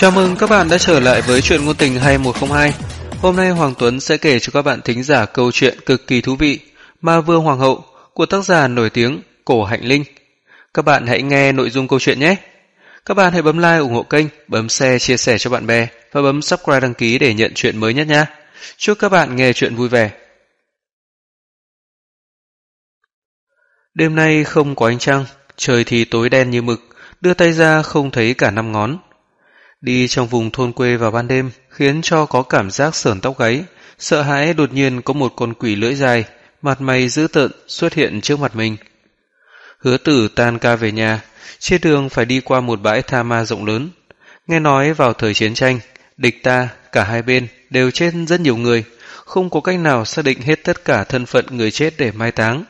Chào mừng các bạn đã trở lại với chuyện ngôn tình 2102. Hôm nay Hoàng Tuấn sẽ kể cho các bạn thính giả câu chuyện cực kỳ thú vị Ma Vương Hoàng hậu của tác giả nổi tiếng Cổ Hạnh Linh. Các bạn hãy nghe nội dung câu chuyện nhé. Các bạn hãy bấm like ủng hộ kênh, bấm share chia sẻ cho bạn bè và bấm subscribe đăng ký để nhận chuyện mới nhất nhé. Chúc các bạn nghe chuyện vui vẻ. Đêm nay không có ánh trăng, trời thì tối đen như mực, đưa tay ra không thấy cả năm ngón. Đi trong vùng thôn quê vào ban đêm khiến cho có cảm giác sởn tóc gáy, sợ hãi đột nhiên có một con quỷ lưỡi dài, mặt mày dữ tợn xuất hiện trước mặt mình. Hứa tử tan ca về nhà, trên đường phải đi qua một bãi tha ma rộng lớn. Nghe nói vào thời chiến tranh, địch ta, cả hai bên đều chết rất nhiều người, không có cách nào xác định hết tất cả thân phận người chết để mai táng.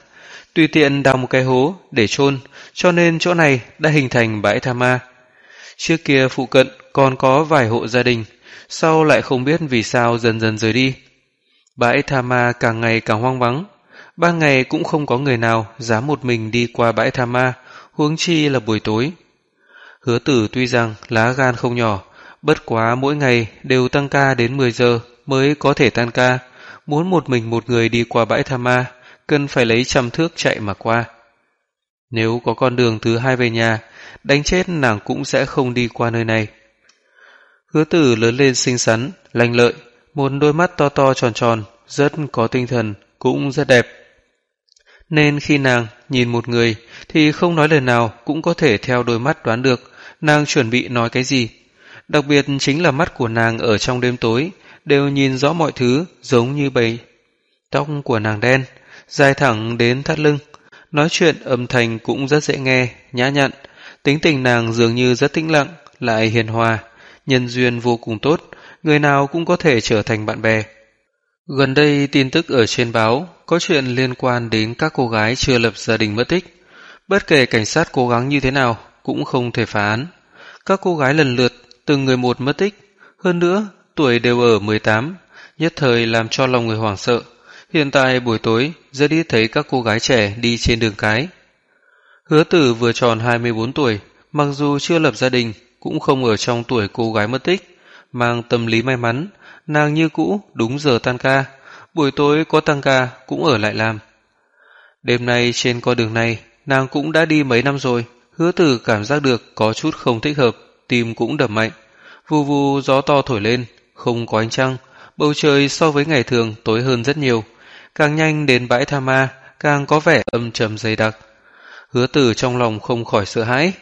Tùy tiện đào một cái hố để chôn, cho nên chỗ này đã hình thành bãi tha ma. Trước kia phụ cận còn có vài hộ gia đình, sau lại không biết vì sao dần dần rời đi. Bãi tha ma càng ngày càng hoang vắng, ban ngày cũng không có người nào dám một mình đi qua bãi tha ma, huống chi là buổi tối. Hứa tử tuy rằng lá gan không nhỏ, bất quá mỗi ngày đều tăng ca đến 10 giờ mới có thể tan ca, muốn một mình một người đi qua bãi tha ma, cần phải lấy trăm thước chạy mà qua. Nếu có con đường thứ hai về nhà, đánh chết nàng cũng sẽ không đi qua nơi này. Hứa tử lớn lên xinh xắn, lành lợi, một đôi mắt to to tròn tròn, rất có tinh thần, cũng rất đẹp. Nên khi nàng nhìn một người thì không nói lời nào cũng có thể theo đôi mắt đoán được nàng chuẩn bị nói cái gì. Đặc biệt chính là mắt của nàng ở trong đêm tối đều nhìn rõ mọi thứ giống như bầy. Tóc của nàng đen, dài thẳng đến thắt lưng. Nói chuyện âm thanh cũng rất dễ nghe, nhã nhặn. Tính tình nàng dường như rất tĩnh lặng, lại hiền hòa, nhân duyên vô cùng tốt, người nào cũng có thể trở thành bạn bè. Gần đây tin tức ở trên báo có chuyện liên quan đến các cô gái chưa lập gia đình mất tích. Bất kể cảnh sát cố gắng như thế nào cũng không thể phá án. Các cô gái lần lượt từng người một mất tích, hơn nữa tuổi đều ở 18, nhất thời làm cho lòng người hoảng sợ. Hiện tại buổi tối rất ít thấy các cô gái trẻ đi trên đường cái. Hứa tử vừa tròn 24 tuổi, mặc dù chưa lập gia đình, cũng không ở trong tuổi cô gái mất tích, mang tâm lý may mắn, nàng như cũ đúng giờ tan ca, buổi tối có tăng ca cũng ở lại làm. Đêm nay trên con đường này, nàng cũng đã đi mấy năm rồi, hứa tử cảm giác được có chút không thích hợp, tim cũng đập mạnh. Vù vù gió to thổi lên, không có ánh trăng, bầu trời so với ngày thường tối hơn rất nhiều. Càng nhanh đến bãi tha ma, càng có vẻ âm trầm dày đặc. Hứa tử trong lòng không khỏi sợ hãi,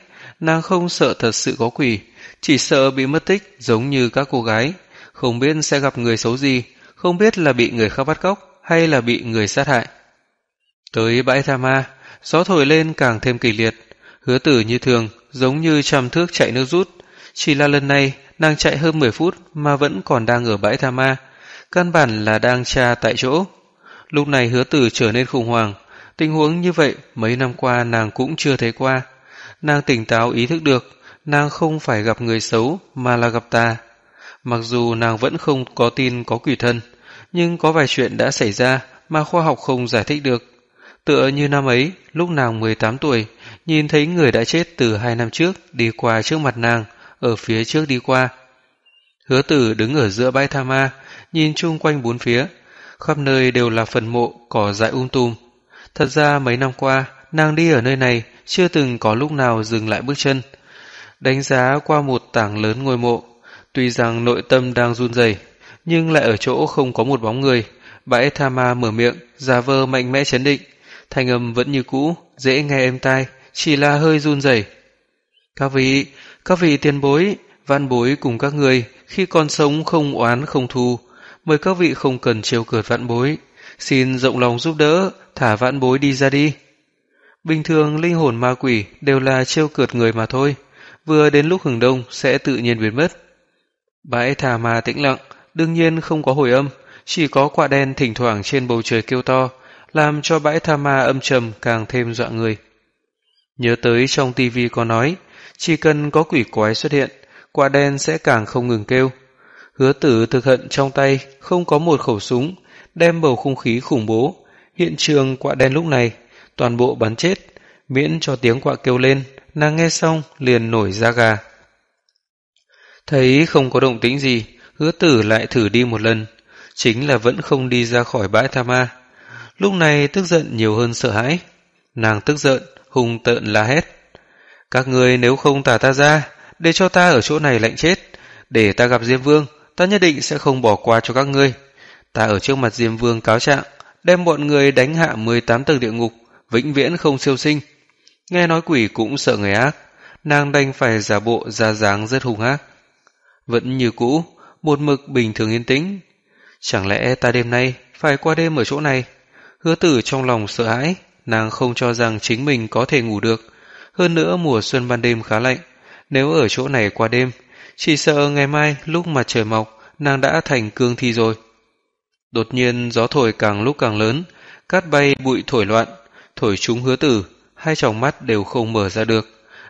nàng không sợ thật sự có quỷ, chỉ sợ bị mất tích giống như các cô gái, không biết sẽ gặp người xấu gì, không biết là bị người khác bắt cóc hay là bị người sát hại. Tới bãi tha ma, gió thổi lên càng thêm kỳ liệt, hứa tử như thường, giống như trăm thước chạy nước rút, chỉ là lần này nàng chạy hơn 10 phút mà vẫn còn đang ở bãi tha ma, căn bản là đang tra tại chỗ. Lúc này hứa tử trở nên khủng hoảng, tình huống như vậy mấy năm qua nàng cũng chưa thấy qua. Nàng tỉnh táo ý thức được, nàng không phải gặp người xấu mà là gặp ta. Mặc dù nàng vẫn không có tin có quỷ thân, nhưng có vài chuyện đã xảy ra mà khoa học không giải thích được. Tựa như năm ấy, lúc nàng 18 tuổi, nhìn thấy người đã chết từ hai năm trước đi qua trước mặt nàng, ở phía trước đi qua. Hứa tử đứng ở giữa bãi tha ma, nhìn chung quanh bốn phía, khắp nơi đều là phần mộ, cỏ dại um tùm. Thật ra mấy năm qua, nàng đi ở nơi này chưa từng có lúc nào dừng lại bước chân. Đánh giá qua một tảng lớn ngôi mộ, tuy rằng nội tâm đang run rẩy, nhưng lại ở chỗ không có một bóng người. bà Ethama mở miệng, giả vờ mạnh mẽ chấn định, thanh âm vẫn như cũ, dễ nghe êm tai, chỉ là hơi run rẩy. Các vị, các vị tiền bối, văn bối cùng các người khi còn sống không oán không thù, mời các vị không cần trêu cợt vạn bối, xin rộng lòng giúp đỡ, thả vạn bối đi ra đi. Bình thường linh hồn ma quỷ đều là trêu cợt người mà thôi, vừa đến lúc hừng đông sẽ tự nhiên biến mất. Bãi thả ma tĩnh lặng, đương nhiên không có hồi âm, chỉ có quả đen thỉnh thoảng trên bầu trời kêu to, làm cho bãi tha ma âm trầm càng thêm dọa người. Nhớ tới trong tivi có nói, chỉ cần có quỷ quái xuất hiện, quả đen sẽ càng không ngừng kêu. Hứa tử thực hận trong tay không có một khẩu súng, đem bầu không khí khủng bố. Hiện trường quạ đen lúc này, toàn bộ bắn chết, miễn cho tiếng quạ kêu lên, nàng nghe xong liền nổi da gà. Thấy không có động tĩnh gì, hứa tử lại thử đi một lần, chính là vẫn không đi ra khỏi bãi tha ma. Lúc này tức giận nhiều hơn sợ hãi. Nàng tức giận, hung tợn la hét. Các người nếu không tả ta ra, để cho ta ở chỗ này lạnh chết, để ta gặp Diêm Vương, ta nhất định sẽ không bỏ qua cho các ngươi. Ta ở trước mặt Diêm Vương cáo trạng, đem bọn người đánh hạ 18 tầng địa ngục, vĩnh viễn không siêu sinh. Nghe nói quỷ cũng sợ người ác, nàng đành phải giả bộ ra dáng rất hung ác. Vẫn như cũ, một mực bình thường yên tĩnh. Chẳng lẽ ta đêm nay phải qua đêm ở chỗ này? Hứa tử trong lòng sợ hãi, nàng không cho rằng chính mình có thể ngủ được. Hơn nữa mùa xuân ban đêm khá lạnh, nếu ở chỗ này qua đêm, chỉ sợ ngày mai lúc mà trời mọc, nàng đã thành cương thi rồi. Đột nhiên gió thổi càng lúc càng lớn, cát bay bụi thổi loạn, thổi chúng hứa tử, hai tròng mắt đều không mở ra được.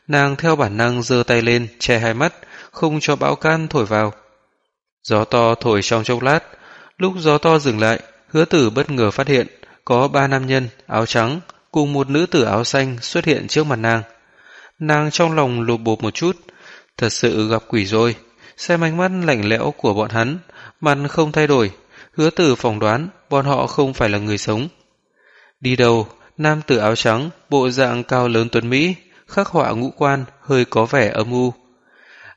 Nàng theo bản năng giơ tay lên, che hai mắt, không cho bão can thổi vào. Gió to thổi trong chốc lát, lúc gió to dừng lại, hứa tử bất ngờ phát hiện có ba nam nhân áo trắng cùng một nữ tử áo xanh xuất hiện trước mặt nàng. Nàng trong lòng lột bột một chút, thật sự gặp quỷ rồi. Xem ánh mắt lạnh lẽo của bọn hắn, mặt không thay đổi, hứa tử phỏng đoán bọn họ không phải là người sống. Đi đầu, nam tử áo trắng, bộ dạng cao lớn tuấn Mỹ, khắc họa ngũ quan, hơi có vẻ âm u.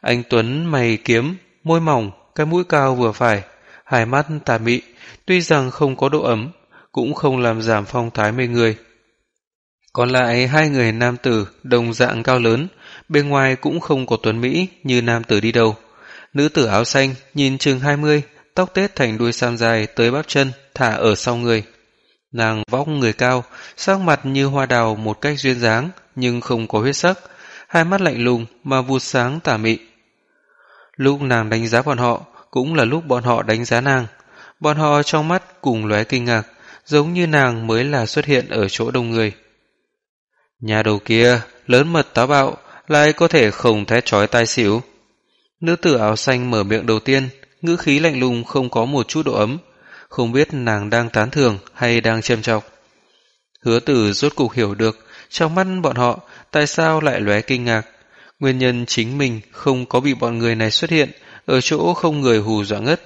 Anh Tuấn mày kiếm, môi mỏng, cái mũi cao vừa phải, hai mắt tà mị, tuy rằng không có độ ấm, cũng không làm giảm phong thái mê người. Còn lại hai người nam tử đồng dạng cao lớn, bên ngoài cũng không có tuấn Mỹ như nam tử đi đầu. Nữ tử áo xanh nhìn chừng 20, tóc tết thành đuôi sam dài tới bắp chân, thả ở sau người. Nàng vóc người cao, sắc mặt như hoa đào một cách duyên dáng, nhưng không có huyết sắc, hai mắt lạnh lùng mà vụt sáng tà mị. Lúc nàng đánh giá bọn họ, cũng là lúc bọn họ đánh giá nàng. Bọn họ trong mắt cùng lóe kinh ngạc, giống như nàng mới là xuất hiện ở chỗ đông người. Nhà đầu kia, lớn mật táo bạo, lại có thể không thét trói tai xỉu. Nữ tử áo xanh mở miệng đầu tiên, ngữ khí lạnh lùng không có một chút độ ấm, không biết nàng đang tán thưởng hay đang châm chọc. Hứa tử rốt cục hiểu được, trong mắt bọn họ tại sao lại lóe kinh ngạc. Nguyên nhân chính mình không có bị bọn người này xuất hiện ở chỗ không người hù dọa ngất.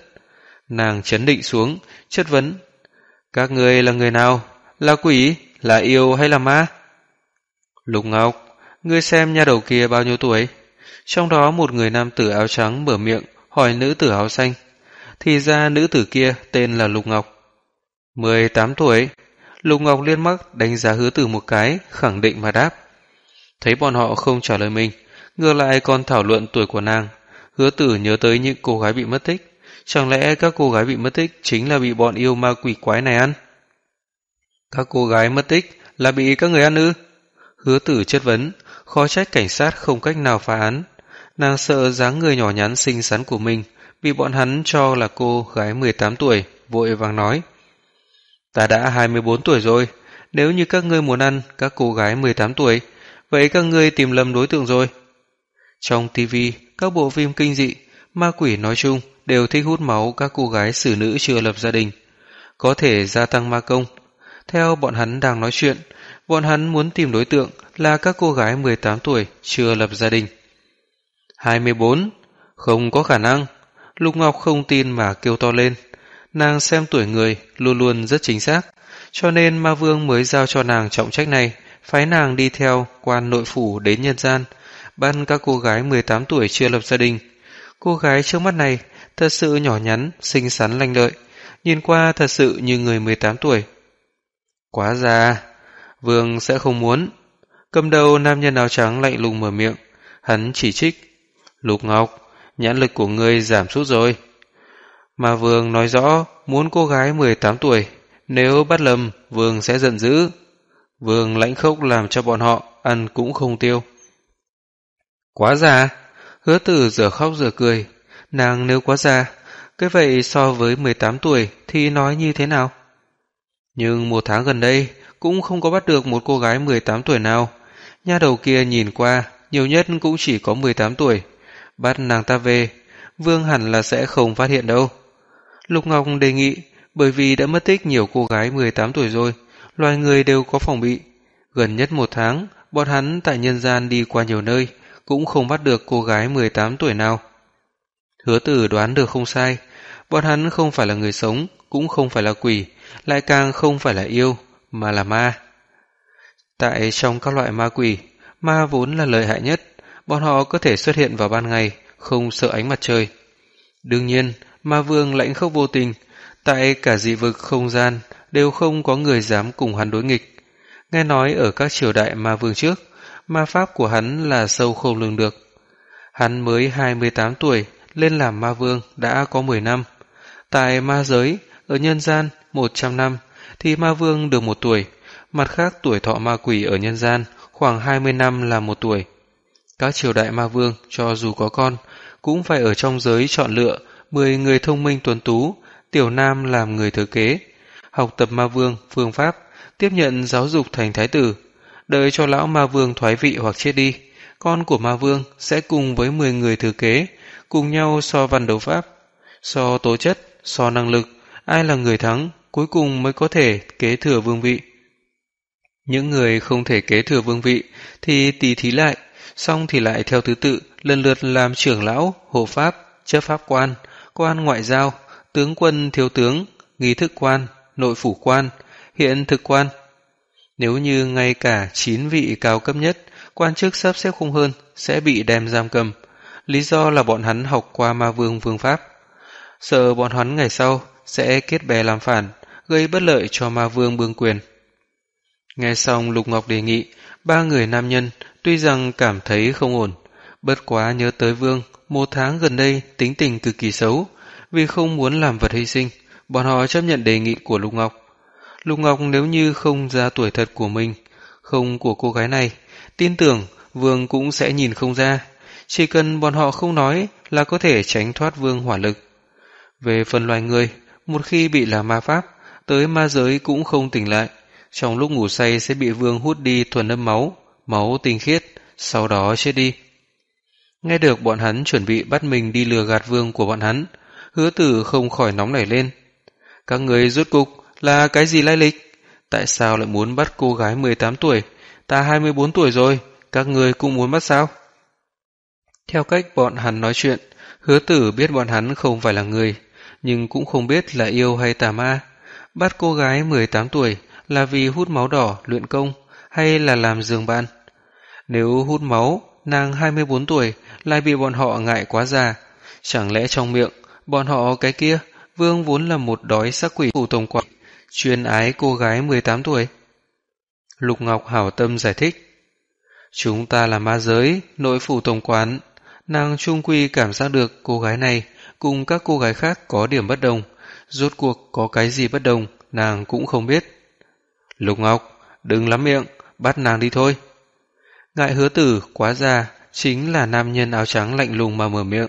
Nàng chấn định xuống, chất vấn. Các người là người nào? Là quỷ? Là yêu hay là ma? Lục Ngọc, ngươi xem nha đầu kia bao nhiêu tuổi? Trong đó một người nam tử áo trắng mở miệng hỏi nữ tử áo xanh. Thì ra nữ tử kia tên là Lục Ngọc. 18 tuổi. Lục Ngọc liên mắc đánh giá hứa tử một cái, khẳng định mà đáp. Thấy bọn họ không trả lời mình, ngược lại còn thảo luận tuổi của nàng. Hứa tử nhớ tới những cô gái bị mất tích. Chẳng lẽ các cô gái bị mất tích chính là bị bọn yêu ma quỷ quái này ăn? Các cô gái mất tích là bị các người ăn ư? Hứa tử chất vấn, khó trách cảnh sát không cách nào phá án. Nàng sợ dáng người nhỏ nhắn xinh xắn của mình bị bọn hắn cho là cô gái 18 tuổi, vội vàng nói. Ta đã 24 tuổi rồi, nếu như các ngươi muốn ăn các cô gái 18 tuổi, vậy các ngươi tìm lầm đối tượng rồi. Trong TV, các bộ phim kinh dị, ma quỷ nói chung đều thích hút máu các cô gái xử nữ chưa lập gia đình, có thể gia tăng ma công. Theo bọn hắn đang nói chuyện, bọn hắn muốn tìm đối tượng là các cô gái 18 tuổi chưa lập gia đình. 24. Không có khả năng. Lục Ngọc không tin mà kêu to lên. Nàng xem tuổi người luôn luôn rất chính xác, cho nên ma vương mới giao cho nàng trọng trách này, phái nàng đi theo quan nội phủ đến nhân gian, ban các cô gái 18 tuổi chưa lập gia đình. Cô gái trước mắt này thật sự nhỏ nhắn, xinh xắn lanh lợi, nhìn qua thật sự như người 18 tuổi. Quá già, vương sẽ không muốn. Cầm đầu nam nhân áo trắng lạnh lùng mở miệng, hắn chỉ trích. Lục Ngọc, nhãn lực của ngươi giảm sút rồi. Mà vương nói rõ muốn cô gái 18 tuổi, nếu bắt lầm, vương sẽ giận dữ. Vương lãnh khốc làm cho bọn họ ăn cũng không tiêu. Quá già, hứa tử giờ khóc giờ cười, nàng nếu quá già, cái vậy so với 18 tuổi thì nói như thế nào? Nhưng một tháng gần đây cũng không có bắt được một cô gái 18 tuổi nào. Nha đầu kia nhìn qua, nhiều nhất cũng chỉ có 18 tuổi. Bắt nàng ta về, Vương hẳn là sẽ không phát hiện đâu. Lục Ngọc đề nghị, bởi vì đã mất tích nhiều cô gái 18 tuổi rồi, loài người đều có phòng bị. Gần nhất một tháng, bọn hắn tại nhân gian đi qua nhiều nơi, cũng không bắt được cô gái 18 tuổi nào. Hứa tử đoán được không sai, bọn hắn không phải là người sống, cũng không phải là quỷ, lại càng không phải là yêu, mà là ma. Tại trong các loại ma quỷ, ma vốn là lợi hại nhất, bọn họ có thể xuất hiện vào ban ngày, không sợ ánh mặt trời. Đương nhiên, ma vương lãnh khốc vô tình, tại cả dị vực không gian đều không có người dám cùng hắn đối nghịch. Nghe nói ở các triều đại ma vương trước, ma pháp của hắn là sâu không lường được. Hắn mới 28 tuổi, lên làm ma vương đã có 10 năm. Tại ma giới, ở nhân gian 100 năm, thì ma vương được một tuổi, mặt khác tuổi thọ ma quỷ ở nhân gian khoảng 20 năm là một tuổi. Các triều đại ma vương, cho dù có con, cũng phải ở trong giới chọn lựa 10 người thông minh tuấn tú, tiểu nam làm người thừa kế, học tập ma vương, phương pháp, tiếp nhận giáo dục thành thái tử, đợi cho lão ma vương thoái vị hoặc chết đi, con của ma vương sẽ cùng với 10 người thừa kế, cùng nhau so văn đấu pháp, so tố chất, so năng lực, ai là người thắng, cuối cùng mới có thể kế thừa vương vị. Những người không thể kế thừa vương vị thì tỷ thí lại, xong thì lại theo thứ tự lần lượt làm trưởng lão, hộ pháp, chấp pháp quan, quan ngoại giao, tướng quân thiếu tướng, nghi thức quan, nội phủ quan, hiện thực quan. Nếu như ngay cả 9 vị cao cấp nhất, quan chức sắp xếp không hơn, sẽ bị đem giam cầm. Lý do là bọn hắn học qua ma vương vương pháp. Sợ bọn hắn ngày sau sẽ kết bè làm phản, gây bất lợi cho ma vương bương quyền. Nghe xong Lục Ngọc đề nghị, ba người nam nhân tuy rằng cảm thấy không ổn, bất quá nhớ tới vương, một tháng gần đây tính tình cực kỳ xấu, vì không muốn làm vật hy sinh, bọn họ chấp nhận đề nghị của Lục Ngọc. Lục Ngọc nếu như không ra tuổi thật của mình, không của cô gái này, tin tưởng vương cũng sẽ nhìn không ra, chỉ cần bọn họ không nói là có thể tránh thoát vương hỏa lực. Về phần loài người, một khi bị là ma pháp, tới ma giới cũng không tỉnh lại, trong lúc ngủ say sẽ bị vương hút đi thuần âm máu, máu tinh khiết, sau đó chết đi. Nghe được bọn hắn chuẩn bị bắt mình đi lừa gạt vương của bọn hắn, hứa tử không khỏi nóng nảy lên. Các người rốt cục là cái gì lai lịch? Tại sao lại muốn bắt cô gái 18 tuổi? Ta 24 tuổi rồi, các người cũng muốn bắt sao? Theo cách bọn hắn nói chuyện, hứa tử biết bọn hắn không phải là người, nhưng cũng không biết là yêu hay tà ma. Bắt cô gái 18 tuổi là vì hút máu đỏ luyện công hay là làm giường ban? Nếu hút máu, nàng 24 tuổi lại bị bọn họ ngại quá già, chẳng lẽ trong miệng bọn họ cái kia Vương vốn là một đói sắc quỷ phủ tổng quản, chuyên ái cô gái 18 tuổi. Lục Ngọc hảo tâm giải thích. Chúng ta là ma giới, nội phủ tổng quán. Nàng trung quy cảm giác được cô gái này cùng các cô gái khác có điểm bất đồng. Rốt cuộc có cái gì bất đồng, nàng cũng không biết. Lục Ngọc, đừng lắm miệng, bắt nàng đi thôi. Ngại hứa tử quá già, chính là nam nhân áo trắng lạnh lùng mà mở miệng.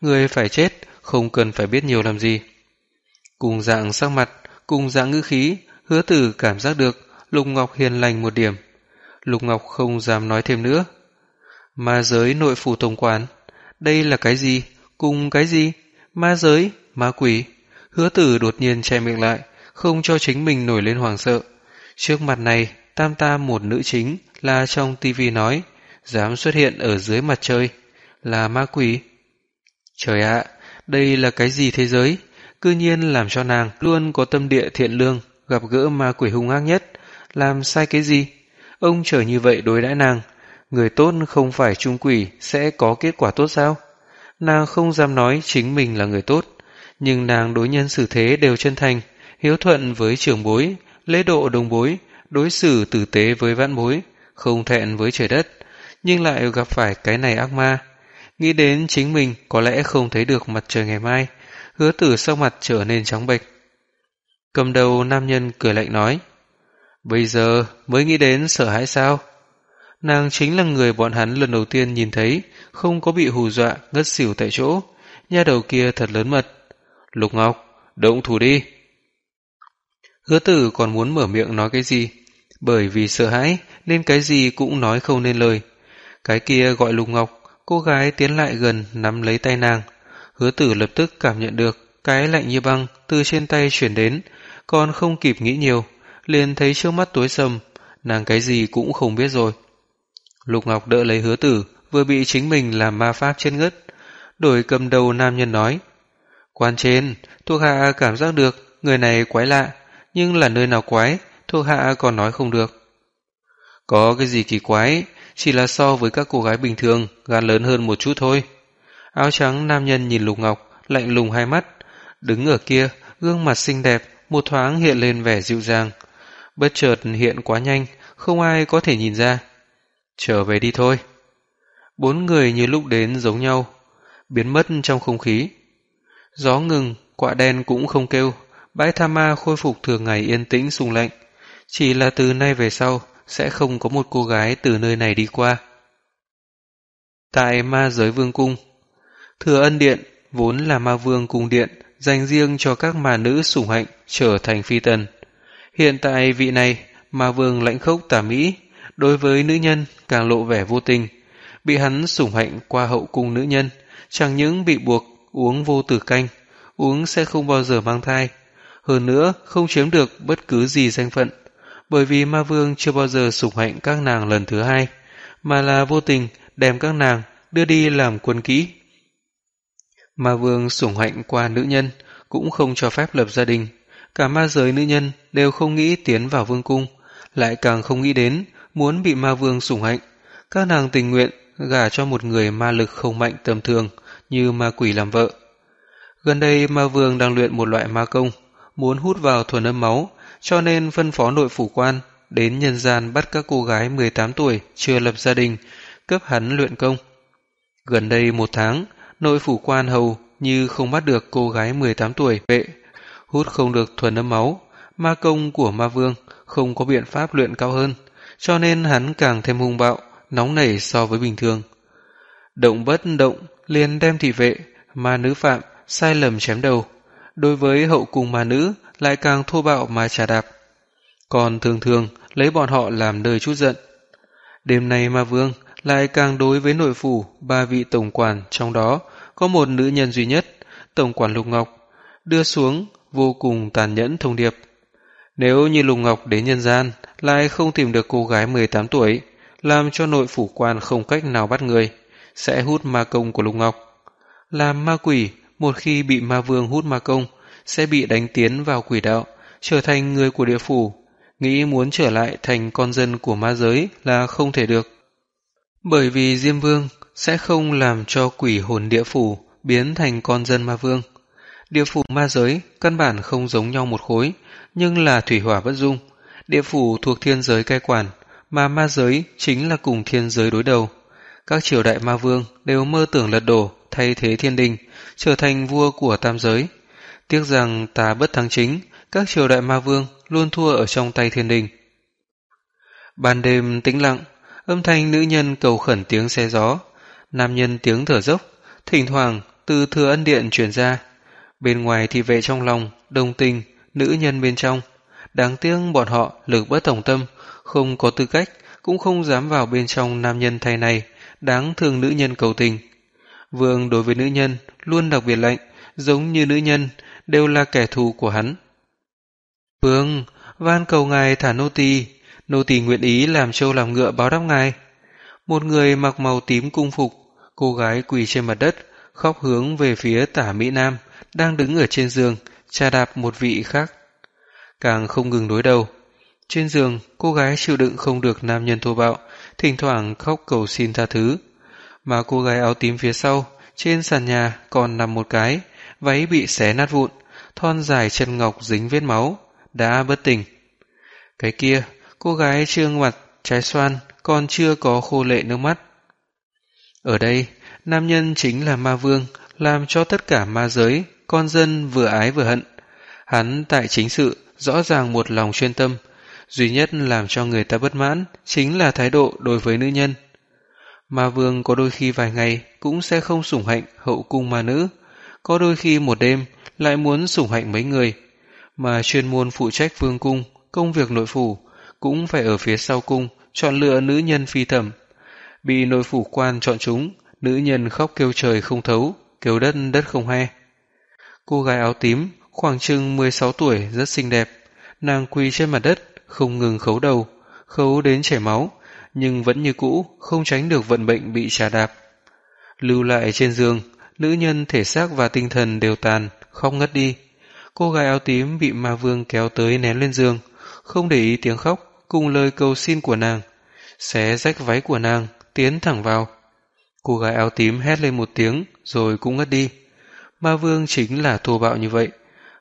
Người phải chết, không cần phải biết nhiều làm gì. Cùng dạng sắc mặt, cùng dạng ngữ khí, hứa tử cảm giác được Lục Ngọc hiền lành một điểm. Lục Ngọc không dám nói thêm nữa. Ma giới nội phủ tổng quán, đây là cái gì? Cùng cái gì? Ma giới, ma quỷ. Hứa tử đột nhiên che miệng lại, không cho chính mình nổi lên hoàng sợ. Trước mặt này, tam tam một nữ chính là trong tivi nói, dám xuất hiện ở dưới mặt trời, là ma quỷ. Trời ạ, đây là cái gì thế giới? cư nhiên làm cho nàng luôn có tâm địa thiện lương, gặp gỡ ma quỷ hung ác nhất, làm sai cái gì? Ông trở như vậy đối đãi nàng, người tốt không phải trung quỷ sẽ có kết quả tốt sao? Nàng không dám nói chính mình là người tốt, nhưng nàng đối nhân xử thế đều chân thành, hiếu thuận với trưởng bối, lễ độ đồng bối, đối xử tử tế với vãn bối, không thẹn với trời đất, nhưng lại gặp phải cái này ác ma. Nghĩ đến chính mình có lẽ không thấy được mặt trời ngày mai, hứa tử sau mặt trở nên trắng bệch. Cầm đầu nam nhân cười lạnh nói, Bây giờ mới nghĩ đến sợ hãi sao? Nàng chính là người bọn hắn lần đầu tiên nhìn thấy, không có bị hù dọa, ngất xỉu tại chỗ. Nha đầu kia thật lớn mật. Lục Ngọc, động thủ đi. Hứa tử còn muốn mở miệng nói cái gì, bởi vì sợ hãi nên cái gì cũng nói không nên lời. Cái kia gọi Lục Ngọc, cô gái tiến lại gần nắm lấy tay nàng. Hứa tử lập tức cảm nhận được cái lạnh như băng từ trên tay chuyển đến, còn không kịp nghĩ nhiều, liền thấy trước mắt tối sầm, nàng cái gì cũng không biết rồi. Lục Ngọc đỡ lấy hứa tử, vừa bị chính mình làm ma pháp trên ngất. Đổi cầm đầu nam nhân nói, Quan trên, thuộc hạ cảm giác được người này quái lạ, nhưng là nơi nào quái, thuộc hạ còn nói không được. Có cái gì kỳ quái, chỉ là so với các cô gái bình thường, gan lớn hơn một chút thôi. Áo trắng nam nhân nhìn Lục Ngọc, lạnh lùng hai mắt, đứng ở kia, gương mặt xinh đẹp, một thoáng hiện lên vẻ dịu dàng. Bất chợt hiện quá nhanh, không ai có thể nhìn ra. Trở về đi thôi. Bốn người như lúc đến giống nhau, biến mất trong không khí. Gió ngừng, quạ đen cũng không kêu, bãi tha ma khôi phục thường ngày yên tĩnh sung lạnh. Chỉ là từ nay về sau, sẽ không có một cô gái từ nơi này đi qua. Tại ma giới vương cung, thừa ân điện vốn là ma vương cung điện dành riêng cho các mà nữ sủng hạnh trở thành phi tần. Hiện tại vị này, ma vương lãnh khốc tà mỹ, đối với nữ nhân càng lộ vẻ vô tình. Bị hắn sủng hạnh qua hậu cung nữ nhân, chẳng những bị buộc uống vô tử canh, uống sẽ không bao giờ mang thai. Hơn nữa, không chiếm được bất cứ gì danh phận, bởi vì ma vương chưa bao giờ sủng hạnh các nàng lần thứ hai, mà là vô tình đem các nàng đưa đi làm quân kỹ. Ma vương sủng hạnh qua nữ nhân, cũng không cho phép lập gia đình. Cả ma giới nữ nhân đều không nghĩ tiến vào vương cung, lại càng không nghĩ đến muốn bị ma vương sủng hạnh. Các nàng tình nguyện gả cho một người ma lực không mạnh tầm thường như ma quỷ làm vợ. Gần đây ma vương đang luyện một loại ma công, muốn hút vào thuần âm máu, cho nên phân phó nội phủ quan đến nhân gian bắt các cô gái 18 tuổi chưa lập gia đình, cấp hắn luyện công. Gần đây một tháng, nội phủ quan hầu như không bắt được cô gái 18 tuổi vệ, hút không được thuần âm máu, ma công của ma vương không có biện pháp luyện cao hơn, cho nên hắn càng thêm hung bạo, nóng nảy so với bình thường. Động bất động liền đem thị vệ, ma nữ phạm, sai lầm chém đầu. Đối với hậu cung ma nữ lại càng thô bạo mà trả đạp. Còn thường thường lấy bọn họ làm nơi chút giận. Đêm nay ma vương lại càng đối với nội phủ ba vị tổng quản trong đó có một nữ nhân duy nhất, tổng quản Lục Ngọc, đưa xuống vô cùng tàn nhẫn thông điệp. Nếu như Lục Ngọc đến nhân gian lại không tìm được cô gái 18 tuổi, làm cho nội phủ quan không cách nào bắt người, sẽ hút ma công của Lục Ngọc. Làm ma quỷ, một khi bị ma vương hút ma công, sẽ bị đánh tiến vào quỷ đạo, trở thành người của địa phủ. Nghĩ muốn trở lại thành con dân của ma giới là không thể được. Bởi vì Diêm Vương sẽ không làm cho quỷ hồn địa phủ biến thành con dân ma vương. Địa phủ ma giới căn bản không giống nhau một khối, nhưng là thủy hỏa bất dung. Địa phủ thuộc thiên giới cai quản, mà ma giới chính là cùng thiên giới đối đầu. Các triều đại ma vương đều mơ tưởng lật đổ, thay thế thiên đình, trở thành vua của tam giới. Tiếc rằng ta bất thắng chính, các triều đại ma vương luôn thua ở trong tay thiên đình. Ban đêm tĩnh lặng, âm thanh nữ nhân cầu khẩn tiếng xe gió, nam nhân tiếng thở dốc, thỉnh thoảng từ thừa ân điện truyền ra. Bên ngoài thì vệ trong lòng, đồng tình, nữ nhân bên trong. Đáng tiếc bọn họ lực bất tổng tâm, không có tư cách, cũng không dám vào bên trong nam nhân thay này, đáng thương nữ nhân cầu tình. Vương đối với nữ nhân luôn đặc biệt lạnh, giống như nữ nhân đều là kẻ thù của hắn. Vương, van cầu ngài thả nô tỳ, nô tỳ nguyện ý làm trâu làm ngựa báo đáp ngài. Một người mặc màu tím cung phục, cô gái quỳ trên mặt đất, khóc hướng về phía tả Mỹ Nam, đang đứng ở trên giường, tra đạp một vị khác. Càng không ngừng đối đầu. Trên giường, cô gái chịu đựng không được nam nhân thô bạo, thỉnh thoảng khóc cầu xin tha thứ. Mà cô gái áo tím phía sau, trên sàn nhà còn nằm một cái, váy bị xé nát vụn, thon dài chân ngọc dính vết máu, đã bất tỉnh. Cái kia, cô gái trương mặt, trái xoan, còn chưa có khô lệ nước mắt. Ở đây, nam nhân chính là ma vương, làm cho tất cả ma giới, con dân vừa ái vừa hận. Hắn tại chính sự, rõ ràng một lòng chuyên tâm, duy nhất làm cho người ta bất mãn chính là thái độ đối với nữ nhân. Ma vương có đôi khi vài ngày cũng sẽ không sủng hạnh hậu cung ma nữ, có đôi khi một đêm lại muốn sủng hạnh mấy người, mà chuyên môn phụ trách vương cung, công việc nội phủ, cũng phải ở phía sau cung chọn lựa nữ nhân phi thẩm. Bị nội phủ quan chọn chúng, nữ nhân khóc kêu trời không thấu, kêu đất đất không he. Cô gái áo tím, khoảng chừng 16 tuổi, rất xinh đẹp. Nàng quỳ trên mặt đất, không ngừng khấu đầu, khấu đến chảy máu, nhưng vẫn như cũ, không tránh được vận bệnh bị trà đạp. Lưu lại trên giường, nữ nhân thể xác và tinh thần đều tàn, khóc ngất đi. Cô gái áo tím bị ma vương kéo tới ném lên giường, không để ý tiếng khóc cùng lời cầu xin của nàng. Xé rách váy của nàng, tiến thẳng vào. Cô gái áo tím hét lên một tiếng rồi cũng ngất đi. Ma vương chính là thô bạo như vậy.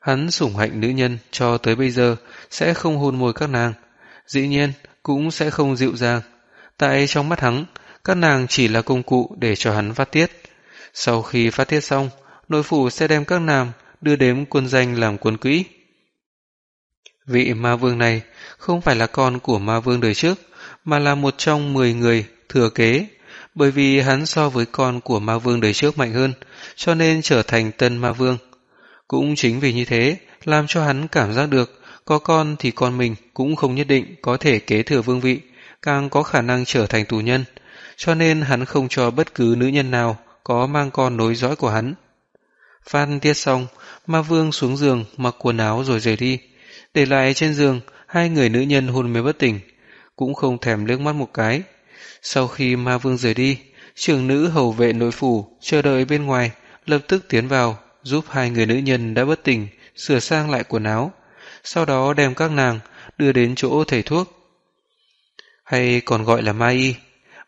Hắn sủng hạnh nữ nhân cho tới bây giờ sẽ không hôn môi các nàng. Dĩ nhiên cũng sẽ không dịu dàng. Tại trong mắt hắn, các nàng chỉ là công cụ để cho hắn phát tiết. Sau khi phát tiết xong, nội phủ sẽ đem các nàng đưa đến quân danh làm quân quỹ. Vị ma vương này không phải là con của ma vương đời trước, mà là một trong 10 người thừa kế, bởi vì hắn so với con của ma vương đời trước mạnh hơn, cho nên trở thành tân ma vương. Cũng chính vì như thế, làm cho hắn cảm giác được có con thì con mình cũng không nhất định có thể kế thừa vương vị, càng có khả năng trở thành tù nhân, cho nên hắn không cho bất cứ nữ nhân nào có mang con nối dõi của hắn. Phan tiết xong, ma vương xuống giường mặc quần áo rồi rời đi, để lại trên giường hai người nữ nhân hôn mê bất tỉnh, cũng không thèm liếc mắt một cái. Sau khi ma vương rời đi, trưởng nữ hầu vệ nội phủ chờ đợi bên ngoài, lập tức tiến vào, giúp hai người nữ nhân đã bất tỉnh sửa sang lại quần áo, sau đó đem các nàng đưa đến chỗ thầy thuốc. Hay còn gọi là Mai Y.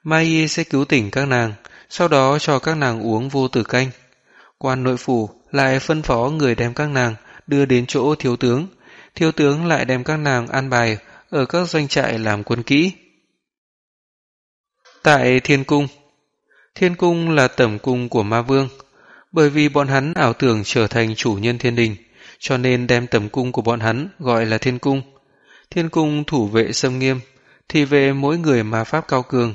Mai Y sẽ cứu tỉnh các nàng, sau đó cho các nàng uống vô tử canh. Quan nội phủ lại phân phó người đem các nàng đưa đến chỗ thiếu tướng, thiếu tướng lại đem các nàng an bài ở các doanh trại làm quân kỹ. Tại Thiên Cung Thiên Cung là tẩm cung của ma vương, bởi vì bọn hắn ảo tưởng trở thành chủ nhân thiên đình, cho nên đem tẩm cung của bọn hắn gọi là Thiên Cung. Thiên Cung thủ vệ xâm nghiêm, thì về mỗi người mà pháp cao cường,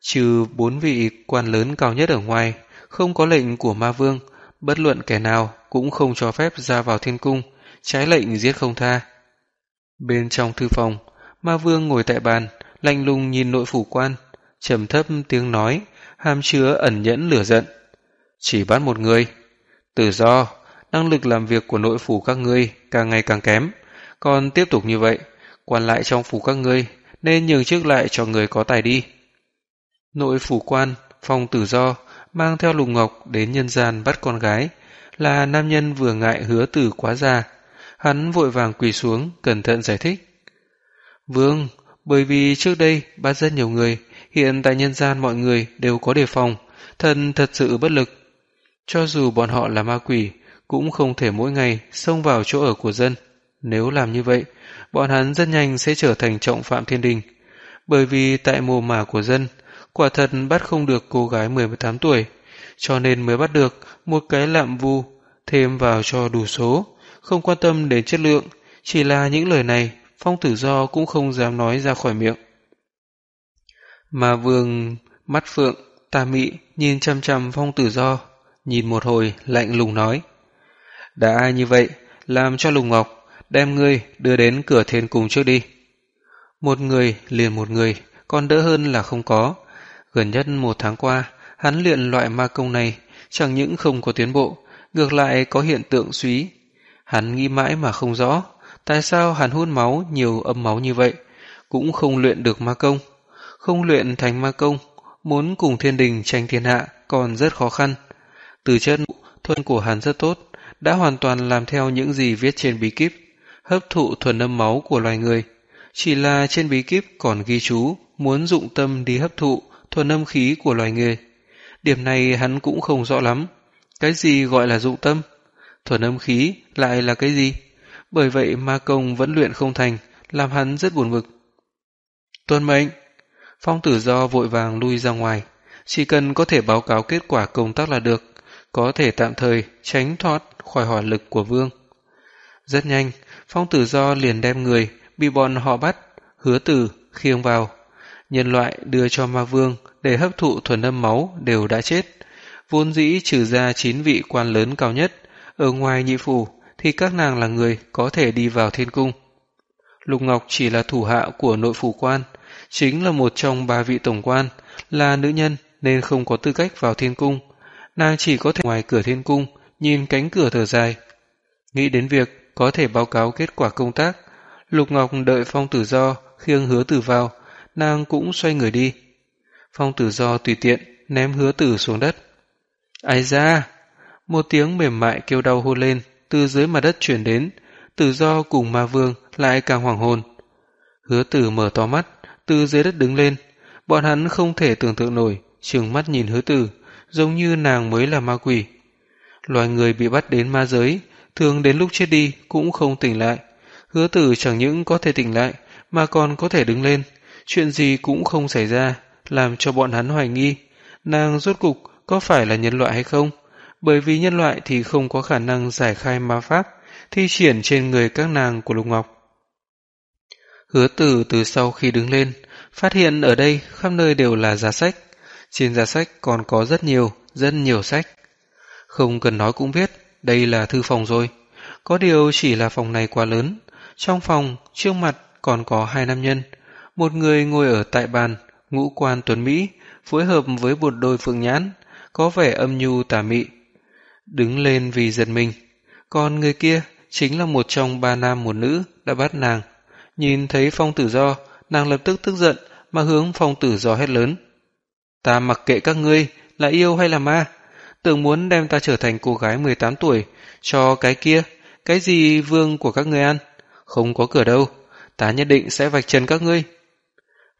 trừ bốn vị quan lớn cao nhất ở ngoài, không có lệnh của ma vương, bất luận kẻ nào cũng không cho phép ra vào thiên cung, trái lệnh giết không tha. Bên trong thư phòng, ma vương ngồi tại bàn, lạnh lùng nhìn nội phủ quan, trầm thấp tiếng nói, hàm chứa ẩn nhẫn lửa giận. Chỉ bắt một người. Tự do, năng lực làm việc của nội phủ các ngươi càng ngày càng kém. Còn tiếp tục như vậy, quan lại trong phủ các ngươi nên nhường trước lại cho người có tài đi. Nội phủ quan, phong tử do, mang theo lục ngọc đến nhân gian bắt con gái, là nam nhân vừa ngại hứa tử quá già. Hắn vội vàng quỳ xuống, cẩn thận giải thích. Vương, bởi vì trước đây bắt rất nhiều người, hiện tại nhân gian mọi người đều có đề phòng, thần thật sự bất lực. Cho dù bọn họ là ma quỷ, cũng không thể mỗi ngày xông vào chỗ ở của dân. Nếu làm như vậy, bọn hắn rất nhanh sẽ trở thành trọng phạm thiên đình. Bởi vì tại mồ mả của dân, quả thật bắt không được cô gái 18 tuổi, cho nên mới bắt được một cái lạm vu thêm vào cho đủ số, không quan tâm đến chất lượng, chỉ là những lời này Phong Tử Do cũng không dám nói ra khỏi miệng. Mà vương mắt phượng, tà mị nhìn chăm chăm Phong Tử Do, nhìn một hồi lạnh lùng nói. Đã như vậy, làm cho Lùng Ngọc đem ngươi đưa đến cửa thiên cung trước đi. Một người liền một người, còn đỡ hơn là không có. Gần nhất một tháng qua, hắn luyện loại ma công này chẳng những không có tiến bộ, ngược lại có hiện tượng suý. Hắn nghĩ mãi mà không rõ, tại sao hắn hút máu nhiều âm máu như vậy, cũng không luyện được ma công. Không luyện thành ma công, muốn cùng thiên đình tranh thiên hạ còn rất khó khăn. Từ chân thuần của hắn rất tốt, đã hoàn toàn làm theo những gì viết trên bí kíp, hấp thụ thuần âm máu của loài người. Chỉ là trên bí kíp còn ghi chú muốn dụng tâm đi hấp thụ thuần âm khí của loài người. Điểm này hắn cũng không rõ lắm. Cái gì gọi là dụng tâm? Thuần âm khí lại là cái gì? Bởi vậy ma công vẫn luyện không thành, làm hắn rất buồn bực. Tuân mệnh! Phong tử do vội vàng lui ra ngoài. Chỉ cần có thể báo cáo kết quả công tác là được, có thể tạm thời tránh thoát khỏi hỏa lực của vương. Rất nhanh, phong tử do liền đem người bị bọn họ bắt, hứa tử, khiêng vào. Nhân loại đưa cho ma vương để hấp thụ thuần âm máu đều đã chết. Vốn dĩ trừ ra chín vị quan lớn cao nhất, ở ngoài nhị phủ thì các nàng là người có thể đi vào thiên cung. Lục Ngọc chỉ là thủ hạ của nội phủ quan, chính là một trong ba vị tổng quan, là nữ nhân nên không có tư cách vào thiên cung. Nàng chỉ có thể ngoài cửa thiên cung, nhìn cánh cửa thở dài. Nghĩ đến việc có thể báo cáo kết quả công tác, Lục Ngọc đợi phong tử do khiêng hứa tử vào, nàng cũng xoay người đi. Phong tử do tùy tiện ném hứa tử xuống đất. Ai ra, Một tiếng mềm mại kêu đau hô lên, từ dưới mặt đất chuyển đến, tử do cùng ma vương lại càng hoàng hồn. Hứa tử mở to mắt, từ dưới đất đứng lên, bọn hắn không thể tưởng tượng nổi, trừng mắt nhìn hứa tử, giống như nàng mới là ma quỷ. Loài người bị bắt đến ma giới, thường đến lúc chết đi cũng không tỉnh lại. Hứa tử chẳng những có thể tỉnh lại, mà còn có thể đứng lên, chuyện gì cũng không xảy ra, làm cho bọn hắn hoài nghi. Nàng rốt cục có phải là nhân loại hay không? Bởi vì nhân loại thì không có khả năng giải khai ma pháp, thi triển trên người các nàng của Lục Ngọc. Hứa tử từ sau khi đứng lên, phát hiện ở đây khắp nơi đều là giá sách. Trên giá sách còn có rất nhiều, rất nhiều sách. Không cần nói cũng biết, đây là thư phòng rồi. Có điều chỉ là phòng này quá lớn. Trong phòng, trước mặt còn có hai nam nhân. Một người ngồi ở tại bàn, ngũ quan tuấn Mỹ, phối hợp với một đôi phượng nhãn, có vẻ âm nhu tà mị. Đứng lên vì giật mình. Còn người kia chính là một trong ba nam một nữ đã bắt nàng. Nhìn thấy phong tử do, nàng lập tức tức giận mà hướng phong tử do hét lớn. Ta mặc kệ các ngươi, là yêu hay là ma? Tưởng muốn đem ta trở thành cô gái 18 tuổi, cho cái kia, cái gì vương của các ngươi ăn? Không có cửa đâu, ta nhất định sẽ vạch trần các ngươi.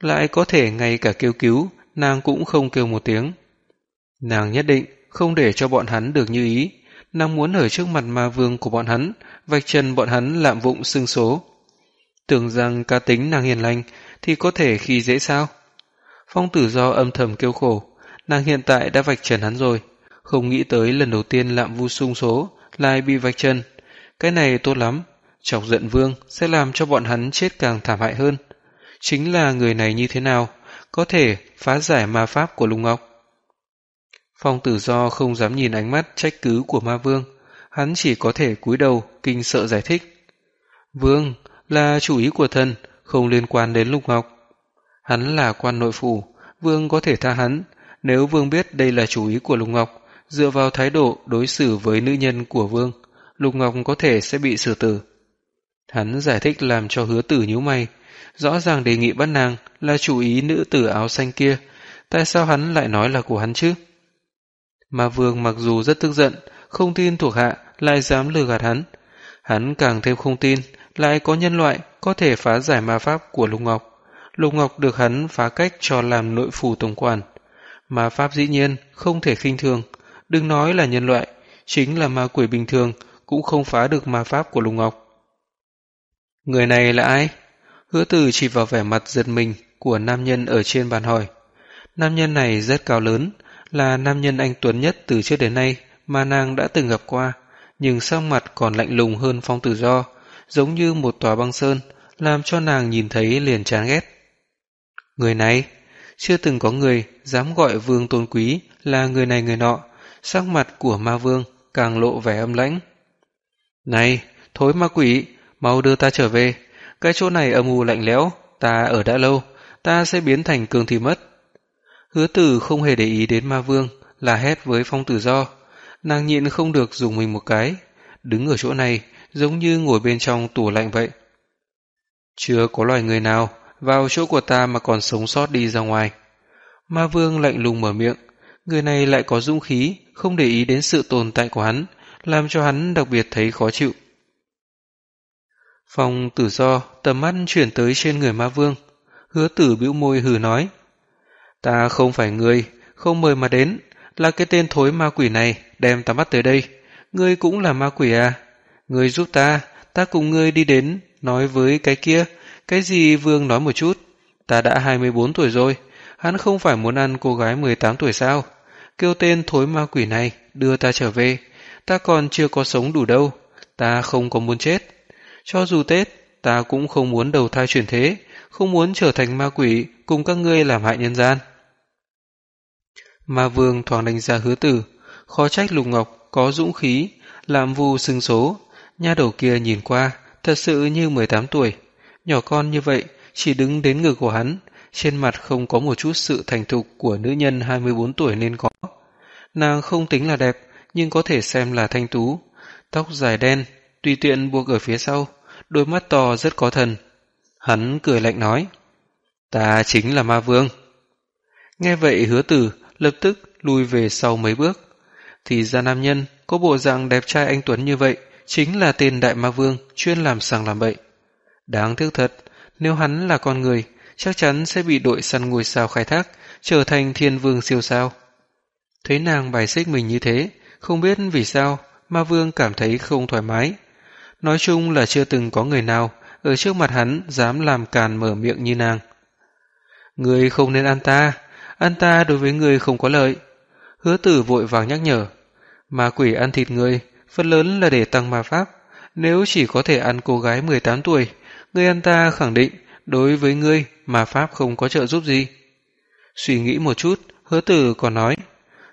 Lại có thể ngay cả kêu cứu, nàng cũng không kêu một tiếng. Nàng nhất định không để cho bọn hắn được như ý, nàng muốn ở trước mặt ma vương của bọn hắn, vạch trần bọn hắn lạm vụng xưng số. Tưởng rằng ca tính nàng hiền lành thì có thể khi dễ sao? Phong tử do âm thầm kêu khổ, nàng hiện tại đã vạch trần hắn rồi, không nghĩ tới lần đầu tiên lạm vu sung số lại bị vạch chân Cái này tốt lắm, chọc giận vương sẽ làm cho bọn hắn chết càng thảm hại hơn. Chính là người này như thế nào, có thể phá giải ma pháp của Lục Ngọc. Phong tử do không dám nhìn ánh mắt trách cứ của ma vương, hắn chỉ có thể cúi đầu kinh sợ giải thích. Vương là chủ ý của thần, không liên quan đến Lục Ngọc. Hắn là quan nội phủ, vương có thể tha hắn, nếu vương biết đây là chủ ý của Lục Ngọc, dựa vào thái độ đối xử với nữ nhân của vương, Lục Ngọc có thể sẽ bị xử tử. Hắn giải thích làm cho hứa tử nhíu mày, rõ ràng đề nghị bắt nàng là chủ ý nữ tử áo xanh kia, tại sao hắn lại nói là của hắn chứ? Mà vương mặc dù rất tức giận, không tin thuộc hạ lại dám lừa gạt hắn. Hắn càng thêm không tin, lại có nhân loại có thể phá giải ma pháp của Lục Ngọc. Lục Ngọc được hắn phá cách cho làm nội phủ tổng quản. Ma pháp dĩ nhiên không thể khinh thường, đừng nói là nhân loại, chính là ma quỷ bình thường cũng không phá được ma pháp của Lục Ngọc. Người này là ai? Hứa tử chỉ vào vẻ mặt giật mình của nam nhân ở trên bàn hỏi. Nam nhân này rất cao lớn, là nam nhân anh Tuấn nhất từ trước đến nay mà nàng đã từng gặp qua, nhưng sắc mặt còn lạnh lùng hơn phong tử do, giống như một tòa băng sơn, làm cho nàng nhìn thấy liền chán ghét. Người này, chưa từng có người dám gọi vương tôn quý là người này người nọ, sắc mặt của ma vương càng lộ vẻ âm lãnh. Này, thối ma quỷ, mau đưa ta trở về, cái chỗ này âm u lạnh lẽo, ta ở đã lâu, ta sẽ biến thành cương thì mất. Hứa tử không hề để ý đến ma vương, là hét với phong tử do. Nàng nhịn không được dùng mình một cái, đứng ở chỗ này giống như ngồi bên trong tủ lạnh vậy. Chưa có loài người nào vào chỗ của ta mà còn sống sót đi ra ngoài. Ma vương lạnh lùng mở miệng, người này lại có dũng khí, không để ý đến sự tồn tại của hắn, làm cho hắn đặc biệt thấy khó chịu. Phong tử do tầm mắt chuyển tới trên người ma vương, hứa tử bĩu môi hừ nói. Ta không phải người, không mời mà đến, là cái tên thối ma quỷ này đem ta bắt tới đây. Ngươi cũng là ma quỷ à? Ngươi giúp ta, ta cùng ngươi đi đến, nói với cái kia, cái gì vương nói một chút. Ta đã 24 tuổi rồi, hắn không phải muốn ăn cô gái 18 tuổi sao? Kêu tên thối ma quỷ này, đưa ta trở về. Ta còn chưa có sống đủ đâu, ta không có muốn chết. Cho dù Tết, ta cũng không muốn đầu thai chuyển thế, không muốn trở thành ma quỷ cùng các ngươi làm hại nhân gian. Ma vương thoáng đánh giá hứa tử, khó trách Lục Ngọc có dũng khí, làm vu sưng số. Nha đầu kia nhìn qua, thật sự như 18 tuổi. Nhỏ con như vậy, chỉ đứng đến ngực của hắn, trên mặt không có một chút sự thành thục của nữ nhân 24 tuổi nên có. Nàng không tính là đẹp, nhưng có thể xem là thanh tú. Tóc dài đen, tùy tiện buộc ở phía sau, đôi mắt to rất có thần. Hắn cười lạnh nói, ta chính là ma vương. Nghe vậy hứa tử lập tức lùi về sau mấy bước. Thì ra nam nhân có bộ dạng đẹp trai anh Tuấn như vậy chính là tên Đại Ma Vương chuyên làm sàng làm bậy. Đáng tiếc thật, nếu hắn là con người, chắc chắn sẽ bị đội săn ngôi sao khai thác, trở thành thiên vương siêu sao. Thấy nàng bài xích mình như thế, không biết vì sao Ma Vương cảm thấy không thoải mái. Nói chung là chưa từng có người nào ở trước mặt hắn dám làm càn mở miệng như nàng. Người không nên ăn ta, ăn ta đối với người không có lợi. Hứa tử vội vàng nhắc nhở. Ma quỷ ăn thịt người, phần lớn là để tăng ma pháp. Nếu chỉ có thể ăn cô gái 18 tuổi, người ăn ta khẳng định đối với ngươi ma pháp không có trợ giúp gì. Suy nghĩ một chút, hứa tử còn nói,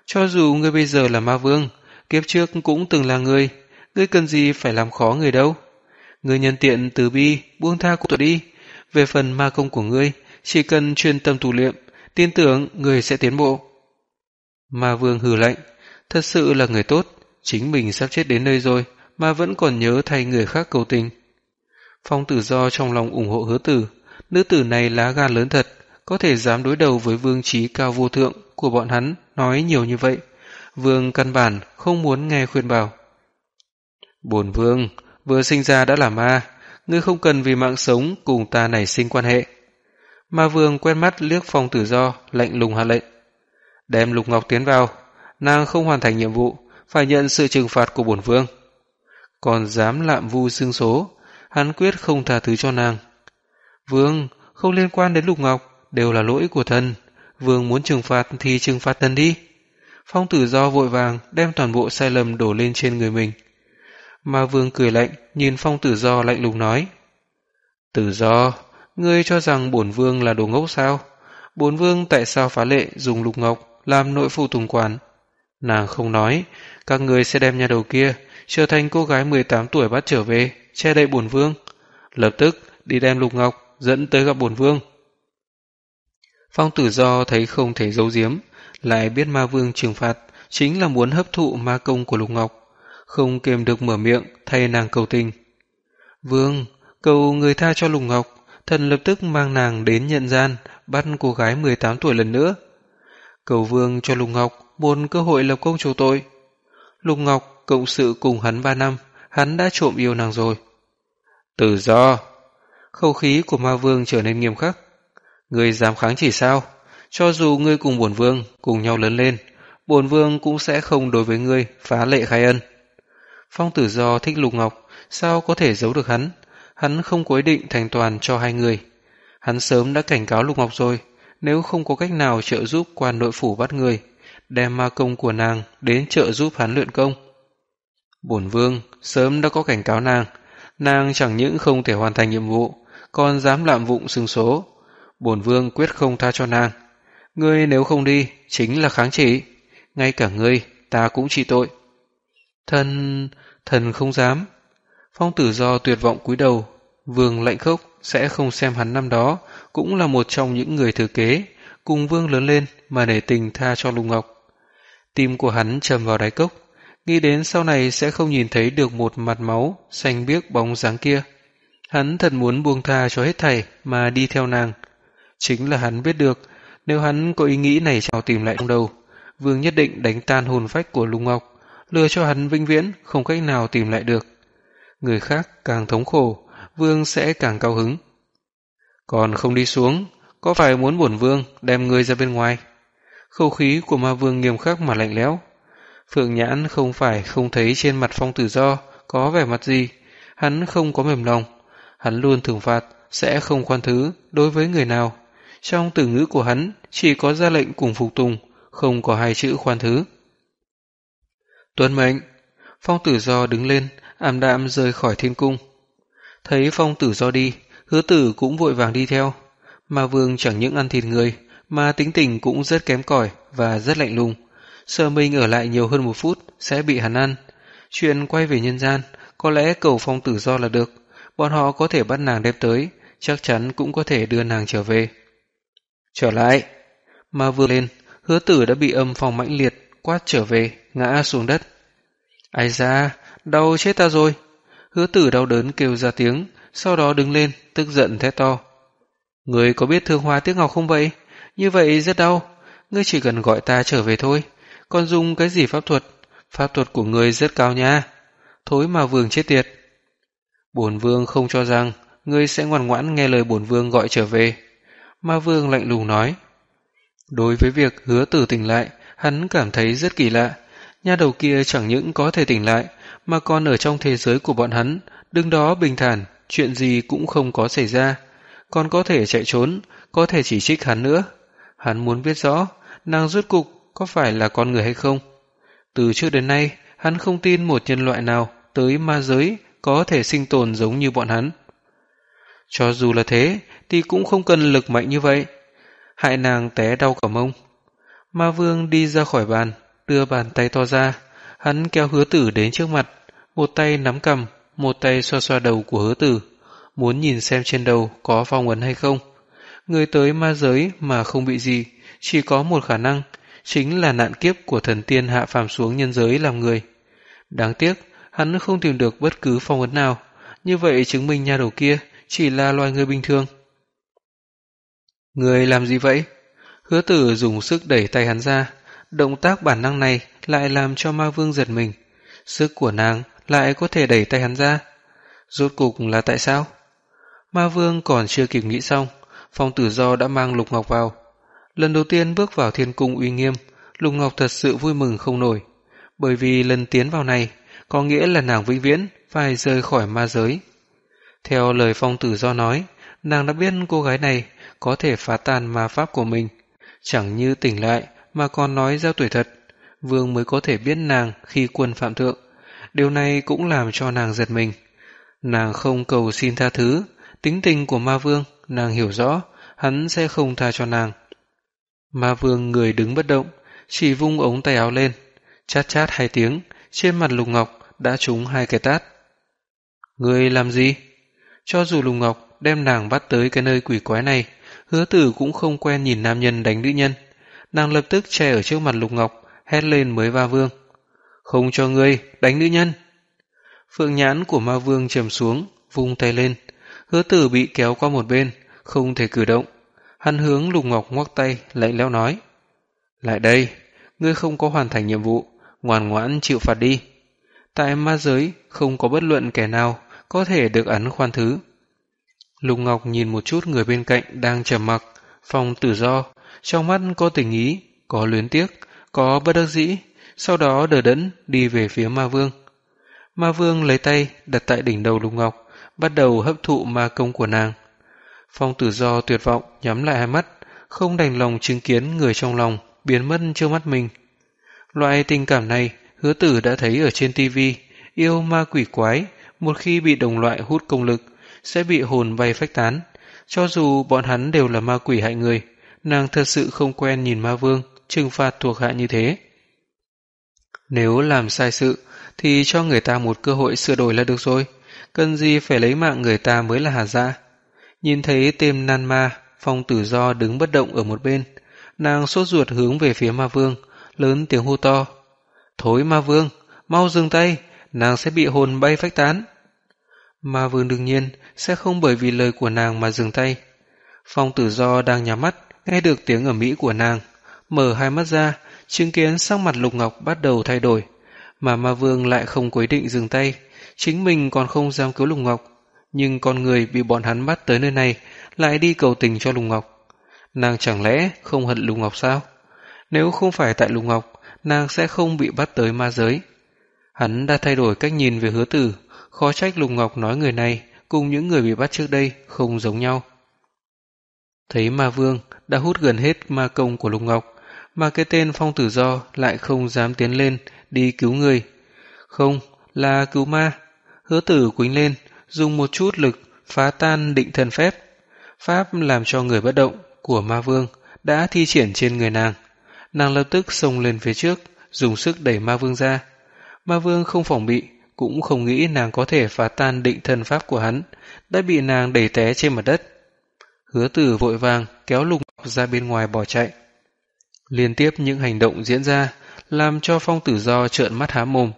cho dù ngươi bây giờ là ma vương, kiếp trước cũng từng là người, ngươi cần gì phải làm khó người đâu. Ngươi nhân tiện từ bi, buông tha của đi. Về phần ma công của ngươi, chỉ cần chuyên tâm tu luyện, tin tưởng người sẽ tiến bộ. Ma vương hừ lạnh, thật sự là người tốt, chính mình sắp chết đến nơi rồi, mà vẫn còn nhớ thay người khác cầu tình. Phong tử do trong lòng ủng hộ hứa tử, nữ tử này lá gan lớn thật, có thể dám đối đầu với vương trí cao vô thượng của bọn hắn nói nhiều như vậy. Vương căn bản không muốn nghe khuyên bảo. Bồn vương, vừa sinh ra đã là ma, ngươi không cần vì mạng sống cùng ta nảy sinh quan hệ. Ma vương quen mắt liếc phong tử do, lạnh lùng hạ lệnh. Đem lục ngọc tiến vào, nàng không hoàn thành nhiệm vụ, phải nhận sự trừng phạt của bổn vương. Còn dám lạm vu xương số, hắn quyết không tha thứ cho nàng. Vương, không liên quan đến lục ngọc, đều là lỗi của thần. Vương muốn trừng phạt thì trừng phạt thần đi. Phong tử do vội vàng đem toàn bộ sai lầm đổ lên trên người mình. Mà vương cười lạnh, nhìn phong tử do lạnh lùng nói. Tử do, ngươi cho rằng bổn vương là đồ ngốc sao? Bổn vương tại sao phá lệ dùng lục ngọc làm nội phụ tùng quản? Nàng không nói, các ngươi sẽ đem nhà đầu kia trở thành cô gái 18 tuổi bắt trở về, che đậy bổn vương. Lập tức đi đem lục ngọc dẫn tới gặp bổn vương. Phong tử do thấy không thể giấu giếm, lại biết ma vương trừng phạt chính là muốn hấp thụ ma công của lục ngọc không kiềm được mở miệng thay nàng cầu tình. Vương, cầu người tha cho Lục Ngọc, thần lập tức mang nàng đến nhận gian, bắt cô gái 18 tuổi lần nữa. Cầu vương cho Lục Ngọc một cơ hội lập công chủ tội. Lục Ngọc cộng sự cùng hắn 3 năm, hắn đã trộm yêu nàng rồi. Tự do. Khẩu khí của ma vương trở nên nghiêm khắc. ngươi dám kháng chỉ sao? Cho dù ngươi cùng bổn vương cùng nhau lớn lên, bổn vương cũng sẽ không đối với ngươi phá lệ khai ân. Phong tử do thích Lục Ngọc, sao có thể giấu được hắn? Hắn không quyết ý định thành toàn cho hai người. Hắn sớm đã cảnh cáo Lục Ngọc rồi, nếu không có cách nào trợ giúp quan nội phủ bắt người, đem ma công của nàng đến trợ giúp hắn luyện công. Bổn vương sớm đã có cảnh cáo nàng, nàng chẳng những không thể hoàn thành nhiệm vụ, còn dám lạm vụng xương số. Bổn vương quyết không tha cho nàng. Ngươi nếu không đi, chính là kháng chỉ. Ngay cả ngươi, ta cũng trị tội. Thần... thần không dám. Phong tử do tuyệt vọng cúi đầu, vương lạnh khốc sẽ không xem hắn năm đó, cũng là một trong những người thừa kế, cùng vương lớn lên mà nể tình tha cho lùng ngọc. Tim của hắn trầm vào đáy cốc, nghĩ đến sau này sẽ không nhìn thấy được một mặt máu xanh biếc bóng dáng kia. Hắn thật muốn buông tha cho hết thảy mà đi theo nàng. Chính là hắn biết được, nếu hắn có ý nghĩ này chào tìm lại trong đầu, vương nhất định đánh tan hồn phách của lùng ngọc lừa cho hắn vinh viễn không cách nào tìm lại được. Người khác càng thống khổ, vương sẽ càng cao hứng. Còn không đi xuống, có phải muốn bổn vương đem người ra bên ngoài? Khâu khí của ma vương nghiêm khắc mà lạnh lẽo. Phượng nhãn không phải không thấy trên mặt phong tử do có vẻ mặt gì, hắn không có mềm lòng, hắn luôn thưởng phạt, sẽ không khoan thứ đối với người nào. Trong từ ngữ của hắn chỉ có ra lệnh cùng phục tùng, không có hai chữ khoan thứ. Tuân mệnh. Phong tử do đứng lên, ảm đạm rời khỏi thiên cung. Thấy phong tử do đi, hứa tử cũng vội vàng đi theo. Mà vương chẳng những ăn thịt người, mà tính tình cũng rất kém cỏi và rất lạnh lùng. Sợ mình ở lại nhiều hơn một phút sẽ bị hắn ăn. Chuyện quay về nhân gian, có lẽ cầu phong tử do là được. Bọn họ có thể bắt nàng đem tới, chắc chắn cũng có thể đưa nàng trở về. Trở lại. Mà vừa lên, hứa tử đã bị âm phòng mãnh liệt, quát trở về ngã xuống đất. Ai ra, đau chết ta rồi. Hứa tử đau đớn kêu ra tiếng, sau đó đứng lên, tức giận thét to. Người có biết thương hoa tiếc ngọc không vậy? Như vậy rất đau. Ngươi chỉ cần gọi ta trở về thôi. Còn dùng cái gì pháp thuật? Pháp thuật của ngươi rất cao nha. Thối mà vương chết tiệt. Bổn vương không cho rằng ngươi sẽ ngoan ngoãn nghe lời bổn vương gọi trở về. Ma vương lạnh lùng nói. Đối với việc hứa tử tỉnh lại, hắn cảm thấy rất kỳ lạ. Nha đầu kia chẳng những có thể tỉnh lại, mà còn ở trong thế giới của bọn hắn, đứng đó bình thản, chuyện gì cũng không có xảy ra. Còn có thể chạy trốn, có thể chỉ trích hắn nữa. Hắn muốn biết rõ, nàng rốt cục có phải là con người hay không. Từ trước đến nay, hắn không tin một nhân loại nào tới ma giới có thể sinh tồn giống như bọn hắn. Cho dù là thế, thì cũng không cần lực mạnh như vậy. Hại nàng té đau cả mông. Ma vương đi ra khỏi bàn, đưa bàn tay to ra. Hắn kéo hứa tử đến trước mặt, một tay nắm cầm, một tay xoa xoa đầu của hứa tử, muốn nhìn xem trên đầu có phong ấn hay không. Người tới ma giới mà không bị gì, chỉ có một khả năng, chính là nạn kiếp của thần tiên hạ phàm xuống nhân giới làm người. Đáng tiếc, hắn không tìm được bất cứ phong ấn nào, như vậy chứng minh nha đầu kia chỉ là loài người bình thường. Người làm gì vậy? Hứa tử dùng sức đẩy tay hắn ra, động tác bản năng này lại làm cho ma vương giật mình. Sức của nàng lại có thể đẩy tay hắn ra. Rốt cục là tại sao? Ma vương còn chưa kịp nghĩ xong, phong tử do đã mang lục ngọc vào. Lần đầu tiên bước vào thiên cung uy nghiêm, lục ngọc thật sự vui mừng không nổi. Bởi vì lần tiến vào này, có nghĩa là nàng vĩnh viễn phải rời khỏi ma giới. Theo lời phong tử do nói, nàng đã biết cô gái này có thể phá tan ma pháp của mình. Chẳng như tỉnh lại mà còn nói ra tuổi thật, vương mới có thể biết nàng khi quân phạm thượng. Điều này cũng làm cho nàng giật mình. Nàng không cầu xin tha thứ, tính tình của ma vương, nàng hiểu rõ, hắn sẽ không tha cho nàng. Ma vương người đứng bất động, chỉ vung ống tay áo lên, chát chát hai tiếng, trên mặt lục ngọc đã trúng hai cái tát. Người làm gì? Cho dù lục ngọc đem nàng bắt tới cái nơi quỷ quái này, hứa tử cũng không quen nhìn nam nhân đánh nữ nhân. Nàng lập tức che ở trước mặt lục ngọc, hét lên mới va vương. Không cho ngươi, đánh nữ nhân. Phượng nhãn của ma vương trầm xuống, vung tay lên. Hứa tử bị kéo qua một bên, không thể cử động. Hắn hướng lục ngọc ngoắc tay, lạnh lẽo nói. Lại đây, ngươi không có hoàn thành nhiệm vụ, ngoan ngoãn chịu phạt đi. Tại ma giới, không có bất luận kẻ nào có thể được ấn khoan thứ. Lục Ngọc nhìn một chút người bên cạnh đang trầm mặc, phòng tử do, trong mắt có tình ý, có luyến tiếc, có bất đắc dĩ, sau đó đờ đẫn đi về phía ma vương. Ma vương lấy tay đặt tại đỉnh đầu Lục Ngọc, bắt đầu hấp thụ ma công của nàng. Phong tử do tuyệt vọng nhắm lại hai mắt, không đành lòng chứng kiến người trong lòng biến mất trước mắt mình. Loại tình cảm này hứa tử đã thấy ở trên tivi, yêu ma quỷ quái, một khi bị đồng loại hút công lực, sẽ bị hồn bay phách tán. Cho dù bọn hắn đều là ma quỷ hại người, nàng thật sự không quen nhìn ma vương, trừng phạt thuộc hạ như thế. Nếu làm sai sự, thì cho người ta một cơ hội sửa đổi là được rồi. Cần gì phải lấy mạng người ta mới là hà dạ. Nhìn thấy tên nan ma, phong tử do đứng bất động ở một bên. Nàng sốt ruột hướng về phía ma vương, lớn tiếng hô to. Thối ma vương, mau dừng tay, nàng sẽ bị hồn bay phách tán. Ma vương đương nhiên sẽ không bởi vì lời của nàng mà dừng tay. Phong tử do đang nhắm mắt, nghe được tiếng ở Mỹ của nàng, mở hai mắt ra, chứng kiến sắc mặt lục ngọc bắt đầu thay đổi, mà ma vương lại không quyết định dừng tay, chính mình còn không dám cứu lục ngọc, nhưng con người bị bọn hắn bắt tới nơi này lại đi cầu tình cho lục ngọc. Nàng chẳng lẽ không hận lục ngọc sao? Nếu không phải tại lục ngọc, nàng sẽ không bị bắt tới ma giới. Hắn đã thay đổi cách nhìn về hứa tử, khó trách Lục Ngọc nói người này cùng những người bị bắt trước đây không giống nhau. Thấy ma vương đã hút gần hết ma công của Lục Ngọc, mà cái tên phong tử do lại không dám tiến lên đi cứu người. Không, là cứu ma. Hứa tử quính lên, dùng một chút lực phá tan định thần phép. Pháp làm cho người bất động của ma vương đã thi triển trên người nàng. Nàng lập tức xông lên phía trước, dùng sức đẩy ma vương ra. Ma vương không phòng bị, cũng không nghĩ nàng có thể phá tan định thần pháp của hắn, đã bị nàng đẩy té trên mặt đất. Hứa tử vội vàng kéo lục ngọc ra bên ngoài bỏ chạy. Liên tiếp những hành động diễn ra, làm cho phong tử do trợn mắt há mồm.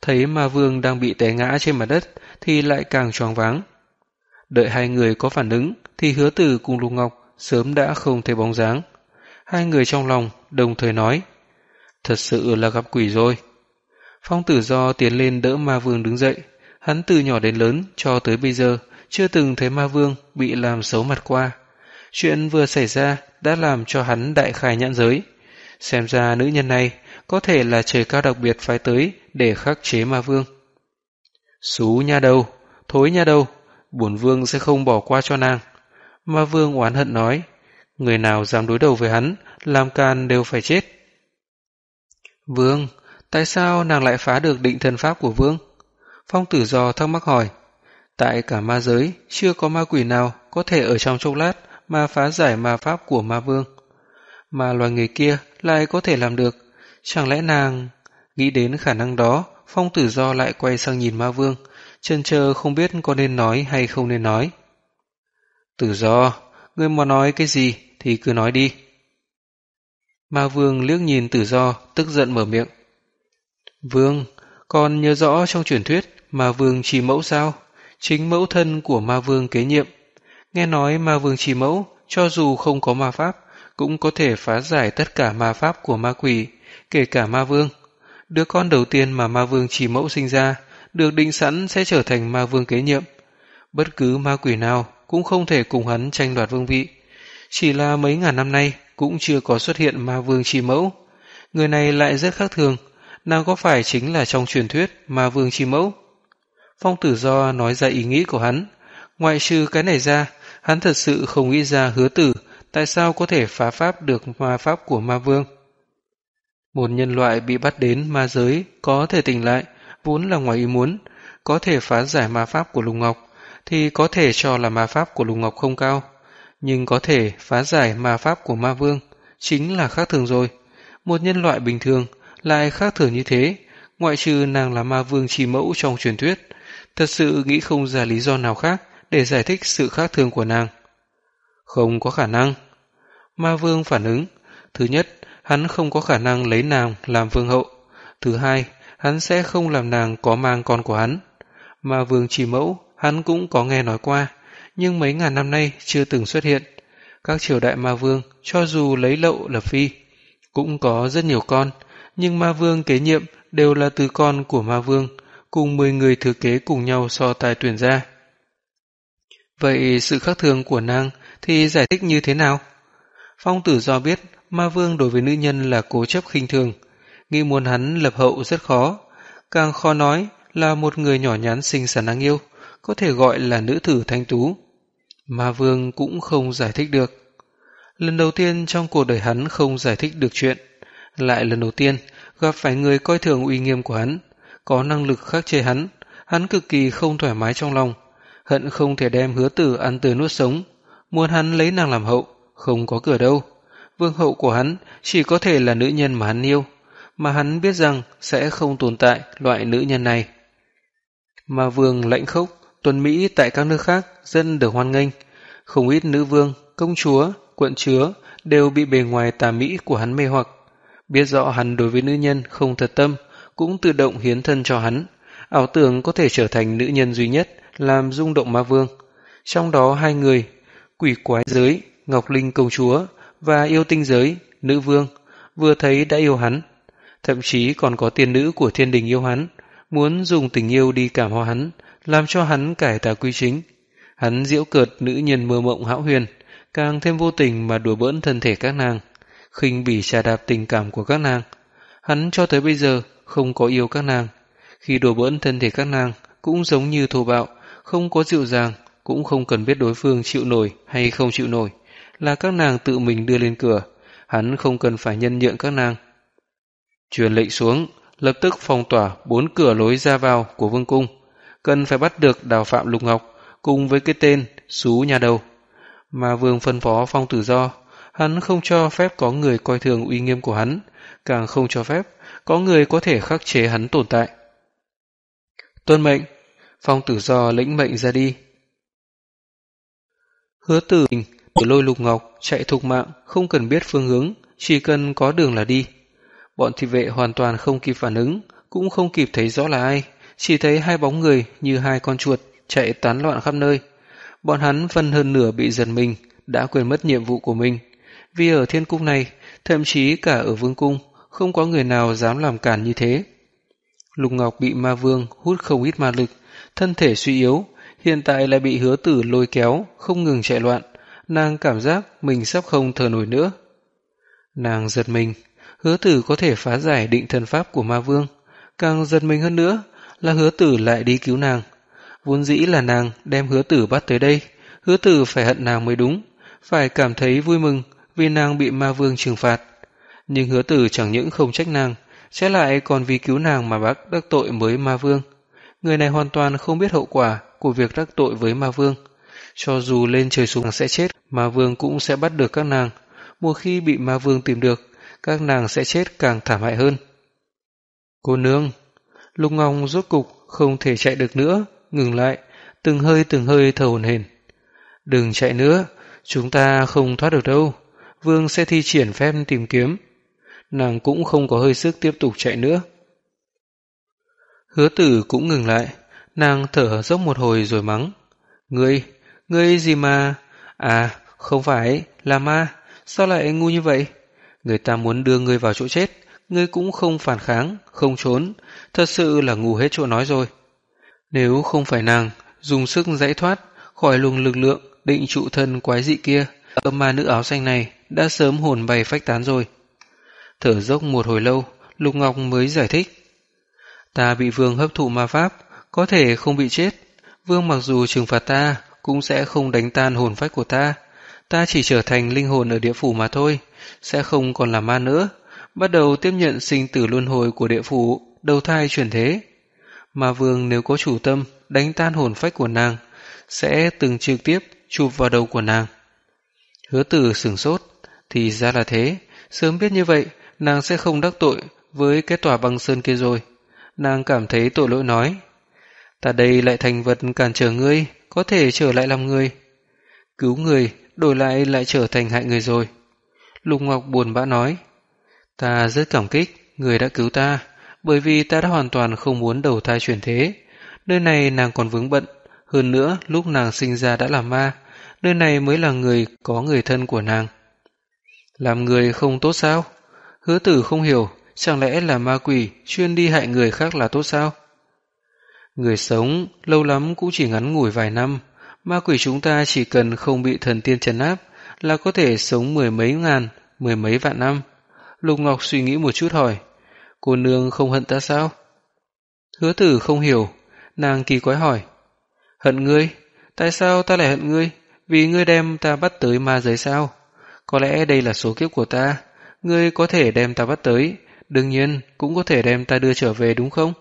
Thấy ma vương đang bị té ngã trên mặt đất thì lại càng choáng váng. Đợi hai người có phản ứng thì hứa tử cùng lục ngọc sớm đã không thấy bóng dáng. Hai người trong lòng đồng thời nói Thật sự là gặp quỷ rồi. Phong tử do tiến lên đỡ ma vương đứng dậy. Hắn từ nhỏ đến lớn cho tới bây giờ chưa từng thấy ma vương bị làm xấu mặt qua. Chuyện vừa xảy ra đã làm cho hắn đại khai nhãn giới. Xem ra nữ nhân này có thể là trời cao đặc biệt phái tới để khắc chế ma vương. Xú nha đầu, thối nha đầu, bổn vương sẽ không bỏ qua cho nàng. Ma vương oán hận nói, người nào dám đối đầu với hắn, làm can đều phải chết. Vương, tại sao nàng lại phá được định thần pháp của vương? Phong tử do thắc mắc hỏi. Tại cả ma giới, chưa có ma quỷ nào có thể ở trong chốc lát mà phá giải ma pháp của ma vương. Mà loài người kia lại có thể làm được. Chẳng lẽ nàng... Nghĩ đến khả năng đó, phong tử do lại quay sang nhìn ma vương, chân chờ không biết có nên nói hay không nên nói. Tử do, ngươi mà nói cái gì thì cứ nói đi. Ma vương liếc nhìn tử do, tức giận mở miệng. Vương, con nhớ rõ trong truyền thuyết ma vương chỉ mẫu sao? Chính mẫu thân của ma vương kế nhiệm. Nghe nói ma vương chỉ mẫu, cho dù không có ma pháp, cũng có thể phá giải tất cả ma pháp của ma quỷ, kể cả ma vương. Đứa con đầu tiên mà ma vương chỉ mẫu sinh ra, được định sẵn sẽ trở thành ma vương kế nhiệm. Bất cứ ma quỷ nào cũng không thể cùng hắn tranh đoạt vương vị. Chỉ là mấy ngàn năm nay cũng chưa có xuất hiện ma vương chi mẫu. Người này lại rất khác thường, nào có phải chính là trong truyền thuyết ma vương chi mẫu? Phong tử do nói ra ý nghĩ của hắn. Ngoại trừ cái này ra, hắn thật sự không nghĩ ra hứa tử tại sao có thể phá pháp được ma pháp của ma vương. Một nhân loại bị bắt đến ma giới có thể tỉnh lại, vốn là ngoài ý muốn, có thể phá giải ma pháp của Lùng Ngọc, thì có thể cho là ma pháp của Lùng Ngọc không cao. Nhưng có thể phá giải ma pháp của ma vương, chính là khác thường rồi. Một nhân loại bình thường lại khác thường như thế, ngoại trừ nàng là ma vương chỉ mẫu trong truyền thuyết, thật sự nghĩ không ra lý do nào khác để giải thích sự khác thường của nàng. Không có khả năng. Ma vương phản ứng, thứ nhất, hắn không có khả năng lấy nàng làm vương hậu. Thứ hai, hắn sẽ không làm nàng có mang con của hắn. Ma vương chỉ mẫu, hắn cũng có nghe nói qua, nhưng mấy ngàn năm nay chưa từng xuất hiện. Các triều đại ma vương, cho dù lấy lậu lập phi, cũng có rất nhiều con, nhưng ma vương kế nhiệm đều là từ con của ma vương, cùng 10 người thừa kế cùng nhau so tài tuyển ra. Vậy sự khác thường của nàng thì giải thích như thế nào? Phong tử do biết ma vương đối với nữ nhân là cố chấp khinh thường, nghĩ muốn hắn lập hậu rất khó, càng khó nói là một người nhỏ nhắn xinh xắn đáng yêu, có thể gọi là nữ tử thanh tú. Ma vương cũng không giải thích được. Lần đầu tiên trong cuộc đời hắn không giải thích được chuyện, lại lần đầu tiên gặp phải người coi thường uy nghiêm của hắn, có năng lực khắc chế hắn, hắn cực kỳ không thoải mái trong lòng, hận không thể đem hứa tử ăn tươi nuốt sống, muốn hắn lấy nàng làm hậu, không có cửa đâu. Vương hậu của hắn chỉ có thể là nữ nhân mà hắn yêu, mà hắn biết rằng sẽ không tồn tại loại nữ nhân này. Mà vương lạnh khốc, tuần Mỹ tại các nước khác dân được hoan nghênh, không ít nữ vương, công chúa, quận chúa đều bị bề ngoài tà Mỹ của hắn mê hoặc. Biết rõ hắn đối với nữ nhân không thật tâm, cũng tự động hiến thân cho hắn, ảo tưởng có thể trở thành nữ nhân duy nhất làm rung động ma vương. Trong đó hai người, quỷ quái giới, Ngọc Linh công chúa và yêu tinh giới, nữ vương, vừa thấy đã yêu hắn. Thậm chí còn có tiên nữ của thiên đình yêu hắn, muốn dùng tình yêu đi cảm hóa hắn, làm cho hắn cải tà quy chính. Hắn diễu cợt nữ nhân mơ mộng hão huyền, càng thêm vô tình mà đùa bỡn thân thể các nàng, khinh bỉ trà đạp tình cảm của các nàng. Hắn cho tới bây giờ không có yêu các nàng. Khi đùa bỡn thân thể các nàng cũng giống như thô bạo, không có dịu dàng, cũng không cần biết đối phương chịu nổi hay không chịu nổi. Là các nàng tự mình đưa lên cửa, hắn không cần phải nhân nhượng các nàng. Truyền lệnh xuống, lập tức phong tỏa bốn cửa lối ra vào của vương cung. Cần phải bắt được đào phạm lục ngọc cùng với cái tên xú nhà đầu. Mà vương phân phó phong tử do, hắn không cho phép có người coi thường uy nghiêm của hắn, càng không cho phép có người có thể khắc chế hắn tồn tại. Tuân mệnh, phong tử do lĩnh mệnh ra đi. Hứa tử từ lôi lục ngọc chạy thục mạng, không cần biết phương hướng, chỉ cần có đường là đi. Bọn thị vệ hoàn toàn không kịp phản ứng, cũng không kịp thấy rõ là ai, chỉ thấy hai bóng người như hai con chuột chạy tán loạn khắp nơi. Bọn hắn phần hơn nửa bị giật mình, đã quên mất nhiệm vụ của mình. Vì ở thiên cung này, thậm chí cả ở vương cung, không có người nào dám làm cản như thế. Lục Ngọc bị ma vương hút không ít ma lực, thân thể suy yếu, hiện tại lại bị hứa tử lôi kéo, không ngừng chạy loạn, nàng cảm giác mình sắp không thở nổi nữa. Nàng giật mình, hứa tử có thể phá giải định thần pháp của ma vương, càng giật mình hơn nữa là hứa tử lại đi cứu nàng. Vốn dĩ là nàng đem hứa tử bắt tới đây, hứa tử phải hận nàng mới đúng, phải cảm thấy vui mừng vì nàng bị ma vương trừng phạt. Nhưng hứa tử chẳng những không trách nàng, trái lại còn vì cứu nàng mà bác đắc tội với ma vương. Người này hoàn toàn không biết hậu quả của việc đắc tội với ma vương. Cho dù lên trời xuống sẽ chết, ma vương cũng sẽ bắt được các nàng. Một khi bị ma vương tìm được, các nàng sẽ chết càng thảm hại hơn. Cô nương, Lục ngong rốt cục không thể chạy được nữa, ngừng lại, từng hơi từng hơi thở hổn hển. Đừng chạy nữa, chúng ta không thoát được đâu. Vương sẽ thi triển phép tìm kiếm. Nàng cũng không có hơi sức tiếp tục chạy nữa. Hứa tử cũng ngừng lại, nàng thở dốc một hồi rồi mắng. Ngươi, ngươi gì mà... À, không phải, là ma, sao lại ngu như vậy? Người ta muốn đưa ngươi vào chỗ chết, ngươi cũng không phản kháng, không trốn, thật sự là ngu hết chỗ nói rồi. Nếu không phải nàng, dùng sức giải thoát khỏi luồng lực lượng định trụ thân quái dị kia, âm ma nữ áo xanh này đã sớm hồn bay phách tán rồi. Thở dốc một hồi lâu, Lục Ngọc mới giải thích. Ta bị vương hấp thụ ma pháp, có thể không bị chết. Vương mặc dù trừng phạt ta, cũng sẽ không đánh tan hồn phách của ta. Ta chỉ trở thành linh hồn ở địa phủ mà thôi, sẽ không còn là ma nữa. Bắt đầu tiếp nhận sinh tử luân hồi của địa phủ, đầu thai chuyển thế. Mà vương nếu có chủ tâm đánh tan hồn phách của nàng, sẽ từng trực tiếp chụp vào đầu của nàng. Hứa tử sửng sốt, thì ra là thế, sớm biết như vậy, nàng sẽ không đắc tội với cái tòa băng sơn kia rồi. Nàng cảm thấy tội lỗi nói, ta đây lại thành vật cản trở ngươi, có thể trở lại làm người. Cứu người, đổi lại lại trở thành hại người rồi. Lục Ngọc buồn bã nói, ta rất cảm kích, người đã cứu ta, bởi vì ta đã hoàn toàn không muốn đầu thai chuyển thế. Nơi này nàng còn vướng bận, hơn nữa lúc nàng sinh ra đã là ma, nơi này mới là người có người thân của nàng. Làm người không tốt sao? Hứa tử không hiểu, chẳng lẽ là ma quỷ chuyên đi hại người khác là tốt sao? Người sống lâu lắm cũng chỉ ngắn ngủi vài năm, ma quỷ chúng ta chỉ cần không bị thần tiên trấn áp là có thể sống mười mấy ngàn, mười mấy vạn năm. Lục Ngọc suy nghĩ một chút hỏi, cô nương không hận ta sao? Hứa tử không hiểu, nàng kỳ quái hỏi, hận ngươi? Tại sao ta lại hận ngươi? Vì ngươi đem ta bắt tới ma giới sao? Có lẽ đây là số kiếp của ta. Ngươi có thể đem ta bắt tới, đương nhiên cũng có thể đem ta đưa trở về đúng không?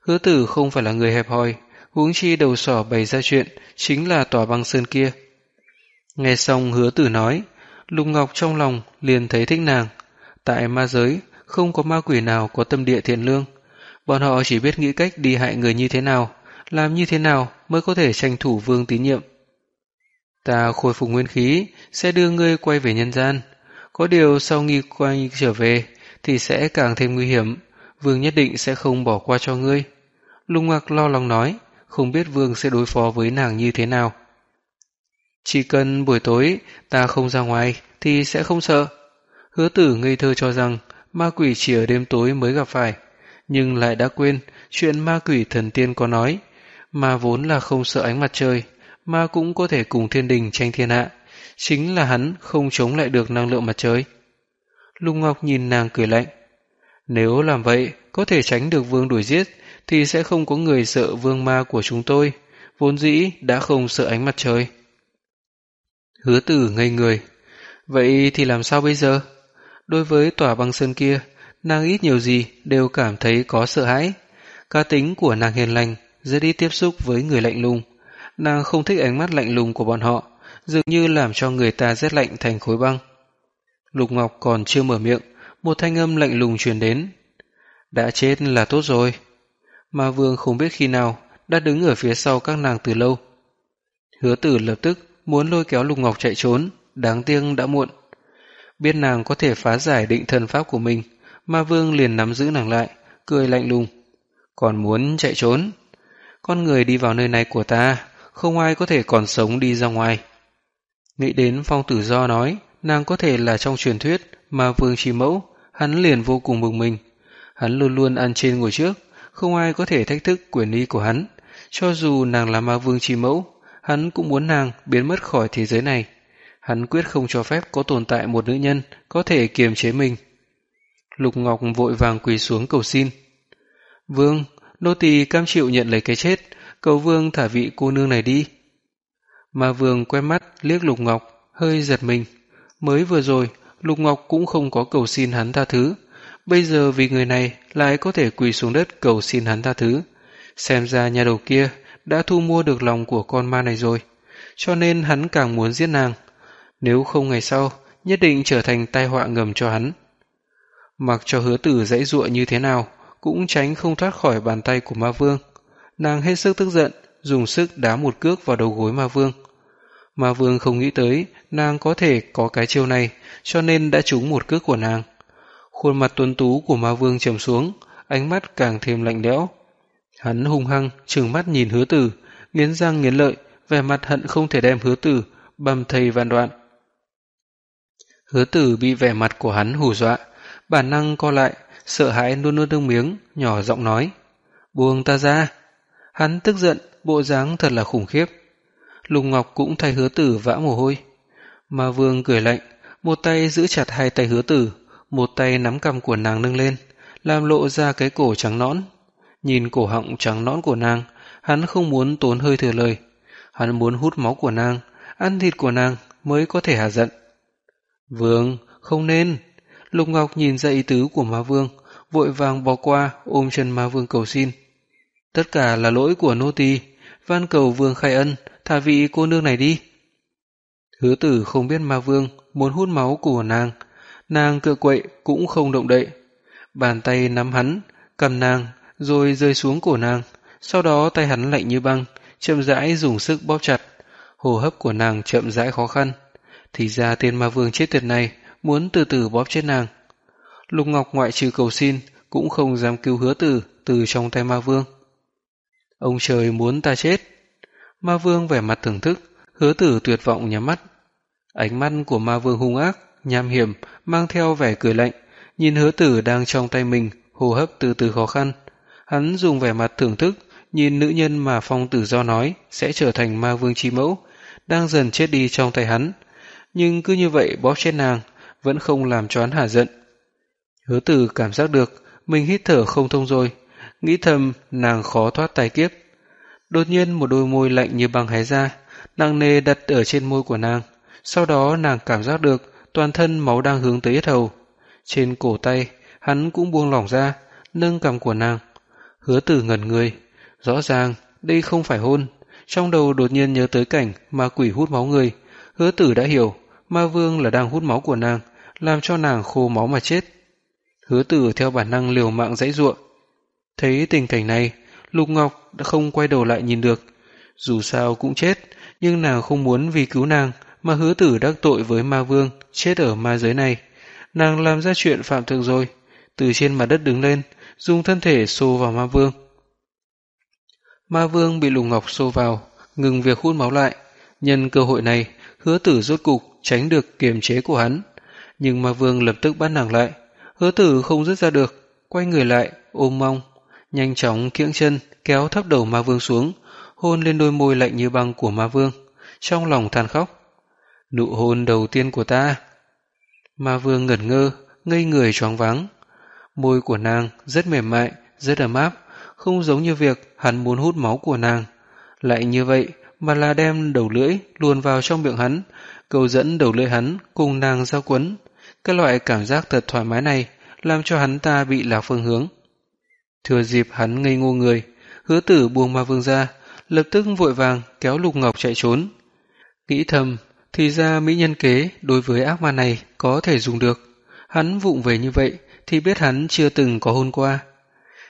Hứa tử không phải là người hẹp hòi, huống chi đầu sỏ bày ra chuyện, chính là tòa băng sơn kia. Nghe xong hứa tử nói, Lục Ngọc trong lòng liền thấy thích nàng. Tại ma giới, không có ma quỷ nào có tâm địa thiện lương. Bọn họ chỉ biết nghĩ cách đi hại người như thế nào, làm như thế nào mới có thể tranh thủ vương tín nhiệm. Ta khôi phục nguyên khí, sẽ đưa ngươi quay về nhân gian. Có điều sau nghi quay trở về, thì sẽ càng thêm nguy hiểm. Vương nhất định sẽ không bỏ qua cho ngươi. Lung ngạc lo lắng nói, không biết Vương sẽ đối phó với nàng như thế nào. Chỉ cần buổi tối ta không ra ngoài thì sẽ không sợ. Hứa tử ngây thơ cho rằng ma quỷ chỉ ở đêm tối mới gặp phải, nhưng lại đã quên chuyện ma quỷ thần tiên có nói, ma vốn là không sợ ánh mặt trời, ma cũng có thể cùng thiên đình tranh thiên hạ, chính là hắn không chống lại được năng lượng mặt trời. Lục Ngọc nhìn nàng cười lạnh. Nếu làm vậy, có thể tránh được vương đuổi giết, thì sẽ không có người sợ vương ma của chúng tôi, vốn dĩ đã không sợ ánh mặt trời. Hứa tử ngây người. Vậy thì làm sao bây giờ? Đối với tòa băng sơn kia, nàng ít nhiều gì đều cảm thấy có sợ hãi. Cá tính của nàng hiền lành, rất ít tiếp xúc với người lạnh lùng. Nàng không thích ánh mắt lạnh lùng của bọn họ, dường như làm cho người ta rét lạnh thành khối băng. Lục Ngọc còn chưa mở miệng, một thanh âm lạnh lùng truyền đến. Đã chết là tốt rồi. Ma Vương không biết khi nào đã đứng ở phía sau các nàng từ lâu. Hứa tử lập tức muốn lôi kéo Lục Ngọc chạy trốn, đáng tiếc đã muộn. Biết nàng có thể phá giải định thần pháp của mình, Ma Vương liền nắm giữ nàng lại, cười lạnh lùng. Còn muốn chạy trốn? Con người đi vào nơi này của ta, không ai có thể còn sống đi ra ngoài. Nghĩ đến phong tử do nói, nàng có thể là trong truyền thuyết mà vương trì mẫu, hắn liền vô cùng mừng mình. Hắn luôn luôn ăn trên ngồi trước, không ai có thể thách thức quyền uy của hắn. Cho dù nàng là ma vương chi mẫu, hắn cũng muốn nàng biến mất khỏi thế giới này. Hắn quyết không cho phép có tồn tại một nữ nhân có thể kiềm chế mình. Lục Ngọc vội vàng quỳ xuống cầu xin. Vương, nô tỳ cam chịu nhận lấy cái chết, cầu vương thả vị cô nương này đi. Ma vương quay mắt liếc Lục Ngọc, hơi giật mình. Mới vừa rồi, Lục Ngọc cũng không có cầu xin hắn tha thứ. Bây giờ vì người này lại có thể quỳ xuống đất cầu xin hắn tha thứ. Xem ra nhà đầu kia đã thu mua được lòng của con ma này rồi. Cho nên hắn càng muốn giết nàng. Nếu không ngày sau, nhất định trở thành tai họa ngầm cho hắn. Mặc cho hứa tử dãy dụa như thế nào, cũng tránh không thoát khỏi bàn tay của ma vương. Nàng hết sức tức giận, dùng sức đá một cước vào đầu gối ma vương. Ma vương không nghĩ tới nàng có thể có cái chiêu này, cho nên đã trúng một cước của nàng. Khuôn mặt tuấn tú của ma vương trầm xuống, ánh mắt càng thêm lạnh lẽo. Hắn hung hăng, trừng mắt nhìn hứa tử, nghiến răng nghiến lợi, vẻ mặt hận không thể đem hứa tử, bầm thầy vạn đoạn. Hứa tử bị vẻ mặt của hắn hù dọa, bản năng co lại, sợ hãi nuốt nuốt nước miếng, nhỏ giọng nói. Buông ta ra. Hắn tức giận, bộ dáng thật là khủng khiếp. Lục Ngọc cũng thay hứa tử vã mồ hôi. Mà vương cười lạnh, một tay giữ chặt hai tay hứa tử, một tay nắm cầm của nàng nâng lên, làm lộ ra cái cổ trắng nõn. Nhìn cổ họng trắng nõn của nàng, hắn không muốn tốn hơi thừa lời. Hắn muốn hút máu của nàng, ăn thịt của nàng mới có thể hạ giận. Vương, không nên. Lục Ngọc nhìn ra ý tứ của ma vương, vội vàng bỏ qua ôm chân ma vương cầu xin. Tất cả là lỗi của nô tỳ, van cầu vương khai ân, thả vị cô nương này đi. Hứa tử không biết ma vương muốn hút máu của nàng, nàng cựa quậy cũng không động đậy. Bàn tay nắm hắn, cầm nàng, rồi rơi xuống cổ nàng, sau đó tay hắn lạnh như băng, chậm rãi dùng sức bóp chặt, hô hấp của nàng chậm rãi khó khăn. Thì ra tên ma vương chết tiệt này muốn từ từ bóp chết nàng. Lục Ngọc ngoại trừ cầu xin, cũng không dám cứu hứa tử từ trong tay ma vương. Ông trời muốn ta chết. Ma vương vẻ mặt thưởng thức, hứa tử tuyệt vọng nhắm mắt. Ánh mắt của ma vương hung ác, nham hiểm, mang theo vẻ cười lạnh, nhìn hứa tử đang trong tay mình, hô hấp từ từ khó khăn. Hắn dùng vẻ mặt thưởng thức, nhìn nữ nhân mà phong tử do nói sẽ trở thành ma vương chi mẫu, đang dần chết đi trong tay hắn. Nhưng cứ như vậy bóp chết nàng, vẫn không làm cho hắn hả giận. Hứa tử cảm giác được mình hít thở không thông rồi, nghĩ thầm nàng khó thoát tài kiếp. Đột nhiên một đôi môi lạnh như băng hé ra, nặng nề đặt ở trên môi của nàng. Sau đó nàng cảm giác được toàn thân máu đang hướng tới yết hầu. Trên cổ tay, hắn cũng buông lỏng ra, nâng cầm của nàng. Hứa tử ngẩn người. Rõ ràng, đây không phải hôn. Trong đầu đột nhiên nhớ tới cảnh ma quỷ hút máu người. Hứa tử đã hiểu, ma vương là đang hút máu của nàng, làm cho nàng khô máu mà chết. Hứa tử theo bản năng liều mạng dãy ruộng. Thấy tình cảnh này, Lục Ngọc đã không quay đầu lại nhìn được. Dù sao cũng chết, nhưng nàng không muốn vì cứu nàng mà hứa tử đắc tội với ma vương, chết ở ma giới này. Nàng làm ra chuyện phạm thượng rồi, từ trên mặt đất đứng lên, dùng thân thể xô vào ma vương. Ma vương bị Lục Ngọc xô vào, ngừng việc hút máu lại. Nhân cơ hội này, hứa tử rốt cục tránh được kiềm chế của hắn. Nhưng ma vương lập tức bắt nàng lại. Hứa tử không dứt ra được, quay người lại, ôm mong, nhanh chóng kiễng chân, kéo thấp đầu ma vương xuống, hôn lên đôi môi lạnh như băng của ma vương, trong lòng than khóc. Nụ hôn đầu tiên của ta. Ma vương ngẩn ngơ, ngây người choáng váng. Môi của nàng rất mềm mại, rất ấm áp, không giống như việc hắn muốn hút máu của nàng. Lại như vậy mà là đem đầu lưỡi luồn vào trong miệng hắn, cầu dẫn đầu lưỡi hắn cùng nàng giao quấn. Cái loại cảm giác thật thoải mái này làm cho hắn ta bị lạc phương hướng. Thừa dịp hắn ngây ngô người, hứa tử buông ma vương ra, lập tức vội vàng kéo lục ngọc chạy trốn. Nghĩ thầm, thì ra mỹ nhân kế đối với ác ma này có thể dùng được. Hắn vụng về như vậy thì biết hắn chưa từng có hôn qua.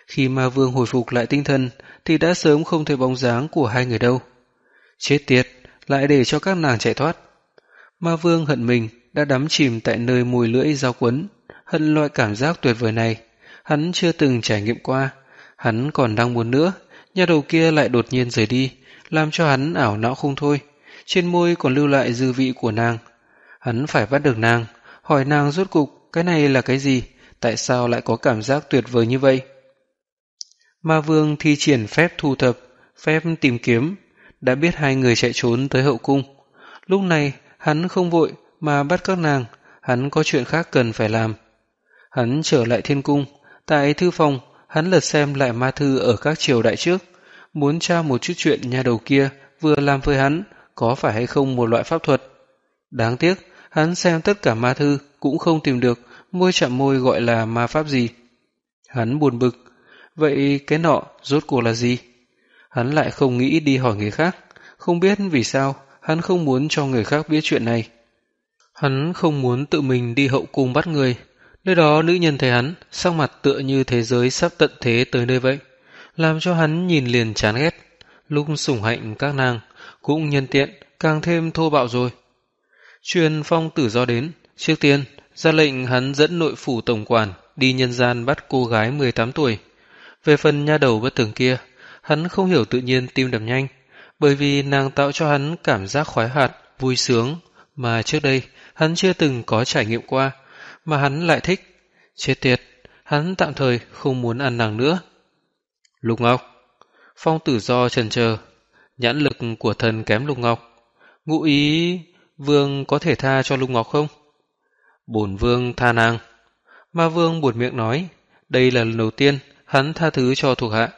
Khi ma vương hồi phục lại tinh thần thì đã sớm không thấy bóng dáng của hai người đâu. Chết tiệt, lại để cho các nàng chạy thoát. Ma vương hận mình đã đắm chìm tại nơi mùi lưỡi dao quấn, hận loại cảm giác tuyệt vời này. Hắn chưa từng trải nghiệm qua, hắn còn đang muốn nữa, nhà đầu kia lại đột nhiên rời đi, làm cho hắn ảo não không thôi. Trên môi còn lưu lại dư vị của nàng. Hắn phải bắt được nàng, hỏi nàng rốt cục cái này là cái gì, tại sao lại có cảm giác tuyệt vời như vậy. Ma Vương thi triển phép thu thập, phép tìm kiếm, đã biết hai người chạy trốn tới hậu cung. Lúc này, hắn không vội mà bắt các nàng, hắn có chuyện khác cần phải làm. Hắn trở lại thiên cung, tại thư phòng, hắn lật xem lại ma thư ở các triều đại trước, muốn tra một chút chuyện nhà đầu kia vừa làm với hắn có phải hay không một loại pháp thuật. Đáng tiếc, hắn xem tất cả ma thư cũng không tìm được môi chạm môi gọi là ma pháp gì. Hắn buồn bực, vậy cái nọ rốt cuộc là gì? Hắn lại không nghĩ đi hỏi người khác, không biết vì sao hắn không muốn cho người khác biết chuyện này. Hắn không muốn tự mình đi hậu cung bắt người. Nơi đó nữ nhân thấy hắn, sắc mặt tựa như thế giới sắp tận thế tới nơi vậy, làm cho hắn nhìn liền chán ghét. Lúc sủng hạnh các nàng, cũng nhân tiện, càng thêm thô bạo rồi. Truyền phong tử do đến, trước tiên, ra lệnh hắn dẫn nội phủ tổng quản đi nhân gian bắt cô gái 18 tuổi. Về phần nha đầu bất thường kia, hắn không hiểu tự nhiên tim đập nhanh, bởi vì nàng tạo cho hắn cảm giác khoái hạt, vui sướng, mà trước đây hắn chưa từng có trải nghiệm qua, mà hắn lại thích. Chết tiệt, hắn tạm thời không muốn ăn nàng nữa. Lục Ngọc Phong tử do trần chờ nhãn lực của thần kém Lục Ngọc. Ngụ ý vương có thể tha cho Lục Ngọc không? Bổn vương tha nàng. Ma vương buột miệng nói, đây là lần đầu tiên hắn tha thứ cho thuộc hạ.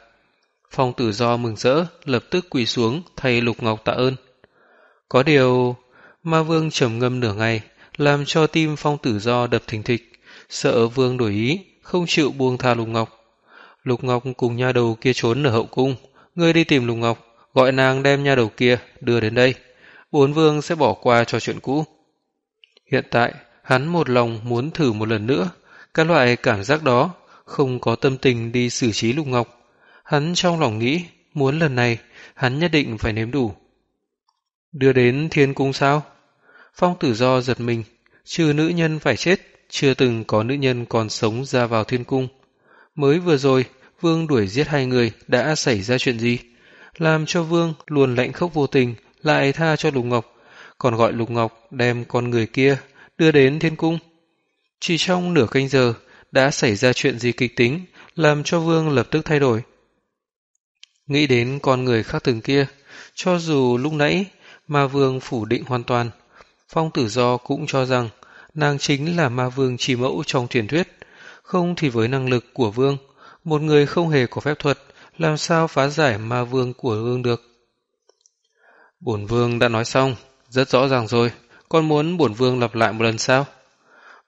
Phong tử do mừng rỡ, lập tức quỳ xuống thay Lục Ngọc tạ ơn. Có điều, ma vương trầm ngâm nửa ngày, làm cho tim phong tử do đập thình thịch, sợ vương đổi ý, không chịu buông tha Lục Ngọc. Lục Ngọc cùng nha đầu kia trốn ở hậu cung, ngươi đi tìm Lục Ngọc, gọi nàng đem nha đầu kia đưa đến đây. Bốn vương sẽ bỏ qua cho chuyện cũ. Hiện tại, hắn một lòng muốn thử một lần nữa, các loại cảm giác đó, không có tâm tình đi xử trí Lục Ngọc. Hắn trong lòng nghĩ, muốn lần này, hắn nhất định phải nếm đủ. Đưa đến thiên cung sao? Phong tử do giật mình, trừ nữ nhân phải chết, chưa từng có nữ nhân còn sống ra vào thiên cung. Mới vừa rồi, Vương đuổi giết hai người đã xảy ra chuyện gì? Làm cho Vương luôn lạnh khốc vô tình, lại tha cho Lục Ngọc, còn gọi Lục Ngọc đem con người kia đưa đến thiên cung. Chỉ trong nửa canh giờ đã xảy ra chuyện gì kịch tính, làm cho Vương lập tức thay đổi. Nghĩ đến con người khác từng kia, cho dù lúc nãy ma vương phủ định hoàn toàn, Phong tử do cũng cho rằng nàng chính là ma vương trì mẫu trong truyền thuyết, không thì với năng lực của vương, một người không hề có phép thuật, làm sao phá giải ma vương của vương được. Bổn vương đã nói xong, rất rõ ràng rồi, con muốn bổn vương lặp lại một lần sao?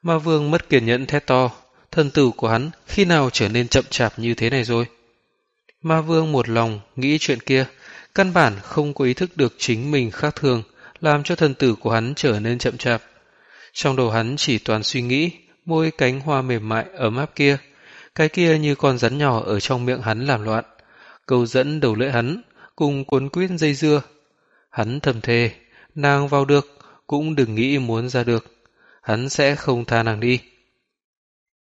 Ma vương mất kiên nhẫn thét to, thân tử của hắn khi nào trở nên chậm chạp như thế này rồi? Ma vương một lòng nghĩ chuyện kia, căn bản không có ý thức được chính mình khác thường, làm cho thần tử của hắn trở nên chậm chạp. Trong đầu hắn chỉ toàn suy nghĩ, môi cánh hoa mềm mại ấm áp kia, cái kia như con rắn nhỏ ở trong miệng hắn làm loạn, câu dẫn đầu lưỡi hắn, cùng cuốn quyết dây dưa. Hắn thầm thề, nàng vào được, cũng đừng nghĩ muốn ra được, hắn sẽ không tha nàng đi.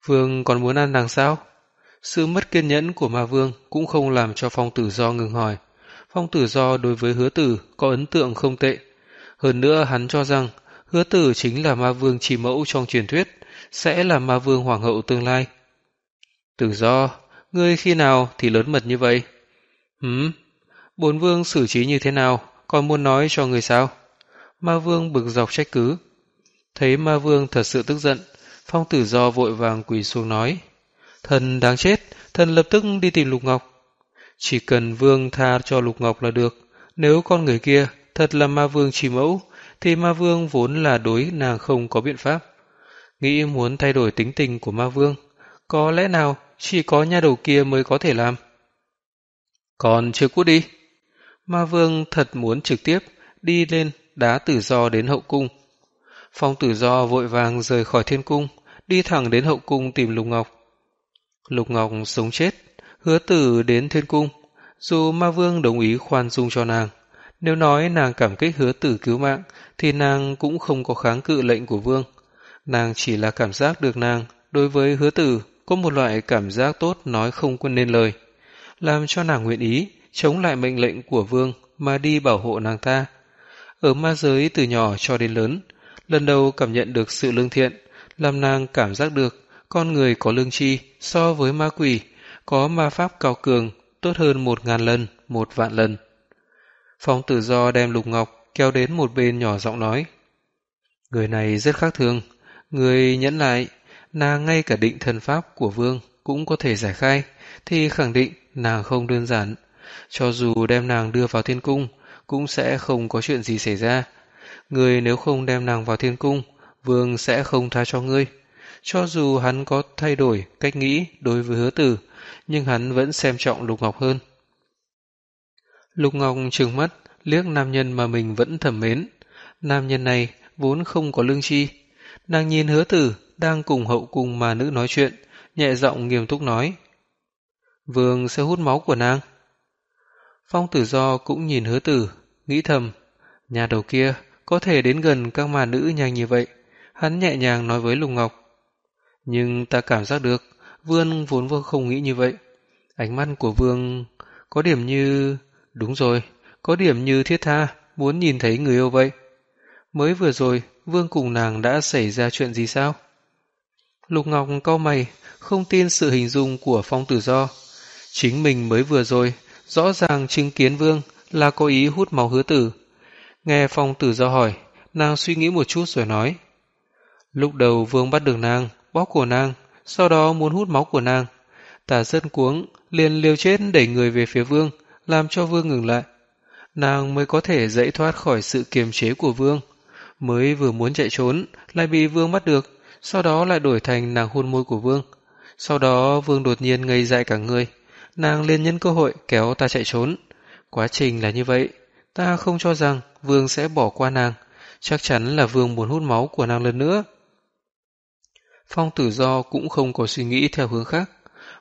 Vương còn muốn ăn nàng sao? Sự mất kiên nhẫn của ma vương cũng không làm cho phong tử do ngừng hỏi. Phong tử do đối với hứa tử có ấn tượng không tệ. Hơn nữa hắn cho rằng hứa tử chính là ma vương chỉ mẫu trong truyền thuyết, sẽ là ma vương hoàng hậu tương lai. Tử do, ngươi khi nào thì lớn mật như vậy? Hứ, bốn vương xử trí như thế nào, còn muốn nói cho người sao? Ma vương bực dọc trách cứ. Thấy ma vương thật sự tức giận, phong tử do vội vàng quỳ xuống nói. Thần đáng chết, thần lập tức đi tìm Lục Ngọc. Chỉ cần vương tha cho Lục Ngọc là được. Nếu con người kia thật là ma vương chỉ mẫu, thì ma vương vốn là đối nàng không có biện pháp. Nghĩ muốn thay đổi tính tình của ma vương, có lẽ nào chỉ có nha đầu kia mới có thể làm. Còn chưa cút đi. Ma vương thật muốn trực tiếp đi lên đá tử do đến hậu cung. Phong tử do vội vàng rời khỏi thiên cung, đi thẳng đến hậu cung tìm Lục Ngọc. Lục Ngọc sống chết, hứa tử đến thiên cung, dù ma vương đồng ý khoan dung cho nàng. Nếu nói nàng cảm kích hứa tử cứu mạng, thì nàng cũng không có kháng cự lệnh của vương. Nàng chỉ là cảm giác được nàng, đối với hứa tử, có một loại cảm giác tốt nói không quân nên lời, làm cho nàng nguyện ý, chống lại mệnh lệnh của vương mà đi bảo hộ nàng ta. Ở ma giới từ nhỏ cho đến lớn, lần đầu cảm nhận được sự lương thiện, làm nàng cảm giác được con người có lương tri so với ma quỷ, có ma pháp cao cường tốt hơn một ngàn lần, một vạn lần. Phong tử do đem Lục Ngọc kéo đến một bên nhỏ giọng nói. Người này rất khác thường, người nhẫn lại, nàng ngay cả định thần pháp của vương cũng có thể giải khai, thì khẳng định nàng không đơn giản. Cho dù đem nàng đưa vào thiên cung, cũng sẽ không có chuyện gì xảy ra. Người nếu không đem nàng vào thiên cung, vương sẽ không tha cho ngươi. Cho dù hắn có thay đổi cách nghĩ đối với hứa tử, nhưng hắn vẫn xem trọng Lục Ngọc hơn. Lục Ngọc trừng mắt, liếc nam nhân mà mình vẫn thầm mến. Nam nhân này vốn không có lương chi. Nàng nhìn hứa tử đang cùng hậu cùng mà nữ nói chuyện, nhẹ giọng nghiêm túc nói. Vương sẽ hút máu của nàng. Phong tử do cũng nhìn hứa tử, nghĩ thầm, nhà đầu kia có thể đến gần các mà nữ nhanh như vậy. Hắn nhẹ nhàng nói với Lục Ngọc. Nhưng ta cảm giác được, Vương vốn vương không nghĩ như vậy. Ánh mắt của Vương có điểm như... Đúng rồi, có điểm như thiết tha, muốn nhìn thấy người yêu vậy. Mới vừa rồi, Vương cùng nàng đã xảy ra chuyện gì sao? Lục Ngọc cau mày, không tin sự hình dung của Phong Tử Do. Chính mình mới vừa rồi, rõ ràng chứng kiến Vương là có ý hút máu hứa tử. Nghe Phong Tử Do hỏi, nàng suy nghĩ một chút rồi nói. Lúc đầu Vương bắt được nàng, bóp của nàng, sau đó muốn hút máu của nàng. Tả dân cuống, liền liều chết đẩy người về phía Vương, làm cho Vương ngừng lại. Nàng mới có thể dậy thoát khỏi sự kiềm chế của Vương. Mới vừa muốn chạy trốn, lại bị Vương bắt được, sau đó lại đổi thành nàng hôn môi của Vương. Sau đó Vương đột nhiên ngây dại cả người, nàng liền nhân cơ hội kéo ta chạy trốn. Quá trình là như vậy, ta không cho rằng Vương sẽ bỏ qua nàng, chắc chắn là Vương muốn hút máu của nàng lần nữa. Phong tử do cũng không có suy nghĩ theo hướng khác,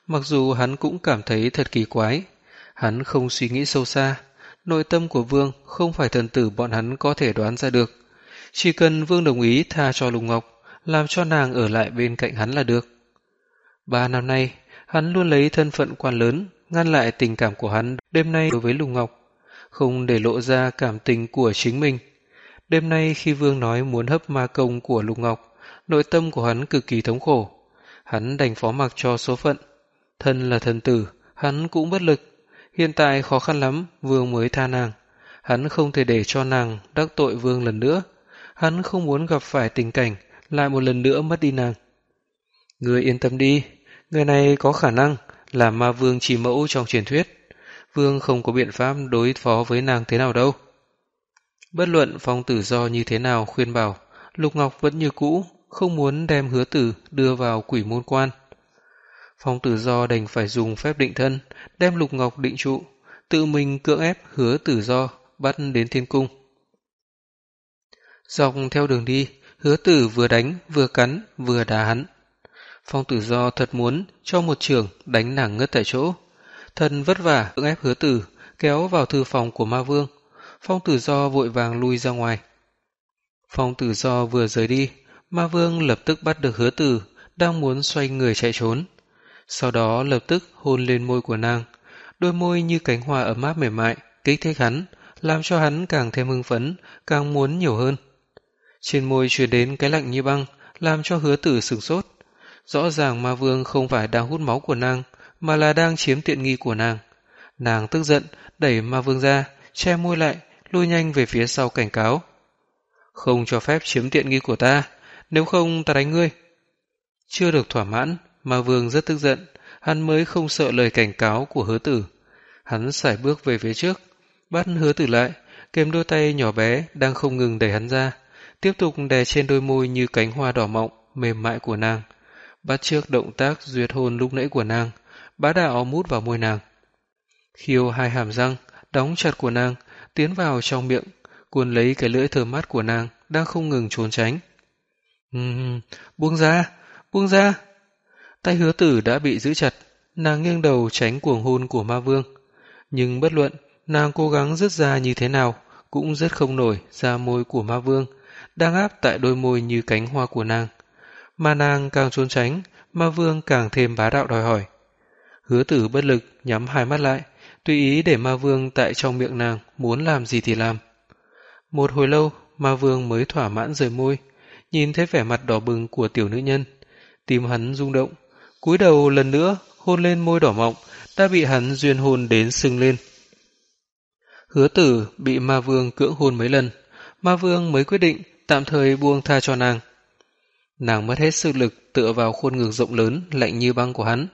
mặc dù hắn cũng cảm thấy thật kỳ quái. Hắn không suy nghĩ sâu xa, nội tâm của Vương không phải thần tử bọn hắn có thể đoán ra được. Chỉ cần Vương đồng ý tha cho Lục Ngọc, làm cho nàng ở lại bên cạnh hắn là được. Ba năm nay, hắn luôn lấy thân phận quan lớn, ngăn lại tình cảm của hắn đêm nay đối với Lục Ngọc, không để lộ ra cảm tình của chính mình. Đêm nay khi Vương nói muốn hấp ma công của Lục Ngọc, nội tâm của hắn cực kỳ thống khổ. Hắn đành phó mặc cho số phận. Thân là thần tử, hắn cũng bất lực. Hiện tại khó khăn lắm, vương mới tha nàng. Hắn không thể để cho nàng đắc tội vương lần nữa. Hắn không muốn gặp phải tình cảnh lại một lần nữa mất đi nàng. Người yên tâm đi, người này có khả năng là ma vương chỉ mẫu trong truyền thuyết. Vương không có biện pháp đối phó với nàng thế nào đâu. Bất luận phong tử do như thế nào khuyên bảo, Lục Ngọc vẫn như cũ, không muốn đem hứa tử đưa vào quỷ môn quan. Phong tử do đành phải dùng phép định thân, đem lục ngọc định trụ, tự mình cưỡng ép hứa tử do bắt đến thiên cung. Dọc theo đường đi, hứa tử vừa đánh, vừa cắn, vừa đá hắn. Phong tử do thật muốn cho một trường đánh nàng ngất tại chỗ. Thần vất vả cưỡng ép hứa tử, kéo vào thư phòng của ma vương. Phong tử do vội vàng lui ra ngoài. Phong tử do vừa rời đi, Ma Vương lập tức bắt được hứa tử, đang muốn xoay người chạy trốn. Sau đó lập tức hôn lên môi của nàng. Đôi môi như cánh hoa ấm áp mềm mại, kích thích hắn, làm cho hắn càng thêm hưng phấn, càng muốn nhiều hơn. Trên môi truyền đến cái lạnh như băng, làm cho hứa tử sửng sốt. Rõ ràng ma vương không phải đang hút máu của nàng, mà là đang chiếm tiện nghi của nàng. Nàng tức giận, đẩy ma vương ra, che môi lại, lui nhanh về phía sau cảnh cáo. Không cho phép chiếm tiện nghi của ta, nếu không ta đánh ngươi. Chưa được thỏa mãn, mà vương rất tức giận, hắn mới không sợ lời cảnh cáo của hứa tử. Hắn sải bước về phía trước, bắt hứa tử lại, kèm đôi tay nhỏ bé đang không ngừng đẩy hắn ra, tiếp tục đè trên đôi môi như cánh hoa đỏ mọng, mềm mại của nàng. Bắt trước động tác duyệt hôn lúc nãy của nàng, bá đạo mút vào môi nàng. Khiêu hai hàm răng, đóng chặt của nàng, tiến vào trong miệng, cuốn lấy cái lưỡi thơm mát của nàng, đang không ngừng trốn tránh. Buông ra, buông ra. Tay hứa tử đã bị giữ chặt, nàng nghiêng đầu tránh cuồng hôn của ma vương. Nhưng bất luận, nàng cố gắng rứt ra như thế nào, cũng rất không nổi ra môi của ma vương, đang áp tại đôi môi như cánh hoa của nàng. Mà nàng càng trốn tránh, ma vương càng thêm bá đạo đòi hỏi. Hứa tử bất lực, nhắm hai mắt lại, tùy ý để ma vương tại trong miệng nàng, muốn làm gì thì làm. Một hồi lâu, ma vương mới thỏa mãn rời môi, nhìn thấy vẻ mặt đỏ bừng của tiểu nữ nhân. Tim hắn rung động, cúi đầu lần nữa hôn lên môi đỏ mọng, đã bị hắn duyên hôn đến sưng lên. Hứa tử bị ma vương cưỡng hôn mấy lần, ma vương mới quyết định tạm thời buông tha cho nàng. Nàng mất hết sức lực tựa vào khuôn ngực rộng lớn lạnh như băng của hắn.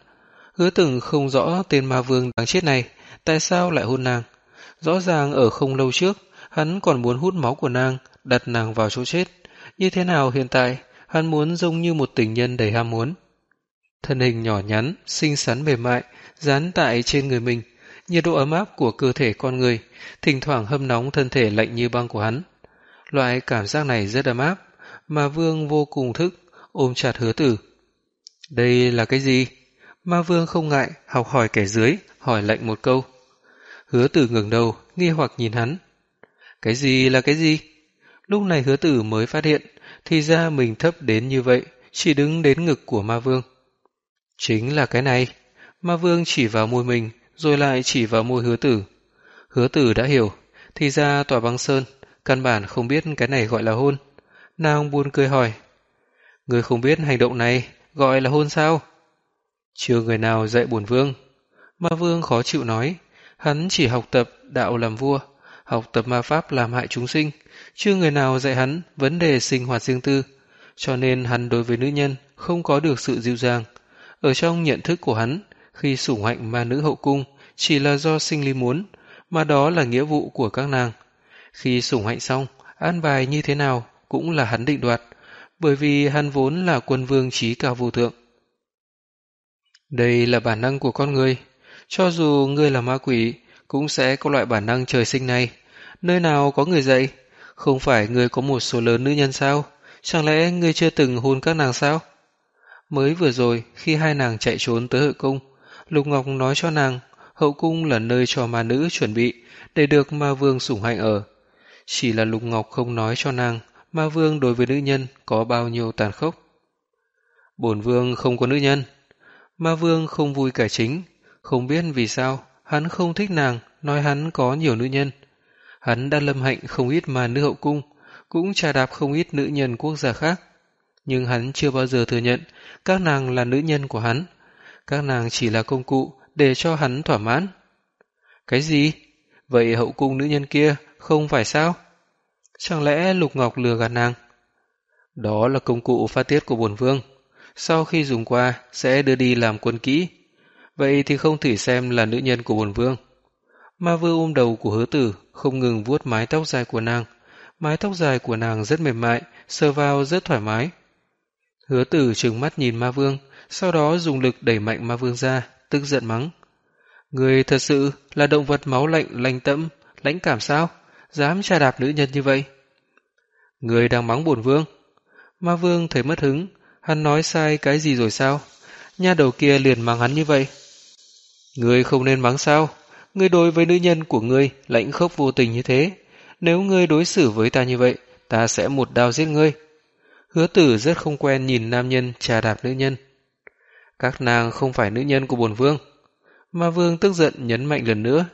Hứa từng không rõ tên ma vương đáng chết này, tại sao lại hôn nàng. Rõ ràng ở không lâu trước, hắn còn muốn hút máu của nàng, đặt nàng vào chỗ chết. Như thế nào hiện tại, hắn muốn giống như một tình nhân đầy ham muốn. Thân hình nhỏ nhắn, xinh xắn mềm mại, dán tại trên người mình, nhiệt độ ấm áp của cơ thể con người, thỉnh thoảng hâm nóng thân thể lạnh như băng của hắn. Loại cảm giác này rất ấm áp, mà Vương vô cùng thức, ôm chặt hứa tử. Đây là cái gì? Ma Vương không ngại, học hỏi kẻ dưới, hỏi lạnh một câu. Hứa tử ngừng đầu, nghi hoặc nhìn hắn. Cái gì là cái gì? Lúc này hứa tử mới phát hiện, thì ra mình thấp đến như vậy, chỉ đứng đến ngực của ma vương. Chính là cái này. Ma vương chỉ vào môi mình, rồi lại chỉ vào môi hứa tử. Hứa tử đã hiểu, thì ra tòa băng sơn, căn bản không biết cái này gọi là hôn. Nàng buồn cười hỏi, Người không biết hành động này gọi là hôn sao? Chưa người nào dạy bổn vương. Ma vương khó chịu nói, hắn chỉ học tập đạo làm vua, học tập ma pháp làm hại chúng sinh, chưa người nào dạy hắn vấn đề sinh hoạt riêng tư, cho nên hắn đối với nữ nhân không có được sự dịu dàng. Ở trong nhận thức của hắn, khi sủng hạnh ma nữ hậu cung chỉ là do sinh lý muốn, mà đó là nghĩa vụ của các nàng. Khi sủng hạnh xong, an bài như thế nào cũng là hắn định đoạt, bởi vì hắn vốn là quân vương trí cao vô thượng. Đây là bản năng của con người, cho dù ngươi là ma quỷ, cũng sẽ có loại bản năng trời sinh này. Nơi nào có người dạy? Không phải ngươi có một số lớn nữ nhân sao? Chẳng lẽ ngươi chưa từng hôn các nàng sao? Mới vừa rồi, khi hai nàng chạy trốn tới hậu cung, Lục Ngọc nói cho nàng, hậu cung là nơi cho ma nữ chuẩn bị để được ma vương sủng hạnh ở. Chỉ là Lục Ngọc không nói cho nàng, ma vương đối với nữ nhân có bao nhiêu tàn khốc. Bổn vương không có nữ nhân. Ma vương không vui cả chính, không biết vì sao hắn không thích nàng, nói hắn có nhiều nữ nhân. Hắn đã lâm hạnh không ít mà nữ hậu cung, cũng trà đạp không ít nữ nhân quốc gia khác. Nhưng hắn chưa bao giờ thừa nhận các nàng là nữ nhân của hắn. Các nàng chỉ là công cụ để cho hắn thỏa mãn. Cái gì? Vậy hậu cung nữ nhân kia không phải sao? Chẳng lẽ Lục Ngọc lừa gạt nàng? Đó là công cụ phát tiết của bổn vương. Sau khi dùng qua, sẽ đưa đi làm quân kỹ. Vậy thì không thử xem là nữ nhân của bổn vương. Ma vương ôm đầu của hứa tử, không ngừng vuốt mái tóc dài của nàng. Mái tóc dài của nàng rất mềm mại, sờ vào rất thoải mái. Hứa tử trừng mắt nhìn ma vương, sau đó dùng lực đẩy mạnh ma vương ra, tức giận mắng. Người thật sự là động vật máu lạnh, lành tẫm, lãnh cảm sao? dám tra đạp nữ nhân như vậy. Người đang mắng bổn vương. Ma vương thấy mất hứng, hắn nói sai cái gì rồi sao? Nha đầu kia liền mắng hắn như vậy. Người không nên mắng sao? Người đối với nữ nhân của ngươi lãnh khốc vô tình như thế. Nếu ngươi đối xử với ta như vậy, ta sẽ một đao giết ngươi. Hứa tử rất không quen nhìn nam nhân trà đạp nữ nhân. Các nàng không phải nữ nhân của bổn vương. Ma vương tức giận nhấn mạnh lần nữa,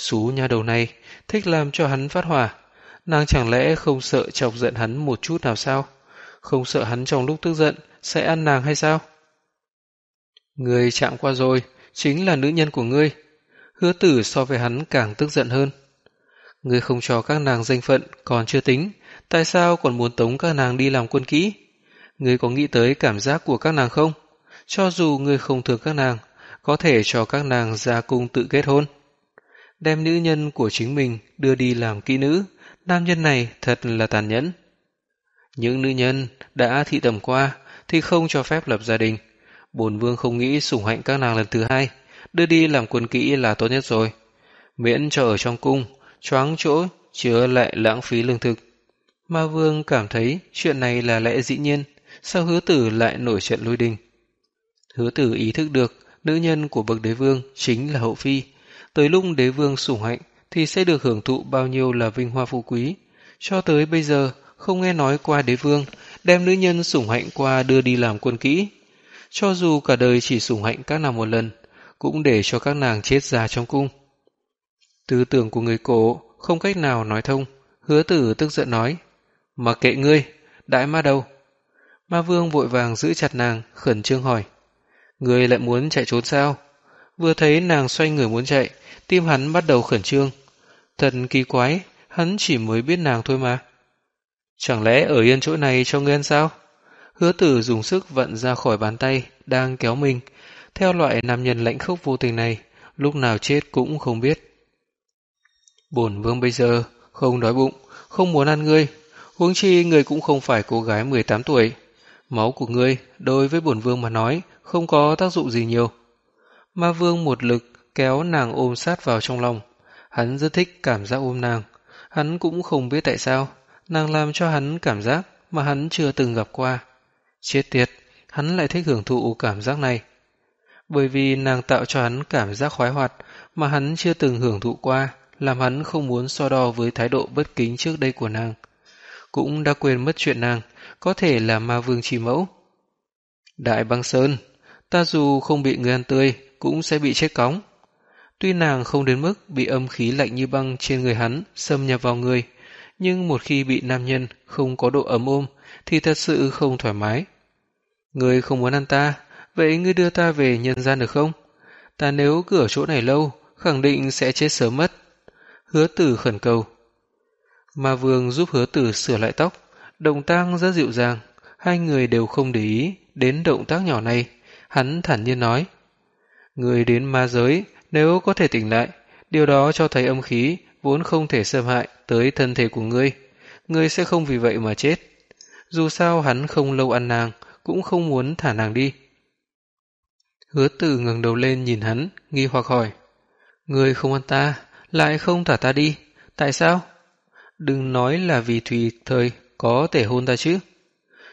Xú nha đầu này, thích làm cho hắn phát hỏa. Nàng chẳng lẽ không sợ chọc giận hắn một chút nào sao? Không sợ hắn trong lúc tức giận sẽ ăn nàng hay sao? Người chạm qua rồi, chính là nữ nhân của ngươi. Hứa tử so với hắn càng tức giận hơn. Ngươi không cho các nàng danh phận còn chưa tính, tại sao còn muốn tống các nàng đi làm quân kỹ? Ngươi có nghĩ tới cảm giác của các nàng không? Cho dù ngươi không thương các nàng, có thể cho các nàng ra cung tự kết hôn đem nữ nhân của chính mình đưa đi làm kỹ nữ, nam nhân này thật là tàn nhẫn. Những nữ nhân đã thị tầm qua thì không cho phép lập gia đình. Bồn vương không nghĩ sủng hạnh các nàng lần thứ hai, đưa đi làm quân kỹ là tốt nhất rồi. Miễn cho ở trong cung, choáng chỗ, chứa lại lãng phí lương thực. Ma vương cảm thấy chuyện này là lẽ dĩ nhiên, sao hứa tử lại nổi trận lôi đình. Hứa tử ý thức được nữ nhân của bậc đế vương chính là hậu phi, tới lúc đế vương sủng hạnh thì sẽ được hưởng thụ bao nhiêu là vinh hoa phú quý. Cho tới bây giờ, không nghe nói qua đế vương, đem nữ nhân sủng hạnh qua đưa đi làm quân kỹ. Cho dù cả đời chỉ sủng hạnh các nàng một lần, cũng để cho các nàng chết già trong cung. Tư tưởng của người cổ không cách nào nói thông, hứa tử tức giận nói, mà kệ ngươi, đại ma đâu? Ma vương vội vàng giữ chặt nàng, khẩn trương hỏi, ngươi lại muốn chạy trốn sao? Vừa thấy nàng xoay người muốn chạy, tim hắn bắt đầu khẩn trương. Thật kỳ quái, hắn chỉ mới biết nàng thôi mà. Chẳng lẽ ở yên chỗ này cho ngươi ăn sao? Hứa tử dùng sức vận ra khỏi bàn tay, đang kéo mình. Theo loại nam nhân lãnh khốc vô tình này, lúc nào chết cũng không biết. Bổn vương bây giờ không đói bụng, không muốn ăn ngươi. Huống chi ngươi cũng không phải cô gái 18 tuổi. Máu của ngươi đối với bổn vương mà nói không có tác dụng gì nhiều. Ma vương một lực kéo nàng ôm sát vào trong lòng. Hắn rất thích cảm giác ôm nàng. Hắn cũng không biết tại sao. Nàng làm cho hắn cảm giác mà hắn chưa từng gặp qua. Chết tiệt, hắn lại thích hưởng thụ cảm giác này. Bởi vì nàng tạo cho hắn cảm giác khoái hoạt mà hắn chưa từng hưởng thụ qua, làm hắn không muốn so đo với thái độ bất kính trước đây của nàng. Cũng đã quên mất chuyện nàng, có thể là ma vương chỉ mẫu. Đại băng sơn, ta dù không bị người ăn tươi, cũng sẽ bị chết cóng. Tuy nàng không đến mức bị âm khí lạnh như băng trên người hắn xâm nhập vào người, nhưng một khi bị nam nhân không có độ ấm ôm thì thật sự không thoải mái. người không muốn ăn ta, vậy ngươi đưa ta về nhân gian được không? Ta nếu cứ ở chỗ này lâu, khẳng định sẽ chết sớm mất. Hứa tử khẩn cầu. Ma vương giúp hứa tử sửa lại tóc, động tác rất dịu dàng, hai người đều không để ý đến động tác nhỏ này. Hắn thản nhiên nói, Người đến ma giới, nếu có thể tỉnh lại, điều đó cho thấy âm khí vốn không thể xâm hại tới thân thể của ngươi. Ngươi sẽ không vì vậy mà chết. Dù sao hắn không lâu ăn nàng, cũng không muốn thả nàng đi. Hứa tử ngẩng đầu lên nhìn hắn, nghi hoặc hỏi. Ngươi không ăn ta, lại không thả ta đi. Tại sao? Đừng nói là vì thùy thời có thể hôn ta chứ.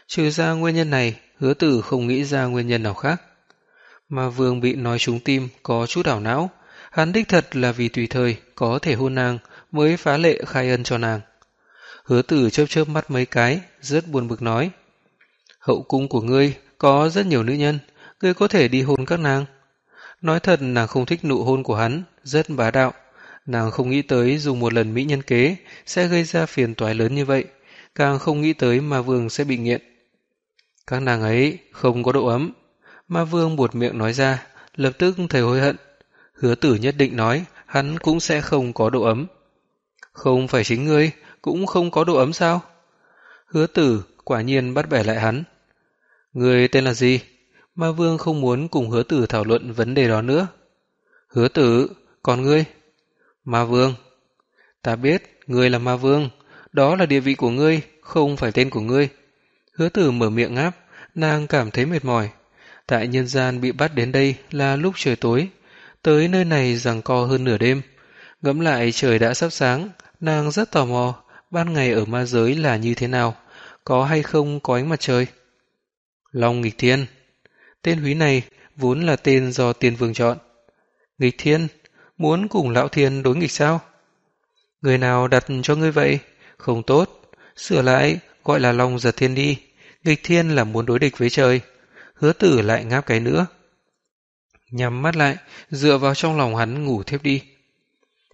Trừ ra nguyên nhân này, hứa tử không nghĩ ra nguyên nhân nào khác. Mà vương bị nói trúng tim có chút ảo não. Hắn đích thật là vì tùy thời có thể hôn nàng mới phá lệ khai ân cho nàng. Hứa tử chớp chớp mắt mấy cái, rất buồn bực nói. Hậu cung của ngươi có rất nhiều nữ nhân, ngươi có thể đi hôn các nàng. Nói thật nàng không thích nụ hôn của hắn, rất bá đạo. Nàng không nghĩ tới dùng một lần mỹ nhân kế sẽ gây ra phiền toái lớn như vậy, càng không nghĩ tới ma vương sẽ bị nghiện. Các nàng ấy không có độ ấm. Ma vương buột miệng nói ra, lập tức thấy hối hận. Hứa tử nhất định nói hắn cũng sẽ không có độ ấm. Không phải chính ngươi, cũng không có độ ấm sao? Hứa tử quả nhiên bắt bẻ lại hắn. Người tên là gì? Ma vương không muốn cùng hứa tử thảo luận vấn đề đó nữa. Hứa tử, còn ngươi? Ma vương. Ta biết, ngươi là ma vương. Đó là địa vị của ngươi, không phải tên của ngươi. Hứa tử mở miệng ngáp, nàng cảm thấy mệt mỏi. Tại nhân gian bị bắt đến đây là lúc trời tối. Tới nơi này rằng co hơn nửa đêm. Ngẫm lại trời đã sắp sáng, nàng rất tò mò, ban ngày ở ma giới là như thế nào, có hay không có ánh mặt trời. Long nghịch thiên Tên húy này vốn là tên do tiên vương chọn. Nghịch thiên, muốn cùng lão thiên đối nghịch sao? Người nào đặt cho ngươi vậy? Không tốt, sửa lại, gọi là long giật thiên đi. Nghịch thiên là muốn đối địch với trời. Hứa tử lại ngáp cái nữa. Nhắm mắt lại, dựa vào trong lòng hắn ngủ thiếp đi.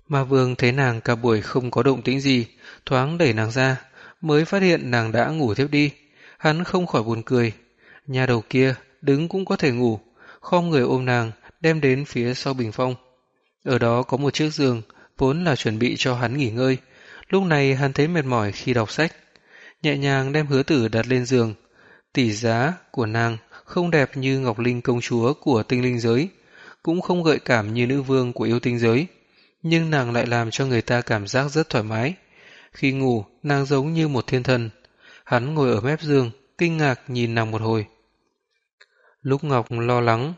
Ma vương thấy nàng cả buổi không có động tĩnh gì, thoáng đẩy nàng ra, mới phát hiện nàng đã ngủ thiếp đi. Hắn không khỏi buồn cười. Nhà đầu kia, đứng cũng có thể ngủ, khom người ôm nàng, đem đến phía sau bình phong. Ở đó có một chiếc giường, vốn là chuẩn bị cho hắn nghỉ ngơi. Lúc này hắn thấy mệt mỏi khi đọc sách. Nhẹ nhàng đem hứa tử đặt lên giường. Tỷ giá của nàng không đẹp như Ngọc Linh công chúa của tinh linh giới, cũng không gợi cảm như nữ vương của yêu tinh giới nhưng nàng lại làm cho người ta cảm giác rất thoải mái. Khi ngủ, nàng giống như một thiên thần. Hắn ngồi ở mép giường, kinh ngạc nhìn nàng một hồi. Lúc Ngọc lo lắng,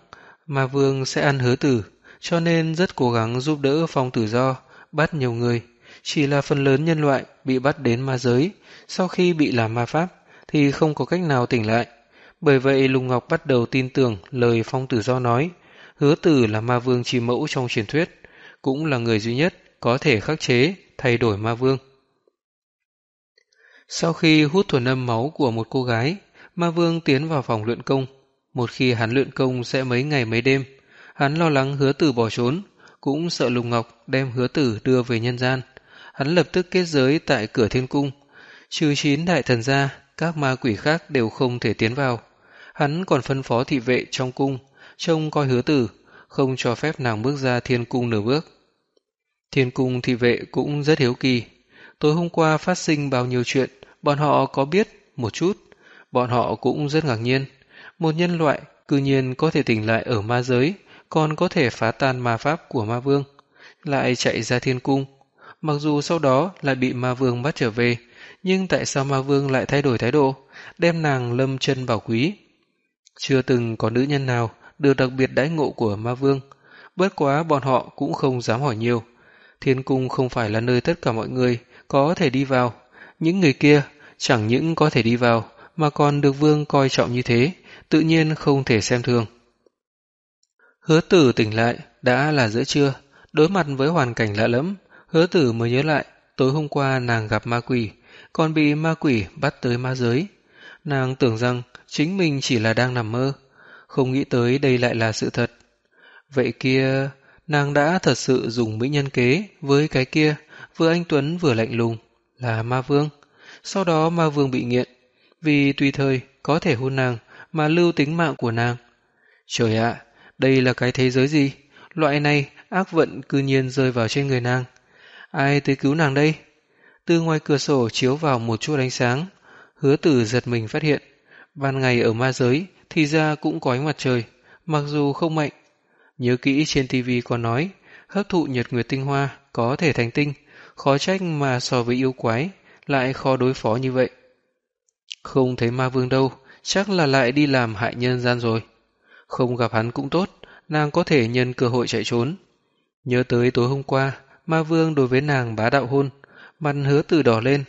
mà Vương sẽ ăn hứa tử, cho nên rất cố gắng giúp đỡ phong tử do, bắt nhiều người. Chỉ là phần lớn nhân loại bị bắt đến ma giới, sau khi bị làm ma pháp thì không có cách nào tỉnh lại. Bởi vậy Lục Ngọc bắt đầu tin tưởng lời phong tử do nói, hứa tử là ma vương chi mẫu trong truyền thuyết, cũng là người duy nhất có thể khắc chế, thay đổi ma vương. Sau khi hút thuần âm máu của một cô gái, ma vương tiến vào phòng luyện công. Một khi hắn luyện công sẽ mấy ngày mấy đêm, hắn lo lắng hứa tử bỏ trốn, cũng sợ Lục Ngọc đem hứa tử đưa về nhân gian. Hắn lập tức kết giới tại cửa thiên cung. Trừ chín đại thần gia, các ma quỷ khác đều không thể tiến vào. Hắn còn phân phó thị vệ trong cung, trông coi hứa tử, không cho phép nàng bước ra thiên cung nửa bước. Thiên cung thị vệ cũng rất hiếu kỳ. Tối hôm qua phát sinh bao nhiêu chuyện, bọn họ có biết một chút. Bọn họ cũng rất ngạc nhiên. Một nhân loại cư nhiên có thể tỉnh lại ở ma giới, còn có thể phá tan ma pháp của ma vương, lại chạy ra thiên cung. Mặc dù sau đó lại bị ma vương bắt trở về, nhưng tại sao ma vương lại thay đổi thái độ, đem nàng lâm chân bảo quý? Chưa từng có nữ nhân nào được đặc biệt đãi ngộ của ma vương, bất quá bọn họ cũng không dám hỏi nhiều. Thiên cung không phải là nơi tất cả mọi người có thể đi vào. Những người kia chẳng những có thể đi vào, mà còn được vương coi trọng như thế, tự nhiên không thể xem thường. Hứa tử tỉnh lại, đã là giữa trưa, đối mặt với hoàn cảnh lạ lẫm, hứa tử mới nhớ lại, tối hôm qua nàng gặp ma quỷ, còn bị ma quỷ bắt tới ma giới. Nàng tưởng rằng chính mình chỉ là đang nằm mơ, không nghĩ tới đây lại là sự thật. Vậy kia, nàng đã thật sự dùng mỹ nhân kế với cái kia, vừa anh Tuấn vừa lạnh lùng, là ma vương. Sau đó ma vương bị nghiện, vì tùy thời có thể hôn nàng mà lưu tính mạng của nàng. Trời ạ, đây là cái thế giới gì? Loại này ác vận cư nhiên rơi vào trên người nàng. Ai tới cứu nàng đây? Từ ngoài cửa sổ chiếu vào một chút ánh sáng, hứa tử giật mình phát hiện. Ban ngày ở ma giới thì ra cũng có ánh mặt trời, mặc dù không mạnh. Nhớ kỹ trên tivi có nói, hấp thụ nhật nguyệt tinh hoa có thể thành tinh, khó trách mà so với yêu quái, lại khó đối phó như vậy. Không thấy ma vương đâu, chắc là lại đi làm hại nhân gian rồi. Không gặp hắn cũng tốt, nàng có thể nhân cơ hội chạy trốn. Nhớ tới tối hôm qua, ma vương đối với nàng bá đạo hôn, mặt hứa từ đỏ lên.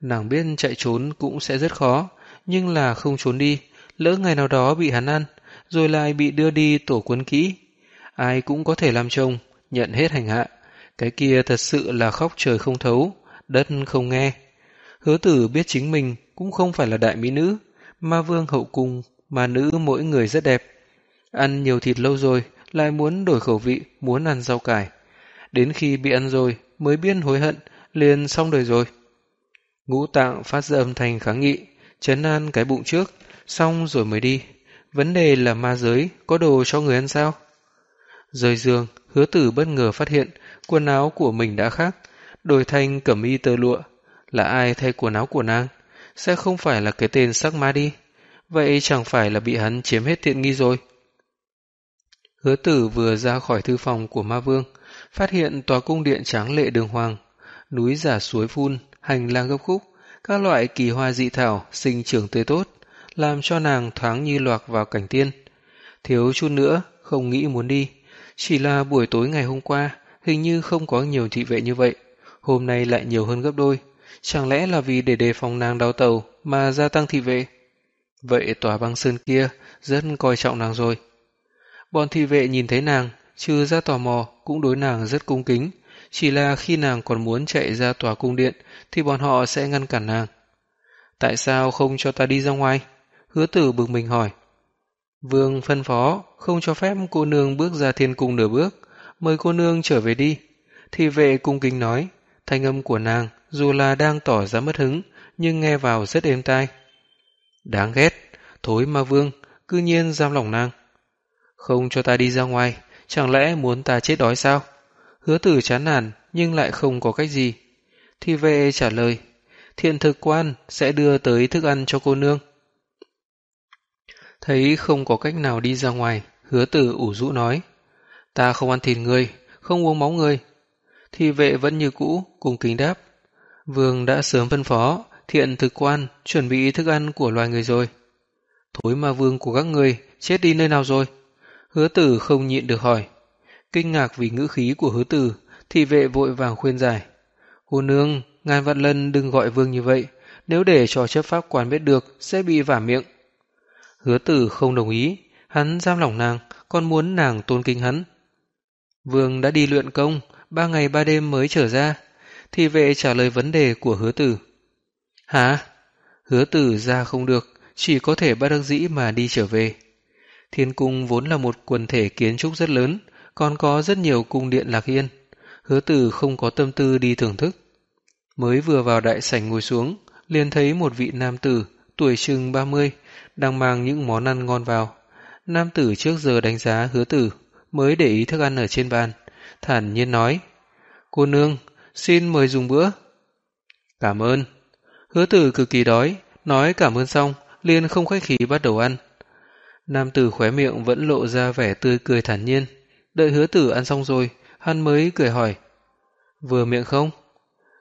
Nàng biết chạy trốn cũng sẽ rất khó, nhưng là không trốn đi, lỡ ngày nào đó bị hắn ăn, rồi lại bị đưa đi tổ quân kỹ. Ai cũng có thể làm chồng, nhận hết hành hạ. Cái kia thật sự là khóc trời không thấu, đất không nghe. Hứa tử biết chính mình cũng không phải là đại mỹ nữ, ma vương hậu cung, mà nữ mỗi người rất đẹp. Ăn nhiều thịt lâu rồi, lại muốn đổi khẩu vị, muốn ăn rau cải. Đến khi bị ăn rồi, mới biết hối hận, liền xong đời rồi. Ngũ tạng phát ra âm thanh kháng nghị, chấn an cái bụng trước, xong rồi mới đi. Vấn đề là ma giới, có đồ cho người ăn sao? Rời giường, hứa tử bất ngờ phát hiện quần áo của mình đã khác, đổi thành cẩm y tơ lụa. Là ai thay quần áo của nàng? Sẽ không phải là cái tên sắc ma đi. Vậy chẳng phải là bị hắn chiếm hết tiện nghi rồi. Hứa tử vừa ra khỏi thư phòng của ma vương, phát hiện tòa cung điện tráng lệ đường hoàng, núi giả suối phun, hành lang gấp khúc, các loại kỳ hoa dị thảo sinh trưởng tươi tốt, làm cho nàng thoáng như loạc vào cảnh tiên. Thiếu chút nữa, không nghĩ muốn đi. Chỉ là buổi tối ngày hôm qua, hình như không có nhiều thị vệ như vậy. Hôm nay lại nhiều hơn gấp đôi. Chẳng lẽ là vì để đề phòng nàng đào tàu mà gia tăng thị vệ? Vậy tòa băng sơn kia rất coi trọng nàng rồi. Bọn thị vệ nhìn thấy nàng, trừ ra tò mò, cũng đối nàng rất cung kính. Chỉ là khi nàng còn muốn chạy ra tòa cung điện, thì bọn họ sẽ ngăn cản nàng. Tại sao không cho ta đi ra ngoài? Hứa tử bực mình hỏi. Vương phân phó, không cho phép cô nương bước ra thiên cung nửa bước, mời cô nương trở về đi. Thị vệ cung kính nói, thanh âm của nàng dù là đang tỏ ra mất hứng, nhưng nghe vào rất êm tai. Đáng ghét, thối ma vương, cư nhiên giam lòng nàng. Không cho ta đi ra ngoài, chẳng lẽ muốn ta chết đói sao? Hứa tử chán nản nhưng lại không có cách gì. Thì vệ trả lời, thiện thực quan sẽ đưa tới thức ăn cho cô nương. Thấy không có cách nào đi ra ngoài, hứa tử ủ rũ nói, ta không ăn thịt người, không uống máu người. Thì vệ vẫn như cũ, cùng kính đáp, vương đã sớm phân phó, thiện thực quan chuẩn bị thức ăn của loài người rồi. Thối ma vương của các người chết đi nơi nào rồi? Hứa tử không nhịn được hỏi. Kinh ngạc vì ngữ khí của hứa tử, thị vệ vội vàng khuyên giải. Cô nương, ngàn vạn lần đừng gọi vương như vậy, nếu để cho chấp pháp quan biết được sẽ bị vả miệng. Hứa tử không đồng ý, hắn giam lòng nàng, còn muốn nàng tôn kính hắn. Vương đã đi luyện công, ba ngày ba đêm mới trở ra, thì vệ trả lời vấn đề của hứa tử. Hả? Hứa tử ra không được, chỉ có thể bắt đắc dĩ mà đi trở về. Thiên cung vốn là một quần thể kiến trúc rất lớn, còn có rất nhiều cung điện lạc yên. Hứa tử không có tâm tư đi thưởng thức. Mới vừa vào đại sảnh ngồi xuống, liền thấy một vị nam tử, tuổi chừng 30, đang mang những món ăn ngon vào. Nam tử trước giờ đánh giá hứa tử, mới để ý thức ăn ở trên bàn, thản nhiên nói, Cô nương, xin mời dùng bữa. Cảm ơn. Hứa tử cực kỳ đói, nói cảm ơn xong, liền không khách khí bắt đầu ăn. Nam tử khóe miệng vẫn lộ ra vẻ tươi cười thản nhiên. Đợi hứa tử ăn xong rồi, hắn mới cười hỏi. Vừa miệng không?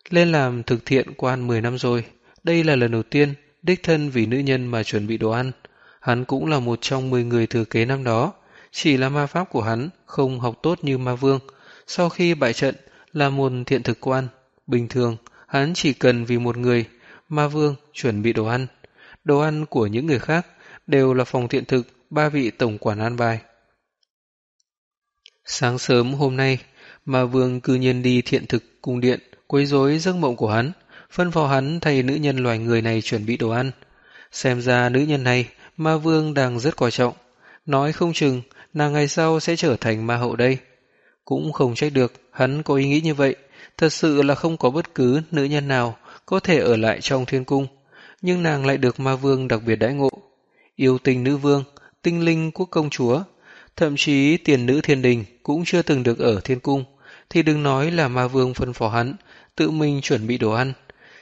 Lên làm thực thiện quan 10 năm rồi. Đây là lần đầu tiên đích thân vì nữ nhân mà chuẩn bị đồ ăn. Hắn cũng là một trong 10 người thừa kế năm đó. Chỉ là ma pháp của hắn không học tốt như ma vương. Sau khi bại trận là một thiện thực quan. Bình thường, hắn chỉ cần vì một người, ma vương, chuẩn bị đồ ăn. Đồ ăn của những người khác đều là phòng thiện thực ba vị tổng quản an bài. Sáng sớm hôm nay, ma vương cư nhiên đi thiện thực cung điện, quấy rối giấc mộng của hắn, phân phó hắn thay nữ nhân loài người này chuẩn bị đồ ăn. Xem ra nữ nhân này, ma vương đang rất coi trọng. Nói không chừng, nàng ngày sau sẽ trở thành ma hậu đây. Cũng không trách được, hắn có ý nghĩ như vậy. Thật sự là không có bất cứ nữ nhân nào có thể ở lại trong thiên cung. Nhưng nàng lại được ma vương đặc biệt đãi ngộ. Yêu tình nữ vương, tinh linh quốc công chúa, thậm chí tiền nữ thiên đình cũng chưa từng được ở thiên cung. Thì đừng nói là ma vương phân phó hắn, tự mình chuẩn bị đồ ăn.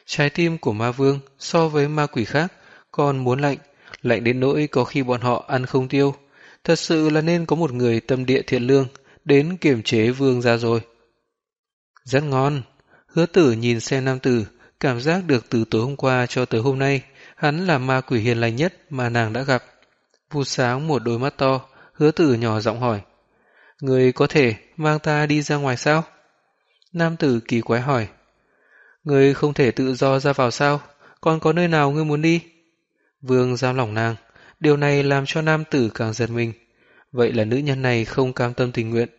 Trái tim của ma vương so với ma quỷ khác còn muốn lạnh, lạnh đến nỗi có khi bọn họ ăn không tiêu. Thật sự là nên có một người tâm địa thiện lương đến kiềm chế vương ra rồi. Rất ngon. Hứa tử nhìn xem nam tử, cảm giác được từ tối hôm qua cho tới hôm nay, hắn là ma quỷ hiền lành nhất mà nàng đã gặp. Vụt sáng một đôi mắt to, hứa tử nhỏ giọng hỏi. Người có thể mang ta đi ra ngoài sao? Nam tử kỳ quái hỏi. Người không thể tự do ra vào sao? Còn có nơi nào ngươi muốn đi? Vương giam lòng nàng. Điều này làm cho nam tử càng giật mình. Vậy là nữ nhân này không cam tâm tình nguyện.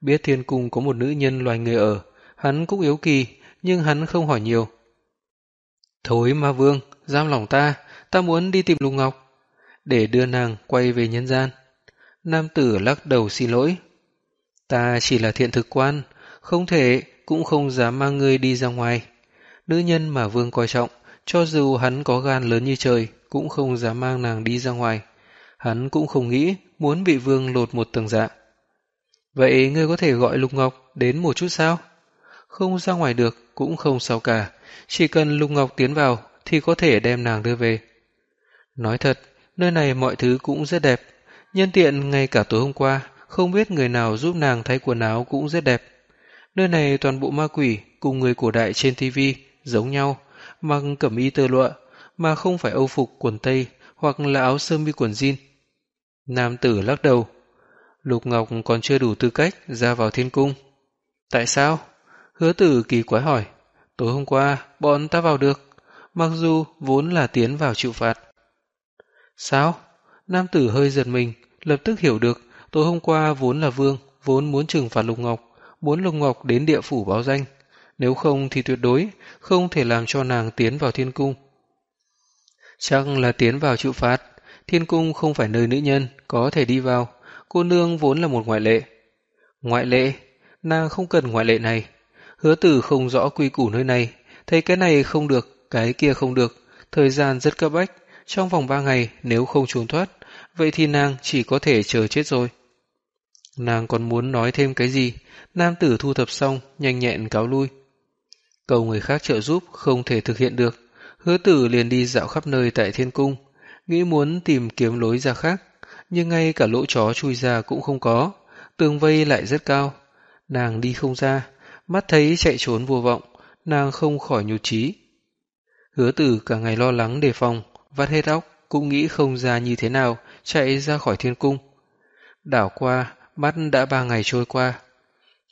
Biết thiên cung có một nữ nhân loài người ở, hắn cũng yếu kỳ, nhưng hắn không hỏi nhiều. Thối ma vương, giam lòng ta, ta muốn đi tìm Lục Ngọc, để đưa nàng quay về nhân gian. Nam tử lắc đầu xin lỗi. Ta chỉ là thiện thực quan, không thể, cũng không dám mang ngươi đi ra ngoài. Nữ nhân mà vương coi trọng, cho dù hắn có gan lớn như trời, cũng không dám mang nàng đi ra ngoài. Hắn cũng không nghĩ muốn bị vương lột một tầng dạ. Vậy ngươi có thể gọi Lục Ngọc đến một chút sao? Không ra ngoài được, cũng không sao cả. Chỉ cần Lục Ngọc tiến vào thì có thể đem nàng đưa về. Nói thật, nơi này mọi thứ cũng rất đẹp. Nhân tiện ngay cả tối hôm qua, không biết người nào giúp nàng thay quần áo cũng rất đẹp. Nơi này toàn bộ ma quỷ cùng người cổ đại trên tivi giống nhau, mặc cẩm y tơ lụa, mà không phải âu phục quần tây hoặc là áo sơ mi quần jean. Nam tử lắc đầu. Lục Ngọc còn chưa đủ tư cách ra vào thiên cung. Tại sao? Hứa tử kỳ quái hỏi. Tối hôm qua, bọn ta vào được, mặc dù vốn là tiến vào chịu phạt. Sao? Nam tử hơi giật mình, lập tức hiểu được tối hôm qua vốn là vương, vốn muốn trừng phạt Lục Ngọc, muốn Lục Ngọc đến địa phủ báo danh. Nếu không thì tuyệt đối không thể làm cho nàng tiến vào thiên cung. Chắc là tiến vào chịu phạt, thiên cung không phải nơi nữ nhân có thể đi vào, cô nương vốn là một ngoại lệ. Ngoại lệ? Nàng không cần ngoại lệ này. Hứa tử không rõ quy củ nơi này, thấy cái này không được, cái kia không được, thời gian rất cấp bách, trong vòng ba ngày nếu không trốn thoát, vậy thì nàng chỉ có thể chờ chết rồi. Nàng còn muốn nói thêm cái gì, nam tử thu thập xong, nhanh nhẹn cáo lui. Cầu người khác trợ giúp không thể thực hiện được, hứa tử liền đi dạo khắp nơi tại thiên cung, nghĩ muốn tìm kiếm lối ra khác, nhưng ngay cả lỗ chó chui ra cũng không có, tường vây lại rất cao. Nàng đi không ra, mắt thấy chạy trốn vô vọng, nàng không khỏi nhụt chí. Hứa tử cả ngày lo lắng đề phòng, vắt hết óc, cũng nghĩ không ra như thế nào, chạy ra khỏi thiên cung. Đảo qua, mắt đã ba ngày trôi qua.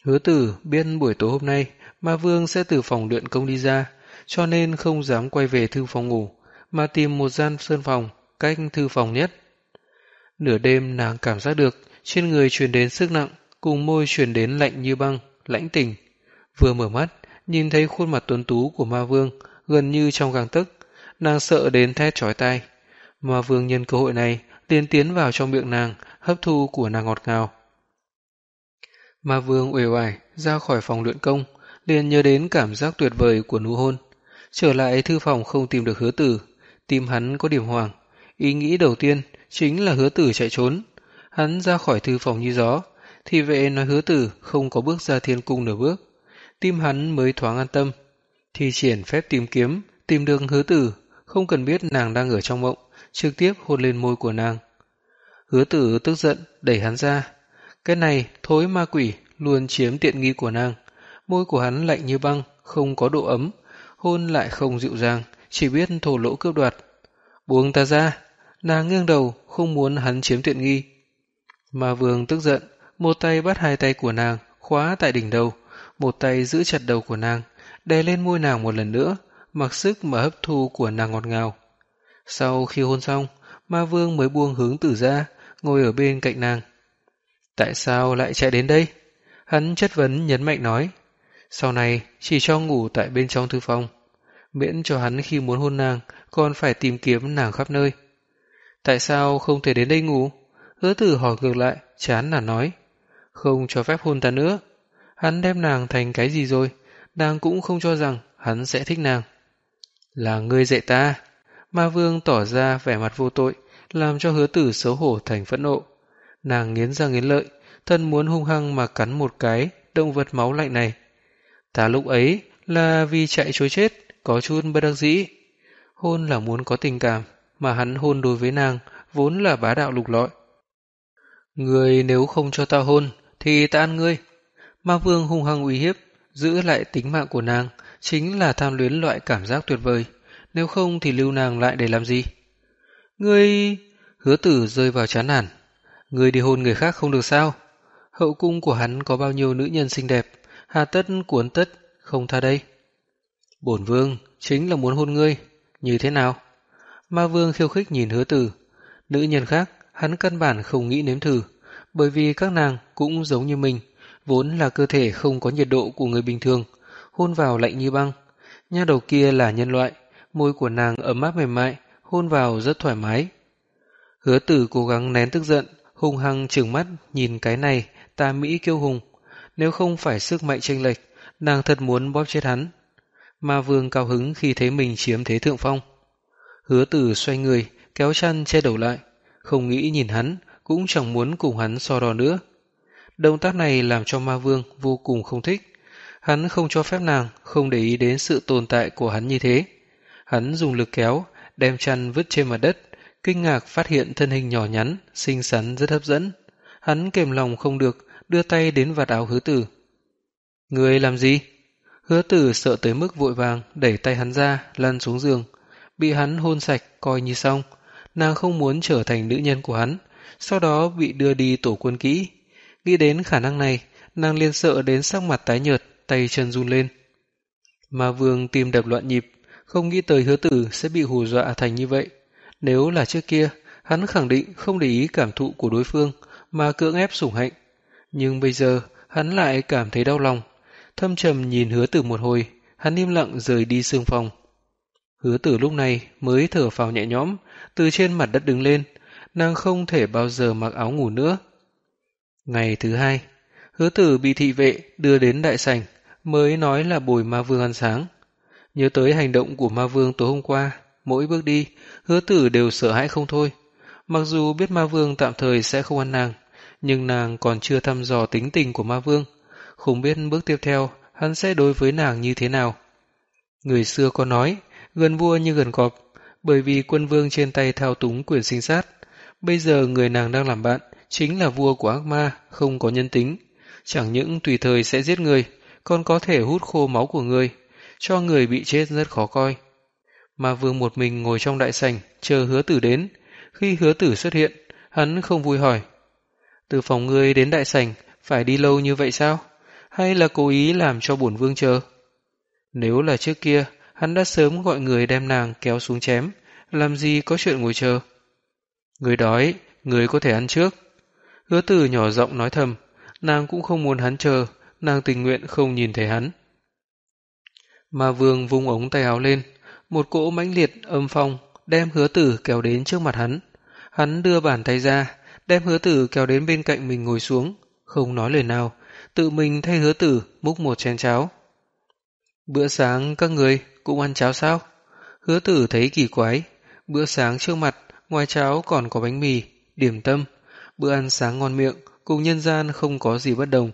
Hứa tử biết buổi tối hôm nay, ma vương sẽ từ phòng luyện công đi ra, cho nên không dám quay về thư phòng ngủ, mà tìm một gian sơn phòng, cách thư phòng nhất. Nửa đêm nàng cảm giác được trên người truyền đến sức nặng, cùng môi truyền đến lạnh như băng, lãnh tỉnh Vừa mở mắt, nhìn thấy khuôn mặt tuấn tú của ma vương, gần như trong găng tức, nàng sợ đến thét chói tai. Ma vương nhân cơ hội này, liền tiến vào trong miệng nàng, hấp thu của nàng ngọt ngào. Ma vương uể oải ra khỏi phòng luyện công, liền nhớ đến cảm giác tuyệt vời của nụ hôn. Trở lại thư phòng không tìm được hứa tử, tim hắn có điểm hoàng. Ý nghĩ đầu tiên chính là hứa tử chạy trốn. Hắn ra khỏi thư phòng như gió, thì vệ nói hứa tử không có bước ra thiên cung nửa bước. Tim hắn mới thoáng an tâm. Thì triển phép tìm kiếm, tìm được hứa tử, không cần biết nàng đang ở trong mộng, trực tiếp hôn lên môi của nàng. Hứa tử tức giận, đẩy hắn ra. Cái này, thối ma quỷ, luôn chiếm tiện nghi của nàng. Môi của hắn lạnh như băng, không có độ ấm, hôn lại không dịu dàng, chỉ biết thổ lỗ cướp đoạt. Buông ta ra, nàng nghiêng đầu, không muốn hắn chiếm tiện nghi. Ma vương tức giận, một tay bắt hai tay của nàng, khóa tại đỉnh đầu, một tay giữ chặt đầu của nàng, đè lên môi nàng một lần nữa, mặc sức mà hấp thu của nàng ngọt ngào. Sau khi hôn xong, ma vương mới buông hướng tử ra, ngồi ở bên cạnh nàng. Tại sao lại chạy đến đây? Hắn chất vấn nhấn mạnh nói. Sau này chỉ cho ngủ tại bên trong thư phòng. Miễn cho hắn khi muốn hôn nàng còn phải tìm kiếm nàng khắp nơi. Tại sao không thể đến đây ngủ? Hứa tử hỏi ngược lại, chán là nói. Không cho phép hôn ta nữa. Hắn đem nàng thành cái gì rồi? Nàng cũng không cho rằng hắn sẽ thích nàng. Là ngươi dạy ta. Ma vương tỏ ra vẻ mặt vô tội, làm cho hứa tử xấu hổ thành phẫn nộ. Nàng nghiến răng nghiến lợi, thân muốn hung hăng mà cắn một cái động vật máu lạnh này. Ta lúc ấy là vì chạy chối chết, có chút bất đắc dĩ. Hôn là muốn có tình cảm, mà hắn hôn đối với nàng vốn là bá đạo lục lọi. Người nếu không cho ta hôn, thì ta ăn ngươi. Ma vương hung hăng uy hiếp, giữ lại tính mạng của nàng, chính là tham luyến loại cảm giác tuyệt vời. Nếu không thì lưu nàng lại để làm gì? Ngươi... Hứa tử rơi vào chán nản. Ngươi đi hôn người khác không được sao? Hậu cung của hắn có bao nhiêu nữ nhân xinh đẹp, hà tất cuốn tất, không tha đây. Bổn vương chính là muốn hôn ngươi, như thế nào? Ma vương khiêu khích nhìn hứa tử. Nữ nhân khác, hắn căn bản không nghĩ nếm thử, bởi vì các nàng cũng giống như mình, vốn là cơ thể không có nhiệt độ của người bình thường, hôn vào lạnh như băng. Nha đầu kia là nhân loại, môi của nàng ấm áp mềm mại, hôn vào rất thoải mái. Hứa tử cố gắng nén tức giận, hung hăng trừng mắt nhìn cái này, ta Mỹ kiêu hùng. Nếu không phải sức mạnh tranh lệch, nàng thật muốn bóp chết hắn. Ma vương cao hứng khi thấy mình chiếm thế thượng phong. Hứa tử xoay người, kéo chăn che đầu lại, không nghĩ nhìn hắn, cũng chẳng muốn cùng hắn so đo nữa. Động tác này làm cho ma vương vô cùng không thích. Hắn không cho phép nàng không để ý đến sự tồn tại của hắn như thế. Hắn dùng lực kéo, đem chăn vứt trên mặt đất, kinh ngạc phát hiện thân hình nhỏ nhắn, xinh xắn rất hấp dẫn. Hắn kềm lòng không được, đưa tay đến vạt áo hứa tử. Người làm gì? Hứa tử sợ tới mức vội vàng, đẩy tay hắn ra, lăn xuống giường. Bị hắn hôn sạch, coi như xong. Nàng không muốn trở thành nữ nhân của hắn, sau đó bị đưa đi tổ quân kỹ. Nghĩ đến khả năng này, nàng liên sợ đến sắc mặt tái nhợt, tay chân run lên. Mà vương tim đập loạn nhịp, không nghĩ tới hứa tử sẽ bị hù dọa thành như vậy. Nếu là trước kia, hắn khẳng định không để ý cảm thụ của đối phương mà cưỡng ép sủng hạnh. Nhưng bây giờ, hắn lại cảm thấy đau lòng. Thâm trầm nhìn hứa tử một hồi, hắn im lặng rời đi sương phòng. Hứa tử lúc này mới thở phào nhẹ nhõm, từ trên mặt đất đứng lên, nàng không thể bao giờ mặc áo ngủ nữa. Ngày thứ hai, hứa tử bị thị vệ đưa đến đại sảnh, mới nói là bồi ma vương ăn sáng. Nhớ tới hành động của ma vương tối hôm qua, mỗi bước đi, hứa tử đều sợ hãi không thôi. Mặc dù biết ma vương tạm thời sẽ không ăn nàng, nhưng nàng còn chưa thăm dò tính tình của ma vương. Không biết bước tiếp theo, hắn sẽ đối với nàng như thế nào. Người xưa có nói, gần vua như gần cọp, bởi vì quân vương trên tay thao túng quyền sinh sát. Bây giờ người nàng đang làm bạn, chính là vua của ác ma, không có nhân tính. Chẳng những tùy thời sẽ giết người, còn có thể hút khô máu của người, cho người bị chết rất khó coi. Mà vương một mình ngồi trong đại sảnh, chờ hứa tử đến. Khi hứa tử xuất hiện, hắn không vui hỏi. Từ phòng ngươi đến đại sảnh, phải đi lâu như vậy sao? Hay là cố ý làm cho bổn vương chờ? Nếu là trước kia, hắn đã sớm gọi người đem nàng kéo xuống chém, làm gì có chuyện ngồi chờ. Người đói, người có thể ăn trước. Hứa tử nhỏ giọng nói thầm, nàng cũng không muốn hắn chờ, nàng tình nguyện không nhìn thấy hắn. Ma vương vung ống tay áo lên, một cỗ mãnh liệt âm phong đem hứa tử kéo đến trước mặt hắn. Hắn đưa bàn tay ra, đem hứa tử kéo đến bên cạnh mình ngồi xuống, không nói lời nào, tự mình thay hứa tử múc một chén cháo. Bữa sáng các người cũng ăn cháo sao? Hứa tử thấy kỳ quái, bữa sáng trước mặt, ngoài cháo còn có bánh mì, điểm tâm, bữa ăn sáng ngon miệng, cùng nhân gian không có gì bất đồng.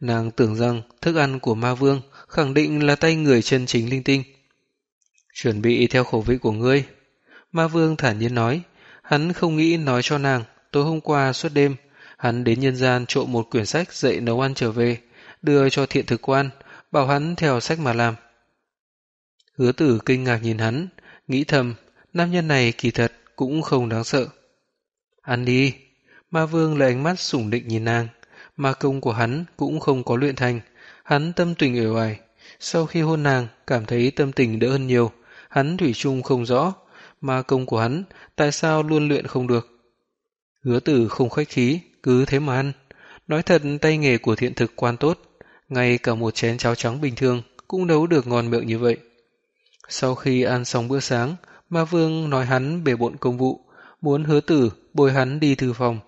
Nàng tưởng rằng thức ăn của ma vương khẳng định là tay người chân chính linh tinh. Chuẩn bị theo khẩu vị của ngươi. Ma vương thản nhiên nói, hắn không nghĩ nói cho nàng, tối hôm qua suốt đêm, hắn đến nhân gian trộm một quyển sách dạy nấu ăn trở về, đưa cho thiện thực quan, bảo hắn theo sách mà làm. Hứa tử kinh ngạc nhìn hắn, nghĩ thầm, nam nhân này kỳ thật cũng không đáng sợ. Ăn đi. Ma vương là ánh mắt sủng định nhìn nàng, ma công của hắn cũng không có luyện thành, hắn tâm tình uể oải. Sau khi hôn nàng, cảm thấy tâm tình đỡ hơn nhiều, hắn thủy chung không rõ, ma công của hắn tại sao luôn luyện không được. Hứa tử không khách khí, cứ thế mà ăn. Nói thật tay nghề của thiện thực quan tốt, ngay cả một chén cháo trắng bình thường cũng nấu được ngon miệng như vậy. Sau khi ăn xong bữa sáng, Ma Vương nói hắn bề bộn công vụ, muốn hứa tử bồi hắn đi thư phòng.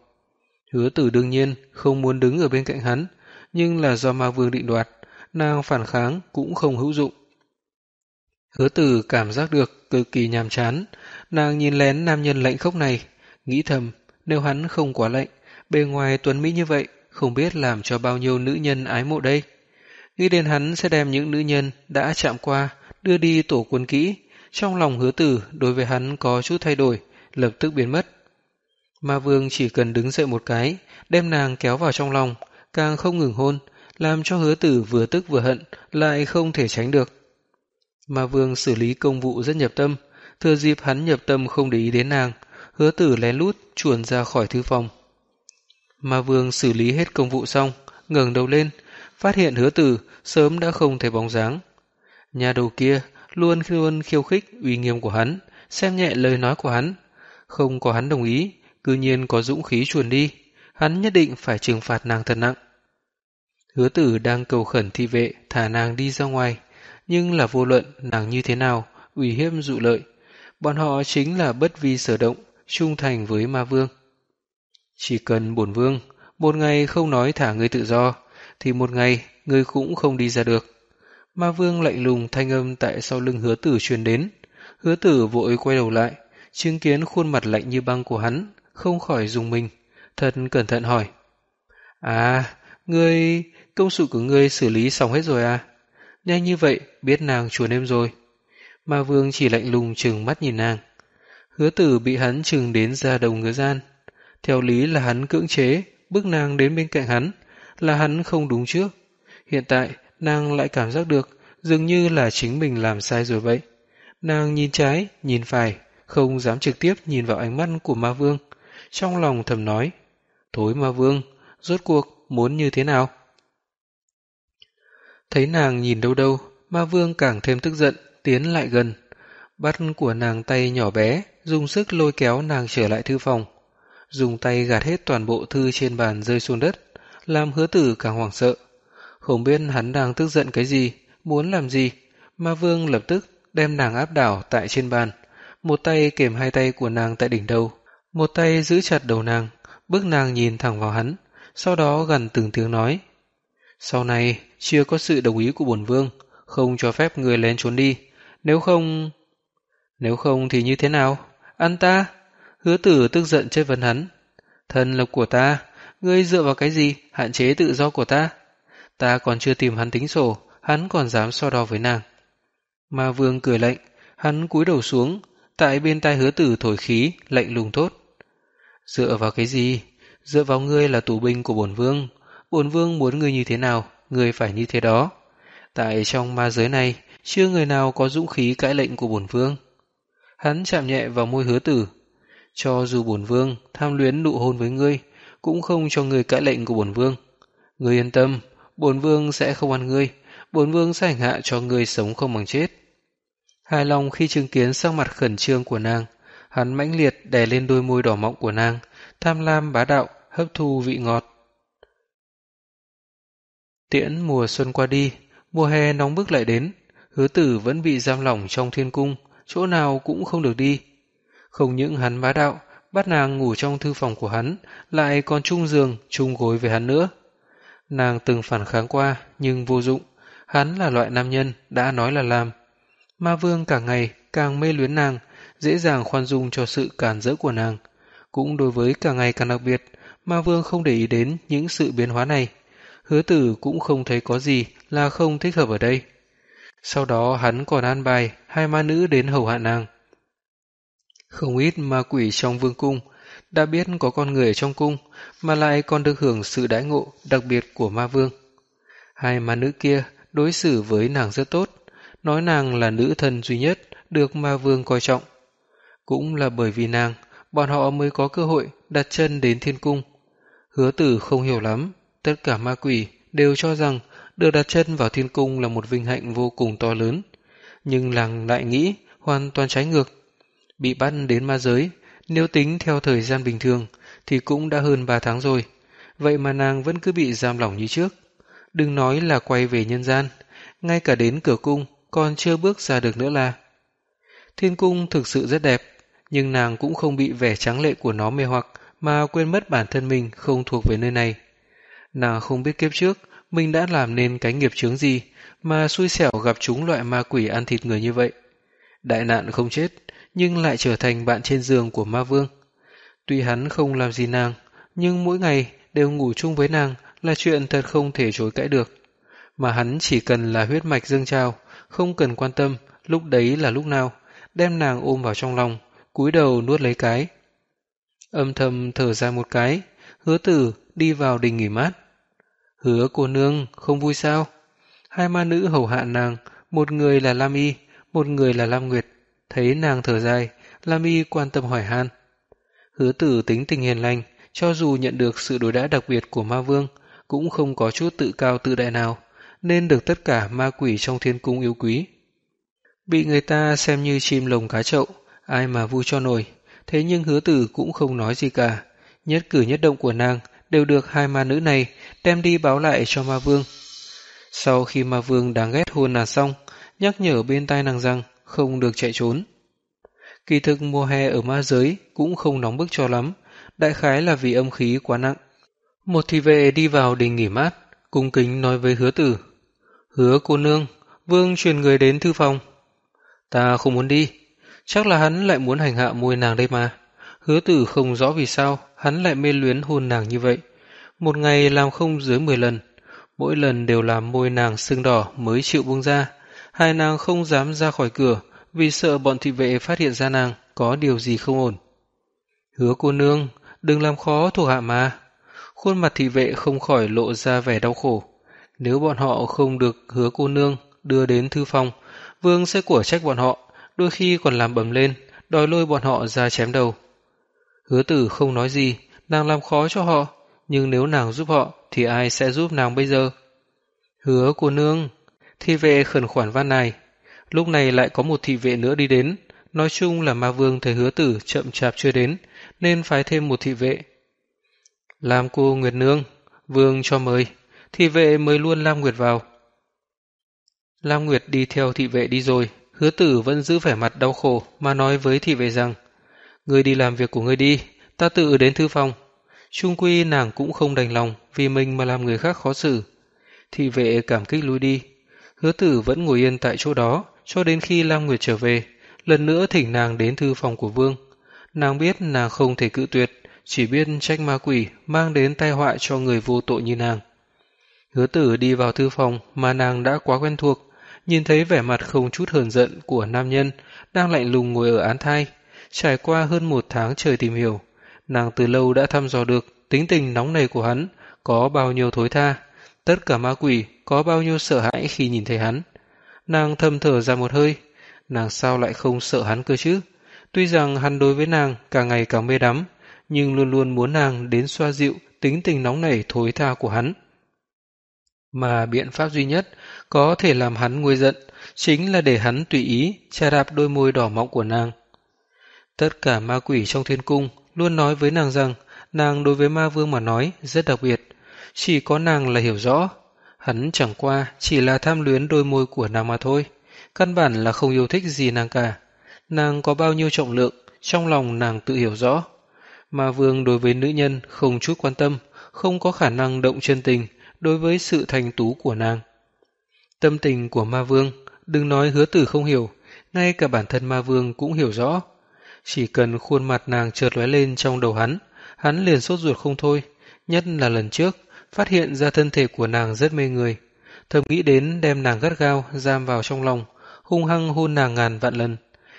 Hứa tử đương nhiên không muốn đứng ở bên cạnh hắn, nhưng là do Ma Vương định đoạt, nàng phản kháng cũng không hữu dụng. Hứa tử cảm giác được cực kỳ nhàm chán, nàng nhìn lén nam nhân lạnh khốc này, nghĩ thầm nếu hắn không quá lạnh, bề ngoài tuấn Mỹ như vậy, không biết làm cho bao nhiêu nữ nhân ái mộ đây. Nghĩ đến hắn sẽ đem những nữ nhân đã chạm qua, đưa đi tổ quân kỹ, trong lòng hứa tử đối với hắn có chút thay đổi, lập tức biến mất. Ma vương chỉ cần đứng dậy một cái, đem nàng kéo vào trong lòng, càng không ngừng hôn, làm cho hứa tử vừa tức vừa hận, lại không thể tránh được. Ma vương xử lý công vụ rất nhập tâm, thừa dịp hắn nhập tâm không để ý đến nàng, hứa tử lén lút chuồn ra khỏi thư phòng. Ma vương xử lý hết công vụ xong, ngẩng đầu lên, phát hiện hứa tử sớm đã không thấy bóng dáng. Nhà đầu kia luôn luôn khiêu khích uy nghiêm của hắn, xem nhẹ lời nói của hắn. Không có hắn đồng ý, cư nhiên có dũng khí chuồn đi, hắn nhất định phải trừng phạt nàng thật nặng. Hứa tử đang cầu khẩn thi vệ thả nàng đi ra ngoài, nhưng là vô luận nàng như thế nào, ủy hiếp dụ lợi. Bọn họ chính là bất vi sở động, trung thành với ma vương. Chỉ cần bổn vương, một ngày không nói thả người tự do, thì một ngày người cũng không đi ra được. Ma vương lạnh lùng thanh âm tại sau lưng hứa tử truyền đến. Hứa tử vội quay đầu lại, chứng kiến khuôn mặt lạnh như băng của hắn, không khỏi dùng mình, thật cẩn thận hỏi. À, ngươi, công sự của ngươi xử lý xong hết rồi à? Nhanh như vậy, biết nàng chuồn em rồi. Ma vương chỉ lạnh lùng chừng mắt nhìn nàng. Hứa tử bị hắn chừng đến ra đầu ngứa gian. Theo lý là hắn cưỡng chế, bước nàng đến bên cạnh hắn, là hắn không đúng trước. Hiện tại, nàng lại cảm giác được dường như là chính mình làm sai rồi vậy. Nàng nhìn trái, nhìn phải, không dám trực tiếp nhìn vào ánh mắt của ma vương. Trong lòng thầm nói, thối ma vương, rốt cuộc muốn như thế nào? Thấy nàng nhìn đâu đâu, ma vương càng thêm tức giận, tiến lại gần. Bắt của nàng tay nhỏ bé, dùng sức lôi kéo nàng trở lại thư phòng. Dùng tay gạt hết toàn bộ thư trên bàn rơi xuống đất, làm hứa tử càng hoảng sợ. Không biết hắn đang tức giận cái gì, muốn làm gì, ma vương lập tức đem nàng áp đảo tại trên bàn, một tay kềm hai tay của nàng tại đỉnh đầu, một tay giữ chặt đầu nàng, bước nàng nhìn thẳng vào hắn, sau đó gần từng tiếng nói. Sau này, chưa có sự đồng ý của bổn vương, không cho phép người lén trốn đi, nếu không... Nếu không thì như thế nào? Ăn ta? Hứa tử tức giận chất vấn hắn. Thần lộc của ta, ngươi dựa vào cái gì hạn chế tự do của ta? Ta còn chưa tìm hắn tính sổ, hắn còn dám so đo với nàng. Ma vương cười lạnh, hắn cúi đầu xuống, tại bên tai hứa tử thổi khí, lạnh lùng thốt. Dựa vào cái gì? Dựa vào ngươi là tù binh của bổn vương. Bổn vương muốn ngươi như thế nào, ngươi phải như thế đó. Tại trong ma giới này, chưa người nào có dũng khí cãi lệnh của bổn vương. Hắn chạm nhẹ vào môi hứa tử. Cho dù bổn vương tham luyến nụ hôn với ngươi, cũng không cho ngươi cãi lệnh của bổn vương. Ngươi yên tâm, bổn vương sẽ không ăn ngươi, bổn vương sẽ hành hạ cho ngươi sống không bằng chết. Hài lòng khi chứng kiến sắc mặt khẩn trương của nàng, hắn mãnh liệt đè lên đôi môi đỏ mọng của nàng, tham lam bá đạo, hấp thu vị ngọt. Tiễn mùa xuân qua đi, mùa hè nóng bức lại đến, hứa tử vẫn bị giam lỏng trong thiên cung, chỗ nào cũng không được đi. Không những hắn bá đạo, bắt nàng ngủ trong thư phòng của hắn, lại còn chung giường, chung gối với hắn nữa. Nàng từng phản kháng qua, nhưng vô dụng. Hắn là loại nam nhân, đã nói là làm. Ma vương cả ngày càng mê luyến nàng, dễ dàng khoan dung cho sự cản rỡ của nàng. Cũng đối với cả ngày càng đặc biệt, Ma Vương không để ý đến những sự biến hóa này. Hứa tử cũng không thấy có gì là không thích hợp ở đây. Sau đó hắn còn an bài hai ma nữ đến hầu hạ nàng. Không ít ma quỷ trong vương cung đã biết có con người ở trong cung mà lại còn được hưởng sự đãi ngộ đặc biệt của ma vương. Hai ma nữ kia đối xử với nàng rất tốt, nói nàng là nữ thần duy nhất được ma vương coi trọng. Cũng là bởi vì nàng, bọn họ mới có cơ hội đặt chân đến thiên cung. Hứa tử không hiểu lắm, tất cả ma quỷ đều cho rằng được đặt chân vào thiên cung là một vinh hạnh vô cùng to lớn. Nhưng làng lại nghĩ hoàn toàn trái ngược. Bị bắt đến ma giới, nếu tính theo thời gian bình thường thì cũng đã hơn 3 tháng rồi. Vậy mà nàng vẫn cứ bị giam lỏng như trước. Đừng nói là quay về nhân gian, ngay cả đến cửa cung còn chưa bước ra được nữa là. Thiên cung thực sự rất đẹp, nhưng nàng cũng không bị vẻ trắng lệ của nó mê hoặc mà quên mất bản thân mình không thuộc về nơi này. Nàng không biết kiếp trước mình đã làm nên cái nghiệp chướng gì mà xui xẻo gặp chúng loại ma quỷ ăn thịt người như vậy. Đại nạn không chết, nhưng lại trở thành bạn trên giường của ma vương. Tuy hắn không làm gì nàng, nhưng mỗi ngày đều ngủ chung với nàng là chuyện thật không thể chối cãi được. Mà hắn chỉ cần là huyết mạch dâng trào, không cần quan tâm lúc đấy là lúc nào, đem nàng ôm vào trong lòng, cúi đầu nuốt lấy cái. Âm thầm thở ra một cái, hứa tử đi vào đình nghỉ mát. Hứa cô nương, không vui sao? Hai ma nữ hầu hạ nàng, một người là Lam Y, một người là Lam Nguyệt. Thấy nàng thở dài, Lam Y quan tâm hỏi han. Hứa tử tính tình hiền lành, cho dù nhận được sự đối đãi đặc biệt của ma vương, cũng không có chút tự cao tự đại nào, nên được tất cả ma quỷ trong thiên cung yêu quý. Bị người ta xem như chim lồng cá chậu, ai mà vui cho nổi, thế nhưng hứa tử cũng không nói gì cả. Nhất cử nhất động của nàng đều được hai ma nữ này đem đi báo lại cho ma vương. Sau khi ma vương đáng ghét hôn nàng xong, nhắc nhở bên tai nàng rằng không được chạy trốn. Kỳ thực mùa hè ở ma giới cũng không nóng bức cho lắm, đại khái là vì âm khí quá nặng. Một thị vệ đi vào đình nghỉ mát, cung kính nói với hứa tử. Hứa cô nương, vương truyền người đến thư phòng. Ta không muốn đi, chắc là hắn lại muốn hành hạ môi nàng đây mà. Hứa tử không rõ vì sao hắn lại mê luyến hôn nàng như vậy. Một ngày làm không dưới 10 lần, mỗi lần đều làm môi nàng sưng đỏ mới chịu buông ra. Hai nàng không dám ra khỏi cửa vì sợ bọn thị vệ phát hiện ra nàng có điều gì không ổn. Hứa cô nương, đừng làm khó thuộc hạ mà. Khuôn mặt thị vệ không khỏi lộ ra vẻ đau khổ. Nếu bọn họ không được hứa cô nương đưa đến thư phòng, vương sẽ của trách bọn họ, đôi khi còn làm bầm lên, đòi lôi bọn họ ra chém đầu. Hứa tử không nói gì, nàng làm khó cho họ, nhưng nếu nàng giúp họ thì ai sẽ giúp nàng bây giờ? Hứa cô nương, thị vệ khẩn khoản van này. Lúc này lại có một thị vệ nữa đi đến, nói chung là ma vương thấy hứa tử chậm chạp chưa đến, nên phái thêm một thị vệ. Làm cô Nguyệt Nương, vương cho mời, thị vệ mới luôn Lam Nguyệt vào. Lam Nguyệt đi theo thị vệ đi rồi, hứa tử vẫn giữ vẻ mặt đau khổ mà nói với thị vệ rằng Ngươi đi làm việc của ngươi đi, ta tự đến thư phòng. Trung quy nàng cũng không đành lòng vì mình mà làm người khác khó xử. Thị vệ cảm kích lui đi. Hứa tử vẫn ngồi yên tại chỗ đó cho đến khi Lam Nguyệt trở về, lần nữa thỉnh nàng đến thư phòng của vương. Nàng biết nàng không thể cự tuyệt, chỉ biết trách ma quỷ mang đến tai họa cho người vô tội như nàng. Hứa tử đi vào thư phòng mà nàng đã quá quen thuộc, nhìn thấy vẻ mặt không chút hờn giận của nam nhân đang lạnh lùng ngồi ở án thai. Trải qua hơn một tháng trời tìm hiểu, nàng từ lâu đã thăm dò được tính tình nóng nảy của hắn có bao nhiêu thối tha, tất cả ma quỷ có bao nhiêu sợ hãi khi nhìn thấy hắn. Nàng thầm thở ra một hơi, nàng sao lại không sợ hắn cơ chứ? Tuy rằng hắn đối với nàng càng ngày càng mê đắm, nhưng luôn luôn muốn nàng đến xoa dịu tính tình nóng nảy thối tha của hắn. Mà biện pháp duy nhất có thể làm hắn nguôi giận chính là để hắn tùy ý chà đạp đôi môi đỏ mọng của nàng. Tất cả ma quỷ trong thiên cung luôn nói với nàng rằng nàng đối với ma vương mà nói rất đặc biệt. Chỉ có nàng là hiểu rõ. Hắn chẳng qua chỉ là tham luyến đôi môi của nàng mà thôi. Căn bản là không yêu thích gì nàng cả. Nàng có bao nhiêu trọng lượng, trong lòng nàng tự hiểu rõ. Ma vương đối với nữ nhân không chút quan tâm, không có khả năng động chân tình đối với sự thành tú của nàng. Tâm tình của ma vương, đừng nói hứa tử không hiểu, ngay cả bản thân ma vương cũng hiểu rõ. Chỉ cần khuôn mặt nàng chợt lóe lên trong đầu hắn, hắn liền sốt ruột không thôi, Nhất là lần trước, phát hiện ra thân thể của nàng rất mê người. Thầm nghĩ đến đem nàng gắt gao, giam vào trong lòng, hung hăng hôn nàng ngàn vạn lần.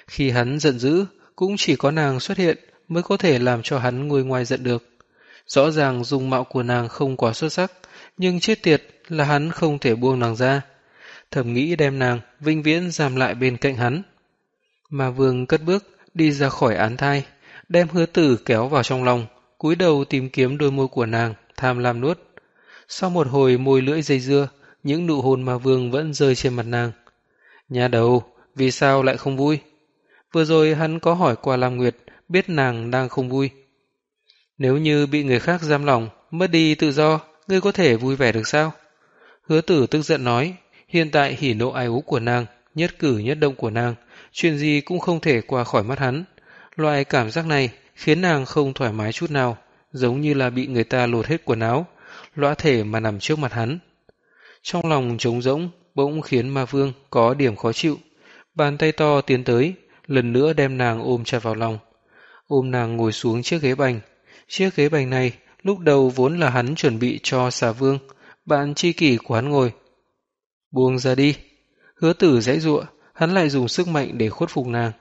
Khi hắn giận dữ, cũng chỉ có nàng xuất hiện mới có thể làm cho hắn nguôi ngoài giận được. Rõ ràng dung mạo của nàng không quá xuất sắc, nhưng chết tiệt là hắn không thể buông nàng ra. Thầm nghĩ đem nàng vinh viễn giam lại bên cạnh hắn. Mà vương cất bước đi ra khỏi án thai, đem hứa tử kéo vào trong lòng, cúi đầu tìm kiếm đôi môi của nàng, tham lam nuốt. Sau một hồi môi lưỡi dây dưa, những nụ hôn mà vương vẫn rơi trên mặt nàng. Nhà đầu, vì sao lại không vui? Vừa rồi hắn có hỏi qua Lam Nguyệt, biết nàng đang không vui. Nếu như bị người khác giam lòng, mất đi tự do, ngươi có thể vui vẻ được sao? Hứa tử tức giận nói, hiện tại hỉ nộ ai ú của nàng, nhất cử nhất động của nàng, chuyện gì cũng không thể qua khỏi mắt hắn. Loại cảm giác này khiến nàng không thoải mái chút nào, giống như là bị người ta lột hết quần áo, lõa thể mà nằm trước mặt hắn. Trong lòng trống rỗng, bỗng khiến ma vương có điểm khó chịu. Bàn tay to tiến tới, lần nữa đem nàng ôm chặt vào lòng. Ôm nàng ngồi xuống chiếc ghế bành. Chiếc ghế bành này lúc đầu vốn là hắn chuẩn bị cho xà vương, bạn chi kỷ của hắn ngồi. Buông ra đi. Hứa tử dãy ruộng, hắn lại dùng sức mạnh để khuất phục nàng.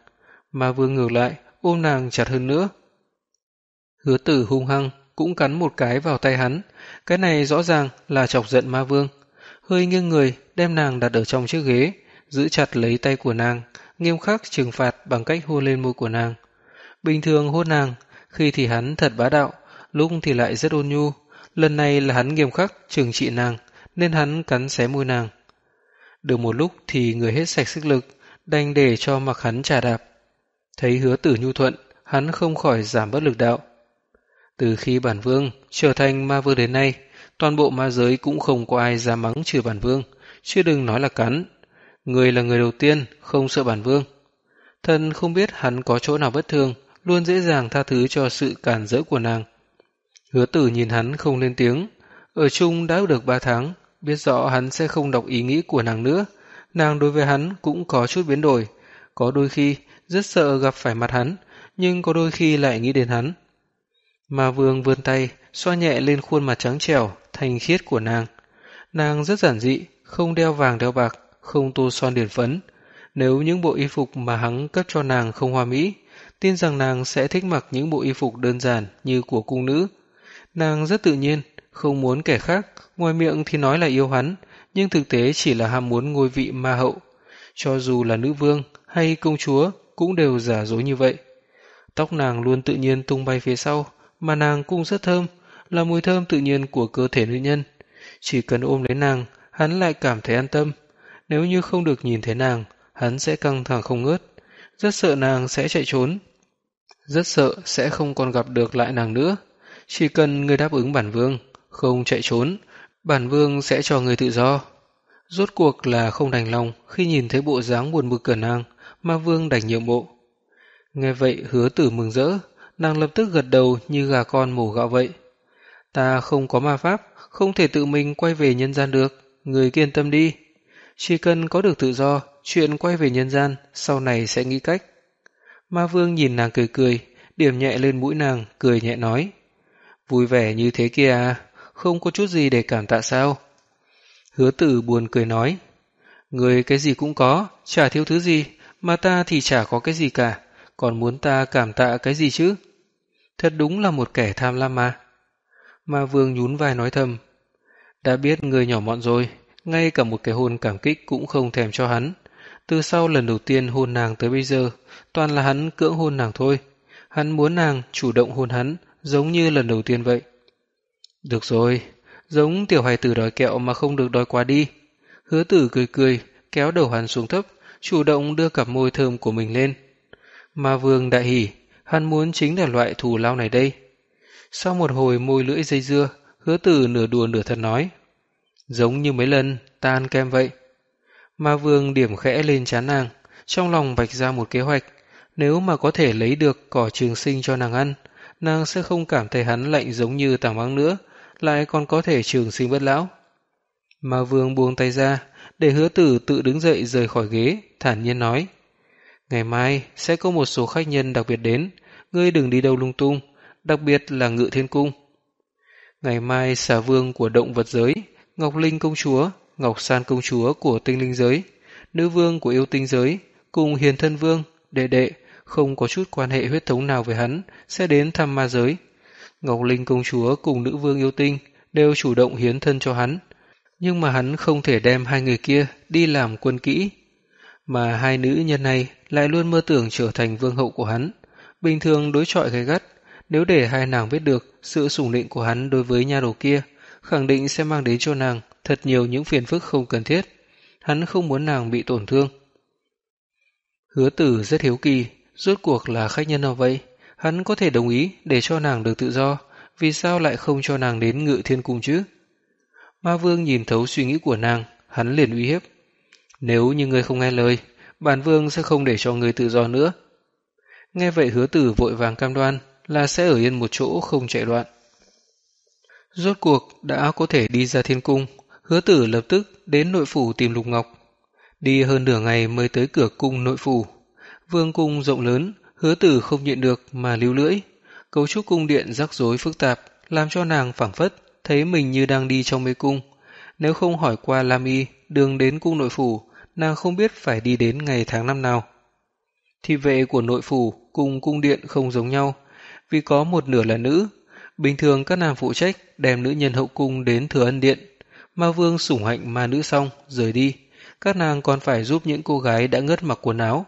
Ma vương ngược lại, ôm nàng chặt hơn nữa. Hứa tử hung hăng, cũng cắn một cái vào tay hắn. Cái này rõ ràng là chọc giận ma vương. Hơi nghiêng người, đem nàng đặt ở trong chiếc ghế, giữ chặt lấy tay của nàng, nghiêm khắc trừng phạt bằng cách hôn lên môi của nàng. Bình thường hôn nàng, khi thì hắn thật bá đạo, lúc thì lại rất ôn nhu. Lần này là hắn nghiêm khắc trừng trị nàng, nên hắn cắn xé môi nàng. Được một lúc thì người hết sạch sức lực, đành để cho mặc hắn trà đạp. Thấy hứa tử nhu thuận, hắn không khỏi giảm bớt lực đạo. Từ khi bản vương trở thành ma vương đến nay, toàn bộ ma giới cũng không có ai dám mắng trừ bản vương, chưa đừng nói là cắn. Người là người đầu tiên, không sợ bản vương. Thần không biết hắn có chỗ nào bất thường, luôn dễ dàng tha thứ cho sự cản rỡ của nàng. Hứa tử nhìn hắn không lên tiếng, ở chung đã được ba tháng, biết rõ hắn sẽ không đọc ý nghĩ của nàng nữa. Nàng đối với hắn cũng có chút biến đổi, có đôi khi rất sợ gặp phải mặt hắn, nhưng có đôi khi lại nghĩ đến hắn. Mà vương vươn tay, xoa nhẹ lên khuôn mặt trắng trẻo, thanh khiết của nàng. Nàng rất giản dị, không đeo vàng đeo bạc, không tô son điển phấn. Nếu những bộ y phục mà hắn cấp cho nàng không hoa mỹ, tin rằng nàng sẽ thích mặc những bộ y phục đơn giản như của cung nữ. Nàng rất tự nhiên, không muốn kẻ khác, ngoài miệng thì nói là yêu hắn, nhưng thực tế chỉ là ham muốn ngôi vị ma hậu. Cho dù là nữ vương hay công chúa cũng đều giả dối như vậy. Tóc nàng luôn tự nhiên tung bay phía sau, mà nàng cũng rất thơm, là mùi thơm tự nhiên của cơ thể nữ nhân. Chỉ cần ôm lấy nàng, hắn lại cảm thấy an tâm. Nếu như không được nhìn thấy nàng, hắn sẽ căng thẳng không ngớt, rất sợ nàng sẽ chạy trốn. Rất sợ sẽ không còn gặp được lại nàng nữa. Chỉ cần người đáp ứng bản vương, không chạy trốn, bản vương sẽ cho người tự do. Rốt cuộc là không đành lòng khi nhìn thấy bộ dáng buồn bực của nàng, mà vương đành nhượng bộ. Nghe vậy hứa tử mừng rỡ, nàng lập tức gật đầu như gà con mổ gạo vậy. Ta không có ma pháp, không thể tự mình quay về nhân gian được, người kiên tâm đi. Chỉ cần có được tự do, chuyện quay về nhân gian sau này sẽ nghĩ cách. Ma vương nhìn nàng cười cười, điểm nhẹ lên mũi nàng, cười nhẹ nói. Vui vẻ như thế kia à, không có chút gì để cảm tạ sao? Hứa tử buồn cười nói. Người cái gì cũng có, chả thiếu thứ gì, mà ta thì chả có cái gì cả, còn muốn ta cảm tạ cái gì chứ? Thật đúng là một kẻ tham lam mà. Ma vương nhún vai nói thầm. Đã biết người nhỏ mọn rồi, ngay cả một cái hôn cảm kích cũng không thèm cho hắn. Từ sau lần đầu tiên hôn nàng tới bây giờ, toàn là hắn cưỡng hôn nàng thôi. Hắn muốn nàng chủ động hôn hắn, giống như lần đầu tiên vậy. Được rồi, giống tiểu hài tử đòi kẹo mà không được đòi quá đi. Hứa tử cười cười, kéo đầu hắn xuống thấp, chủ động đưa cặp môi thơm của mình lên. Ma vương đại hỉ, hắn muốn chính là loại thù lao này đây. Sau một hồi môi lưỡi dây dưa, hứa tử nửa đùa nửa thật nói. Giống như mấy lần, ta ăn kem vậy. Ma vương điểm khẽ lên chán nàng, trong lòng vạch ra một kế hoạch. Nếu mà có thể lấy được cỏ trường sinh cho nàng ăn, nàng sẽ không cảm thấy hắn lạnh giống như tảng băng nữa, lại còn có thể trường sinh bất lão. Ma vương buông tay ra, để hứa tử tự đứng dậy rời khỏi ghế, thản nhiên nói. Ngày mai sẽ có một số khách nhân đặc biệt đến, ngươi đừng đi đâu lung tung, đặc biệt là ngự thiên cung. Ngày mai xà vương của động vật giới, Ngọc Linh công chúa, Ngọc San công chúa của tinh linh giới, nữ vương của yêu tinh giới, cùng hiền thân vương, đệ đệ, không có chút quan hệ huyết thống nào với hắn, sẽ đến thăm ma giới. Ngọc Linh công chúa cùng nữ vương yêu tinh đều chủ động hiến thân cho hắn, nhưng mà hắn không thể đem hai người kia đi làm quân kỹ. Mà hai nữ nhân này lại luôn mơ tưởng trở thành vương hậu của hắn, bình thường đối chọi gay gắt, nếu để hai nàng biết được sự sủng lĩnh của hắn đối với nha đầu kia, khẳng định sẽ mang đến cho nàng thật nhiều những phiền phức không cần thiết. Hắn không muốn nàng bị tổn thương. Hứa tử rất hiếu kỳ, rốt cuộc là khách nhân nào vậy? Hắn có thể đồng ý để cho nàng được tự do, vì sao lại không cho nàng đến ngự thiên cung chứ? Ma vương nhìn thấu suy nghĩ của nàng, hắn liền uy hiếp. Nếu như ngươi không nghe lời, bản vương sẽ không để cho ngươi tự do nữa. Nghe vậy hứa tử vội vàng cam đoan là sẽ ở yên một chỗ không chạy loạn. Rốt cuộc đã có thể đi ra thiên cung, hứa tử lập tức đến nội phủ tìm Lục Ngọc. Đi hơn nửa ngày mới tới cửa cung nội phủ. Vương cung rộng lớn, hứa tử không nhịn được mà lưu lưỡi. Cấu trúc cung điện rắc rối phức tạp, làm cho nàng phảng phất, thấy mình như đang đi trong mê cung. Nếu không hỏi qua Lam Y, đường đến cung nội phủ, nàng không biết phải đi đến ngày tháng năm nào. Thị vệ của nội phủ cùng cung điện không giống nhau, vì có một nửa là nữ. Bình thường các nàng phụ trách đem nữ nhân hậu cung đến thừa ân điện. Ma vương sủng hạnh ma nữ xong, rời đi. Các nàng còn phải giúp những cô gái đã ngất mặc quần áo,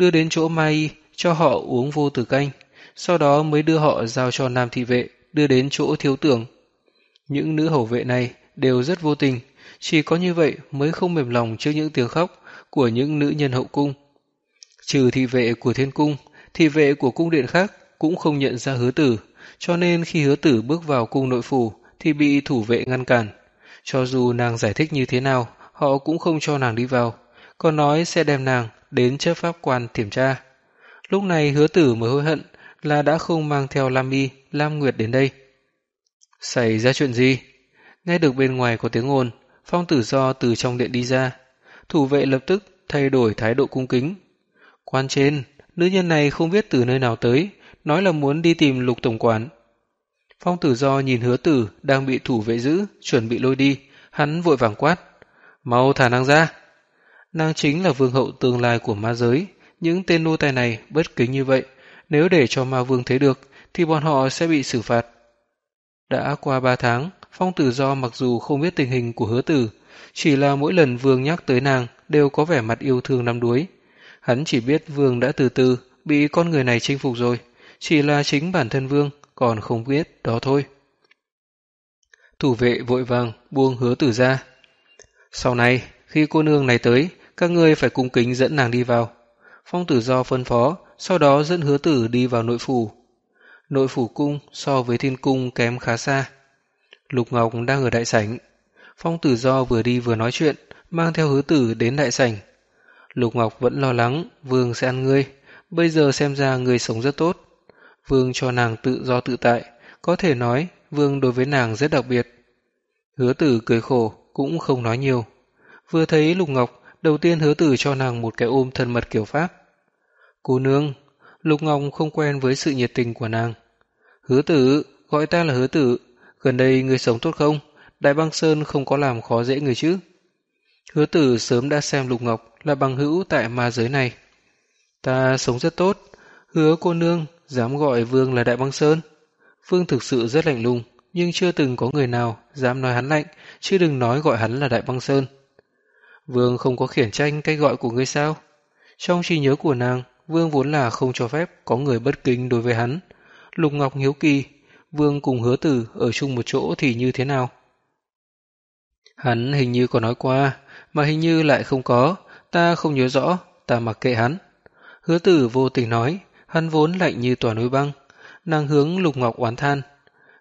đưa đến chỗ Mai cho họ uống vô tử canh, sau đó mới đưa họ giao cho nam thị vệ, đưa đến chỗ thiếu tưởng. Những nữ hầu vệ này đều rất vô tình, chỉ có như vậy mới không mềm lòng trước những tiếng khóc của những nữ nhân hậu cung. Trừ thị vệ của thiên cung, thị vệ của cung điện khác cũng không nhận ra hứa tử, cho nên khi hứa tử bước vào cung nội phủ thì bị thủ vệ ngăn cản. Cho dù nàng giải thích như thế nào, họ cũng không cho nàng đi vào, còn nói sẽ đem nàng đến chấp pháp quan kiểm tra. Lúc này hứa tử mới hối hận là đã không mang theo Lam Y, Lam Nguyệt đến đây. Xảy ra chuyện gì? Nghe được bên ngoài có tiếng ồn, phong tử do từ trong điện đi ra. Thủ vệ lập tức thay đổi thái độ cung kính. Quan trên, nữ nhân này không biết từ nơi nào tới, nói là muốn đi tìm lục tổng quản. Phong tử do nhìn hứa tử đang bị thủ vệ giữ, chuẩn bị lôi đi, hắn vội vàng quát. Mau thả nàng ra. Nàng chính là vương hậu tương lai của ma giới, những tên nô tài này bất kính như vậy, nếu để cho ma vương thấy được thì bọn họ sẽ bị xử phạt. Đã qua ba tháng, phong tử do mặc dù không biết tình hình của hứa tử, chỉ là mỗi lần vương nhắc tới nàng đều có vẻ mặt yêu thương năm đuối. Hắn chỉ biết vương đã từ từ bị con người này chinh phục rồi, chỉ là chính bản thân vương còn không biết đó thôi. Thủ vệ vội vàng buông hứa tử ra. Sau này, khi cô nương này tới, các ngươi phải cung kính dẫn nàng đi vào. Phong tử do phân phó, sau đó dẫn hứa tử đi vào nội phủ. Nội phủ cung so với thiên cung kém khá xa. Lục Ngọc đang ở đại sảnh. Phong tử do vừa đi vừa nói chuyện, mang theo hứa tử đến đại sảnh. Lục Ngọc vẫn lo lắng, vương sẽ ăn ngươi. Bây giờ xem ra người sống rất tốt. Vương cho nàng tự do tự tại, có thể nói Vương đối với nàng rất đặc biệt. Hứa tử cười khổ, cũng không nói nhiều. Vừa thấy Lục Ngọc, đầu tiên hứa tử cho nàng một cái ôm thân mật kiểu Pháp. Cô nương, Lục Ngọc không quen với sự nhiệt tình của nàng. Hứa tử, gọi ta là hứa tử, gần đây người sống tốt không? Đại băng Sơn không có làm khó dễ người chứ? Hứa tử sớm đã xem Lục Ngọc là bằng hữu tại ma giới này. Ta sống rất tốt, hứa cô nương dám gọi Vương là Đại Băng Sơn. Vương thực sự rất lạnh lùng, nhưng chưa từng có người nào dám nói hắn lạnh, chứ đừng nói gọi hắn là Đại Băng Sơn. Vương không có khiển tranh cách gọi của ngươi sao? Trong trí nhớ của nàng, Vương vốn là không cho phép có người bất kính đối với hắn. Lục Ngọc hiếu kỳ, Vương cùng hứa tử ở chung một chỗ thì như thế nào? Hắn hình như có nói qua, mà hình như lại không có, ta không nhớ rõ, ta mặc kệ hắn. Hứa tử vô tình nói, hắn vốn lạnh như tòa núi băng. Nàng hướng Lục Ngọc oán than.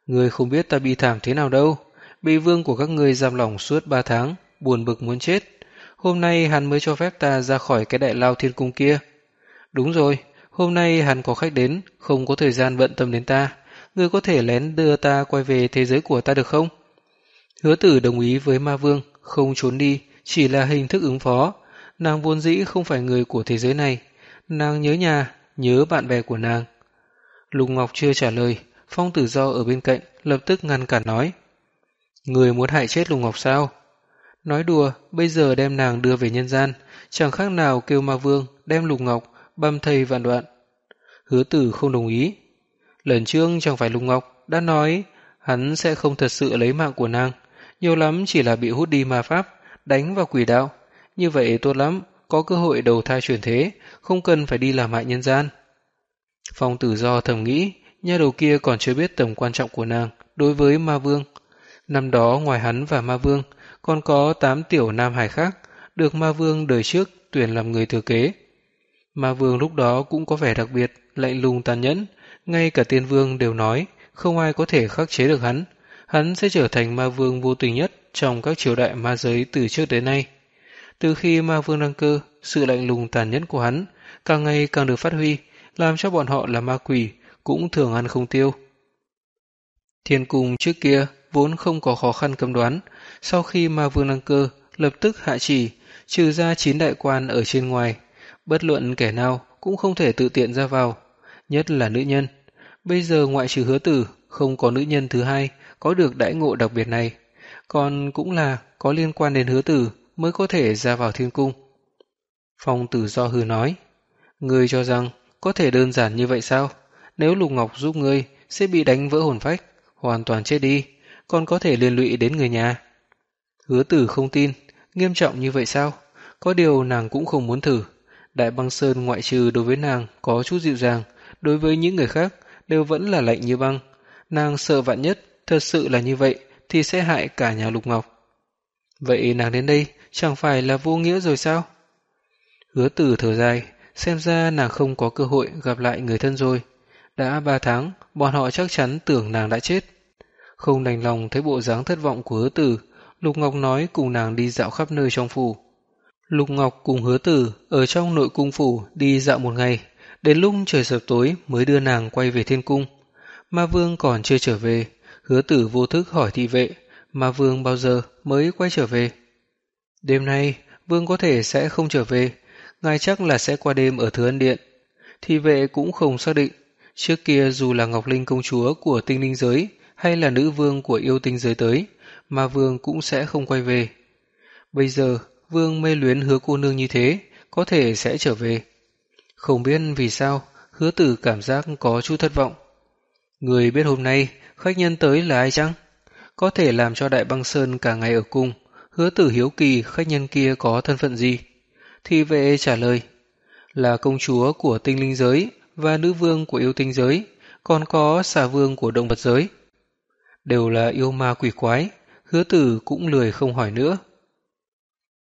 Người không biết ta bị thảm thế nào đâu. Bị vương của các ngươi giam lỏng suốt ba tháng, buồn bực muốn chết. Hôm nay hắn mới cho phép ta ra khỏi cái đại lao thiên cung kia. Đúng rồi, hôm nay hắn có khách đến, không có thời gian bận tâm đến ta. Ngươi có thể lén đưa ta quay về thế giới của ta được không? Hứa tử đồng ý với ma vương, không trốn đi, chỉ là hình thức ứng phó. Nàng vốn dĩ không phải người của thế giới này. Nàng nhớ nhà, nhớ bạn bè của nàng. Lục Ngọc chưa trả lời, Phong tử do ở bên cạnh lập tức ngăn cản nói. Người muốn hại chết Lục Ngọc sao? Nói đùa, bây giờ đem nàng đưa về nhân gian, chẳng khác nào kêu ma vương đem Lục Ngọc băm thây vạn đoạn. Hứa tử không đồng ý. Lần trước chẳng phải Lục Ngọc đã nói hắn sẽ không thật sự lấy mạng của nàng, nhiều lắm chỉ là bị hút đi ma pháp, đánh vào quỷ đạo. Như vậy tốt lắm, có cơ hội đầu thai chuyển thế, không cần phải đi làm hại nhân gian. Phong tử do thầm nghĩ, nha đầu kia còn chưa biết tầm quan trọng của nàng đối với ma vương. Năm đó ngoài hắn và ma vương, còn có tám tiểu nam hải khác, được ma vương đời trước tuyển làm người thừa kế. Ma vương lúc đó cũng có vẻ đặc biệt, lạnh lùng tàn nhẫn, ngay cả tiên vương đều nói không ai có thể khắc chế được hắn. Hắn sẽ trở thành ma vương vô tình nhất trong các triều đại ma giới từ trước đến nay. Từ khi ma vương đăng cơ, sự lạnh lùng tàn nhẫn của hắn càng ngày càng được phát huy, làm cho bọn họ là ma quỷ cũng thường ăn không tiêu. Thiên cung trước kia vốn không có khó khăn cấm đoán, sau khi mà vương đăng cơ, lập tức hạ chỉ, trừ ra chín đại quan ở trên ngoài, bất luận kẻ nào cũng không thể tự tiện ra vào, nhất là nữ nhân. Bây giờ ngoại trừ hứa tử, không có nữ nhân thứ hai có được đãi ngộ đặc biệt này, còn cũng là có liên quan đến hứa tử mới có thể ra vào thiên cung. Phong tử do hư nói, Ngươi cho rằng có thể đơn giản như vậy sao? Nếu Lục Ngọc giúp ngươi sẽ bị đánh vỡ hồn phách, hoàn toàn chết đi, còn có thể liên lụy đến người nhà. Hứa tử không tin, nghiêm trọng như vậy sao? Có điều nàng cũng không muốn thử. Đại băng sơn ngoại trừ đối với nàng có chút dịu dàng, đối với những người khác đều vẫn là lạnh như băng. Nàng sợ vạn nhất, thật sự là như vậy thì sẽ hại cả nhà Lục Ngọc. Vậy nàng đến đây chẳng phải là vô nghĩa rồi sao? Hứa tử thở dài, xem ra nàng không có cơ hội gặp lại người thân rồi. Đã ba tháng, bọn họ chắc chắn tưởng nàng đã chết. Không đành lòng thấy bộ dáng thất vọng của hứa tử, Lục Ngọc nói cùng nàng đi dạo khắp nơi trong phủ. Lục Ngọc cùng hứa tử ở trong nội cung phủ đi dạo một ngày, đến lúc trời sập tối mới đưa nàng quay về thiên cung. Ma Vương còn chưa trở về, hứa tử vô thức hỏi thị vệ, Ma Vương bao giờ mới quay trở về? Đêm nay, Vương có thể sẽ không trở về, ngài chắc là sẽ qua đêm ở Thừa Ân Điện. Thị vệ cũng không xác định, trước kia dù là Ngọc Linh công chúa của tinh linh giới hay là nữ vương của yêu tinh giới tới, mà Vương cũng sẽ không quay về. Bây giờ, Vương mê luyến hứa cô nương như thế, có thể sẽ trở về. Không biết vì sao, hứa tử cảm giác có chút thất vọng. Người biết hôm nay, khách nhân tới là ai chăng? Có thể làm cho Đại Băng Sơn cả ngày ở cung, hứa tử hiếu kỳ khách nhân kia có thân phận gì? Thì vệ trả lời, là công chúa của tinh linh giới và nữ vương của yêu tinh giới, còn có xà vương của động vật giới. Đều là yêu ma quỷ quái, hứa tử cũng lười không hỏi nữa.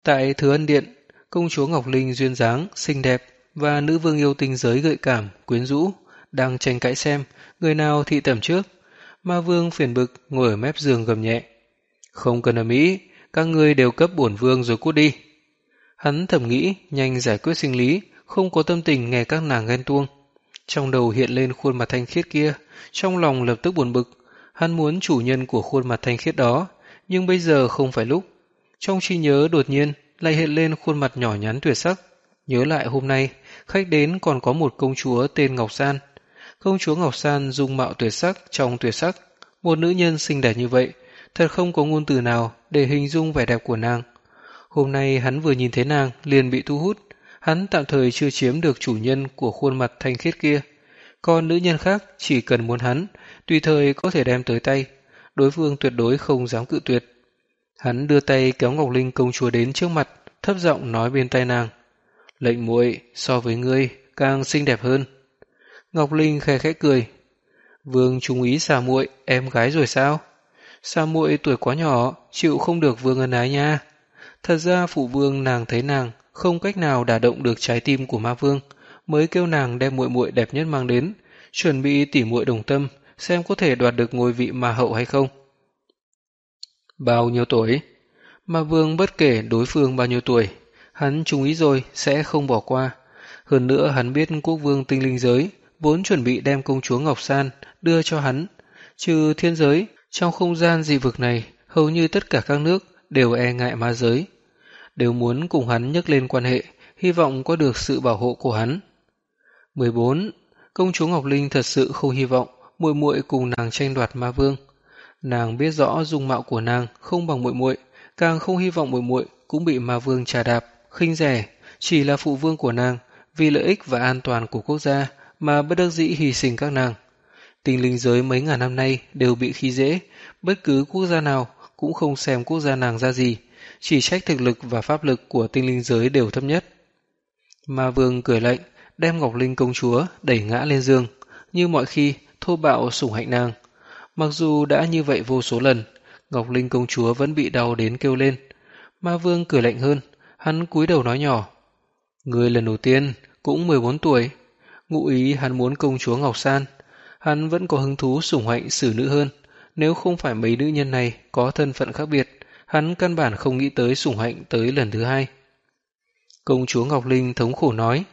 Tại Thừa Ân Điện, công chúa Ngọc Linh duyên dáng, xinh đẹp và nữ vương yêu tinh giới gợi cảm, quyến rũ, đang tranh cãi xem người nào thị tẩm trước. Ma vương phiền bực ngồi ở mép giường gầm nhẹ. Không cần ở Mỹ, các ngươi đều cấp bổn vương rồi cút đi. Hắn thầm nghĩ nhanh giải quyết sinh lý, không có tâm tình nghe các nàng ghen tuông. Trong đầu hiện lên khuôn mặt thanh khiết kia, trong lòng lập tức buồn bực. Hắn muốn chủ nhân của khuôn mặt thanh khiết đó, nhưng bây giờ không phải lúc. Trong trí nhớ đột nhiên lại hiện lên khuôn mặt nhỏ nhắn tuyệt sắc. Nhớ lại hôm nay, khách đến còn có một công chúa tên Ngọc San. Công chúa Ngọc San dung mạo tuyệt sắc trong tuyệt sắc. Một nữ nhân xinh đẹp như vậy, thật không có ngôn từ nào để hình dung vẻ đẹp của nàng. Hôm nay hắn vừa nhìn thấy nàng liền bị thu hút, hắn tạm thời chưa chiếm được chủ nhân của khuôn mặt thanh khiết kia. Còn nữ nhân khác chỉ cần muốn hắn, tùy thời có thể đem tới tay, đối phương tuyệt đối không dám cự tuyệt. Hắn đưa tay kéo Ngọc Linh công chúa đến trước mặt, thấp giọng nói bên tai nàng. Lệnh muội so với ngươi càng xinh đẹp hơn. Ngọc Linh khẽ khẽ cười. Vương trung ý xà muội em gái rồi sao? Xà muội tuổi quá nhỏ, chịu không được vương ân ái nha. Thật ra phụ vương nàng thấy nàng không cách nào đả động được trái tim của ma vương, mới kêu nàng đem muội muội đẹp nhất mang đến, chuẩn bị tỉ muội đồng tâm, xem có thể đoạt được ngôi vị ma hậu hay không. Bao nhiêu tuổi? Ma vương bất kể đối phương bao nhiêu tuổi, hắn chú ý rồi sẽ không bỏ qua. Hơn nữa hắn biết quốc vương tinh linh giới vốn chuẩn bị đem công chúa Ngọc San đưa cho hắn. Trừ thiên giới, trong không gian dị vực này, hầu như tất cả các nước đều e ngại ma giới, đều muốn cùng hắn nhắc lên quan hệ, hy vọng có được sự bảo hộ của hắn. 14. Công chúa Ngọc Linh thật sự không hy vọng muội muội cùng nàng tranh đoạt ma vương. Nàng biết rõ dung mạo của nàng không bằng muội muội, càng không hy vọng muội muội cũng bị ma vương trà đạp, khinh rẻ, chỉ là phụ vương của nàng, vì lợi ích và an toàn của quốc gia mà bất đắc dĩ hy sinh các nàng. Tình linh giới mấy ngàn năm nay đều bị khi dễ, bất cứ quốc gia nào cũng không xem quốc gia nàng ra gì, chỉ trách thực lực và pháp lực của tinh linh giới đều thấp nhất. Ma vương cười lạnh, đem Ngọc Linh công chúa đẩy ngã lên giường, như mọi khi thô bạo sủng hạnh nàng. Mặc dù đã như vậy vô số lần, Ngọc Linh công chúa vẫn bị đau đến kêu lên. Ma vương cười lạnh hơn, hắn cúi đầu nói nhỏ. Người lần đầu tiên cũng 14 tuổi, ngụ ý hắn muốn công chúa Ngọc San. Hắn vẫn có hứng thú sủng hạnh xử nữ hơn, nếu không phải mấy nữ nhân này có thân phận khác biệt, hắn căn bản không nghĩ tới sủng hạnh tới lần thứ hai. Công chúa Ngọc Linh thống khổ nói,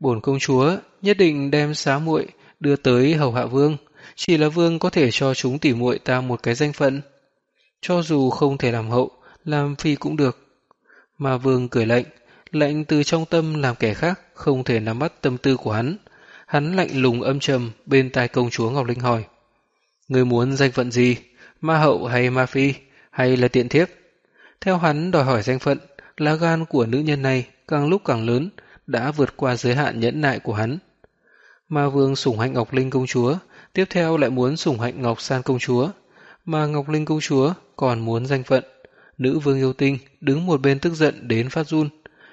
bổn công chúa nhất định đem xá muội đưa tới hầu hạ vương, chỉ là vương có thể cho chúng tỉ muội ta một cái danh phận. Cho dù không thể làm hậu, làm phi cũng được. Mà vương cười lạnh lạnh từ trong tâm làm kẻ khác không thể nắm bắt tâm tư của hắn. Hắn lạnh lùng âm trầm bên tai công chúa Ngọc Linh hỏi. Người muốn danh phận gì? Ma hậu hay ma phi? Hay là tiện thiếp? Theo hắn đòi hỏi danh phận, lá gan của nữ nhân này càng lúc càng lớn, đã vượt qua giới hạn nhẫn nại của hắn. Ma vương sủng hạnh Ngọc Linh công chúa, tiếp theo lại muốn sủng hạnh Ngọc San công chúa, mà Ngọc Linh công chúa còn muốn danh phận. Nữ vương yêu tinh đứng một bên tức giận đến phát run,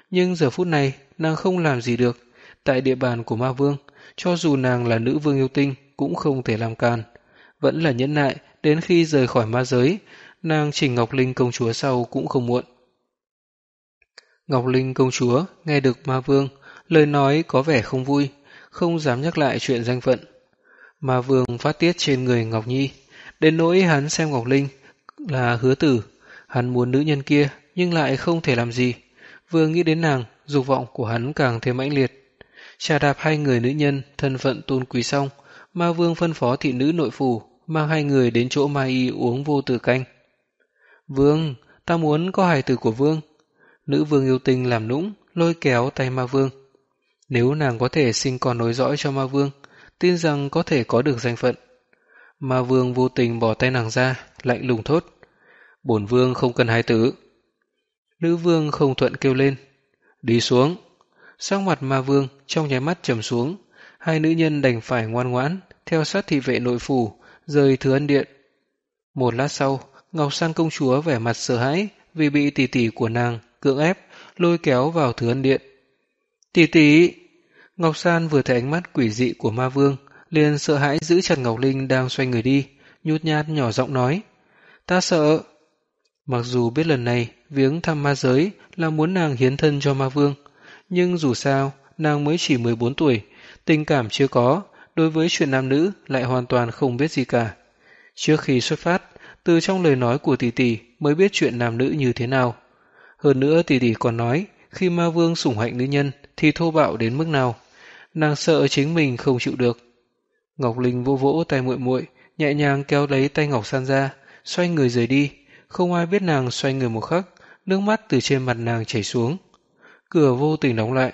nhưng giờ phút này nàng không làm gì được. Tại địa bàn của ma vương, cho dù nàng là nữ vương yêu tinh cũng không thể làm can. Vẫn là nhẫn nại đến khi rời khỏi ma giới, nàng chỉnh Ngọc Linh công chúa sau cũng không muộn. Ngọc Linh công chúa nghe được ma vương, lời nói có vẻ không vui, không dám nhắc lại chuyện danh phận. mà vương phát tiết trên người Ngọc Nhi, đến nỗi hắn xem Ngọc Linh là hứa tử, hắn muốn nữ nhân kia nhưng lại không thể làm gì. Vừa nghĩ đến nàng, dục vọng của hắn càng thêm mãnh liệt. Trà đạp hai người nữ nhân, thân phận tôn quý xong, ma vương phân phó thị nữ nội phủ, mang hai người đến chỗ mai y uống vô tử canh. Vương, ta muốn có hài tử của vương. Nữ vương yêu tình làm nũng, lôi kéo tay ma vương. Nếu nàng có thể sinh con nối dõi cho ma vương, tin rằng có thể có được danh phận. Ma vương vô tình bỏ tay nàng ra, lạnh lùng thốt. Bổn vương không cần hai tử. Nữ vương không thuận kêu lên. Đi xuống. Sang mặt ma vương trong nháy mắt trầm xuống. Hai nữ nhân đành phải ngoan ngoãn, theo sát thị vệ nội phủ, rời thừa ân điện. Một lát sau, Ngọc San công chúa vẻ mặt sợ hãi vì bị tỷ tỷ của nàng cưỡng ép lôi kéo vào thừa ân điện. Tỷ tỷ! Ngọc San vừa thấy ánh mắt quỷ dị của ma vương, liền sợ hãi giữ chặt Ngọc Linh đang xoay người đi, nhút nhát nhỏ giọng nói. Ta sợ! Mặc dù biết lần này viếng thăm ma giới là muốn nàng hiến thân cho ma vương, nhưng dù sao nàng mới chỉ 14 tuổi, tình cảm chưa có, đối với chuyện nam nữ lại hoàn toàn không biết gì cả. Trước khi xuất phát, từ trong lời nói của tỷ tỷ mới biết chuyện nam nữ như thế nào. Hơn nữa tỷ tỷ còn nói, khi ma vương sủng hạnh nữ nhân thì thô bạo đến mức nào. Nàng sợ chính mình không chịu được. Ngọc Linh vô vỗ tay muội muội, nhẹ nhàng kéo lấy tay Ngọc San ra, xoay người rời đi. Không ai biết nàng xoay người một khắc, nước mắt từ trên mặt nàng chảy xuống. Cửa vô tình đóng lại.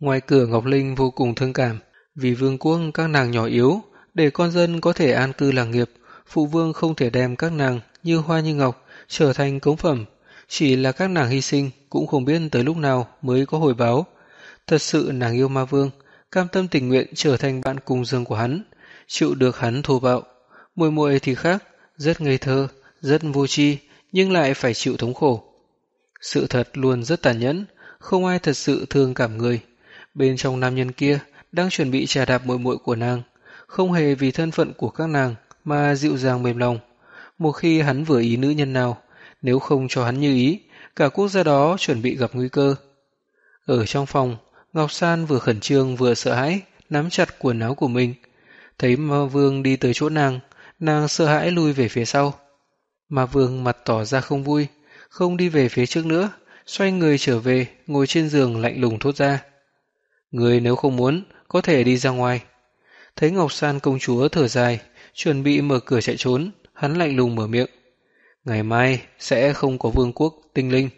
Ngoài cửa Ngọc Linh vô cùng thương cảm, vì vương quốc các nàng nhỏ yếu, để con dân có thể an cư làng nghiệp, phụ vương không thể đem các nàng như hoa như ngọc trở thành cống phẩm, chỉ là các nàng hy sinh cũng không biết tới lúc nào mới có hồi báo. Thật sự nàng yêu ma vương, cam tâm tình nguyện trở thành bạn cùng giường của hắn, chịu được hắn thô bạo. Muội muội thì khác, rất ngây thơ, rất vô tri, nhưng lại phải chịu thống khổ. Sự thật luôn rất tàn nhẫn, không ai thật sự thương cảm người. Bên trong nam nhân kia đang chuẩn bị trà đạp muội muội của nàng, không hề vì thân phận của các nàng mà dịu dàng mềm lòng. Một khi hắn vừa ý nữ nhân nào, nếu không cho hắn như ý, cả quốc gia đó chuẩn bị gặp nguy cơ. Ở trong phòng, Ngọc San vừa khẩn trương vừa sợ hãi, nắm chặt quần áo của mình. Thấy Ma Vương đi tới chỗ nàng, nàng sợ hãi lui về phía sau. Ma Vương mặt tỏ ra không vui, không đi về phía trước nữa, xoay người trở về, ngồi trên giường lạnh lùng thốt ra. Người nếu không muốn, có thể đi ra ngoài. Thấy Ngọc San công chúa thở dài, chuẩn bị mở cửa chạy trốn, hắn lạnh lùng mở miệng. Ngày mai sẽ không có vương quốc tinh linh.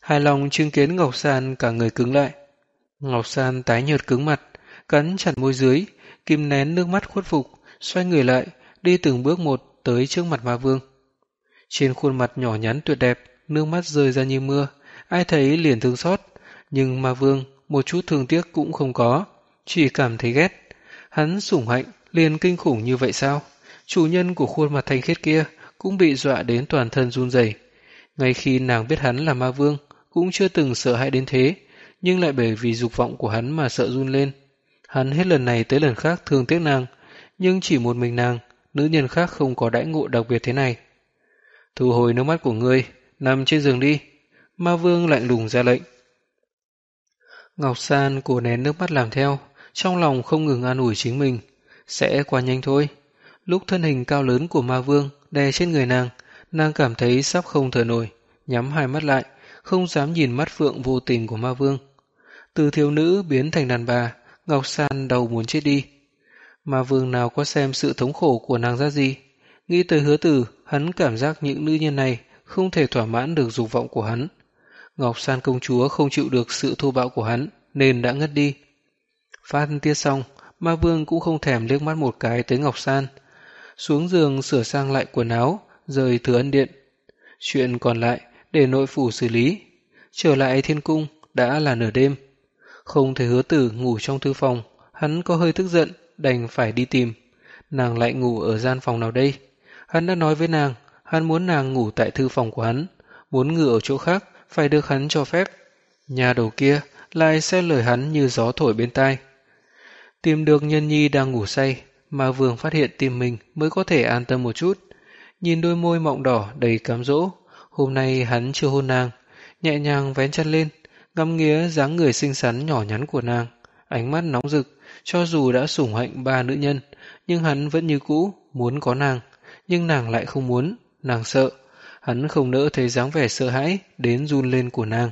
Hài lòng chứng kiến Ngọc San cả người cứng lại. Ngọc San tái nhợt cứng mặt, cắn chặt môi dưới, kim nén nước mắt khuất phục, xoay người lại, đi từng bước một tới trước mặt ma vương. Trên khuôn mặt nhỏ nhắn tuyệt đẹp, nước mắt rơi ra như mưa, ai thấy liền thương xót, nhưng ma vương một chút thương tiếc cũng không có, chỉ cảm thấy ghét. Hắn sủng hạnh, liền kinh khủng như vậy sao? Chủ nhân của khuôn mặt thanh khiết kia cũng bị dọa đến toàn thân run rẩy. Ngay khi nàng biết hắn là ma vương, cũng chưa từng sợ hãi đến thế, nhưng lại bởi vì dục vọng của hắn mà sợ run lên. Hắn hết lần này tới lần khác thương tiếc nàng, nhưng chỉ một mình nàng, nữ nhân khác không có đãi ngộ đặc biệt thế này. Thu hồi nước mắt của ngươi, nằm trên giường đi. Ma vương lạnh lùng ra lệnh. Ngọc San cố nén nước mắt làm theo, trong lòng không ngừng an ủi chính mình. Sẽ qua nhanh thôi. Lúc thân hình cao lớn của ma vương đè trên người nàng, nàng cảm thấy sắp không thở nổi, nhắm hai mắt lại, không dám nhìn mắt phượng vô tình của ma vương. Từ thiếu nữ biến thành đàn bà, Ngọc San đầu muốn chết đi. mà vương nào có xem sự thống khổ của nàng ra gì. Nghĩ tới hứa tử, hắn cảm giác những nữ nhân này không thể thỏa mãn được dục vọng của hắn. Ngọc San công chúa không chịu được sự thô bạo của hắn, nên đã ngất đi. Phát tiết xong, ma vương cũng không thèm liếc mắt một cái tới Ngọc San. Xuống giường sửa sang lại quần áo, rời thừa ân điện. Chuyện còn lại để nội phủ xử lý. Trở lại thiên cung, đã là nửa đêm. Không thể hứa tử ngủ trong thư phòng, hắn có hơi tức giận, đành phải đi tìm. Nàng lại ngủ ở gian phòng nào đây? Hắn đã nói với nàng, hắn muốn nàng ngủ tại thư phòng của hắn, muốn ngủ ở chỗ khác, phải được hắn cho phép. Nhà đầu kia lại xe lời hắn như gió thổi bên tai. Tìm được nhân nhi đang ngủ say, mà vương phát hiện tìm mình mới có thể an tâm một chút. Nhìn đôi môi mọng đỏ đầy cám dỗ, hôm nay hắn chưa hôn nàng, nhẹ nhàng vén chân lên, ngắm nghía dáng người xinh xắn nhỏ nhắn của nàng, ánh mắt nóng rực, cho dù đã sủng hạnh ba nữ nhân, nhưng hắn vẫn như cũ, muốn có nàng, nhưng nàng lại không muốn, nàng sợ, hắn không nỡ thấy dáng vẻ sợ hãi đến run lên của nàng.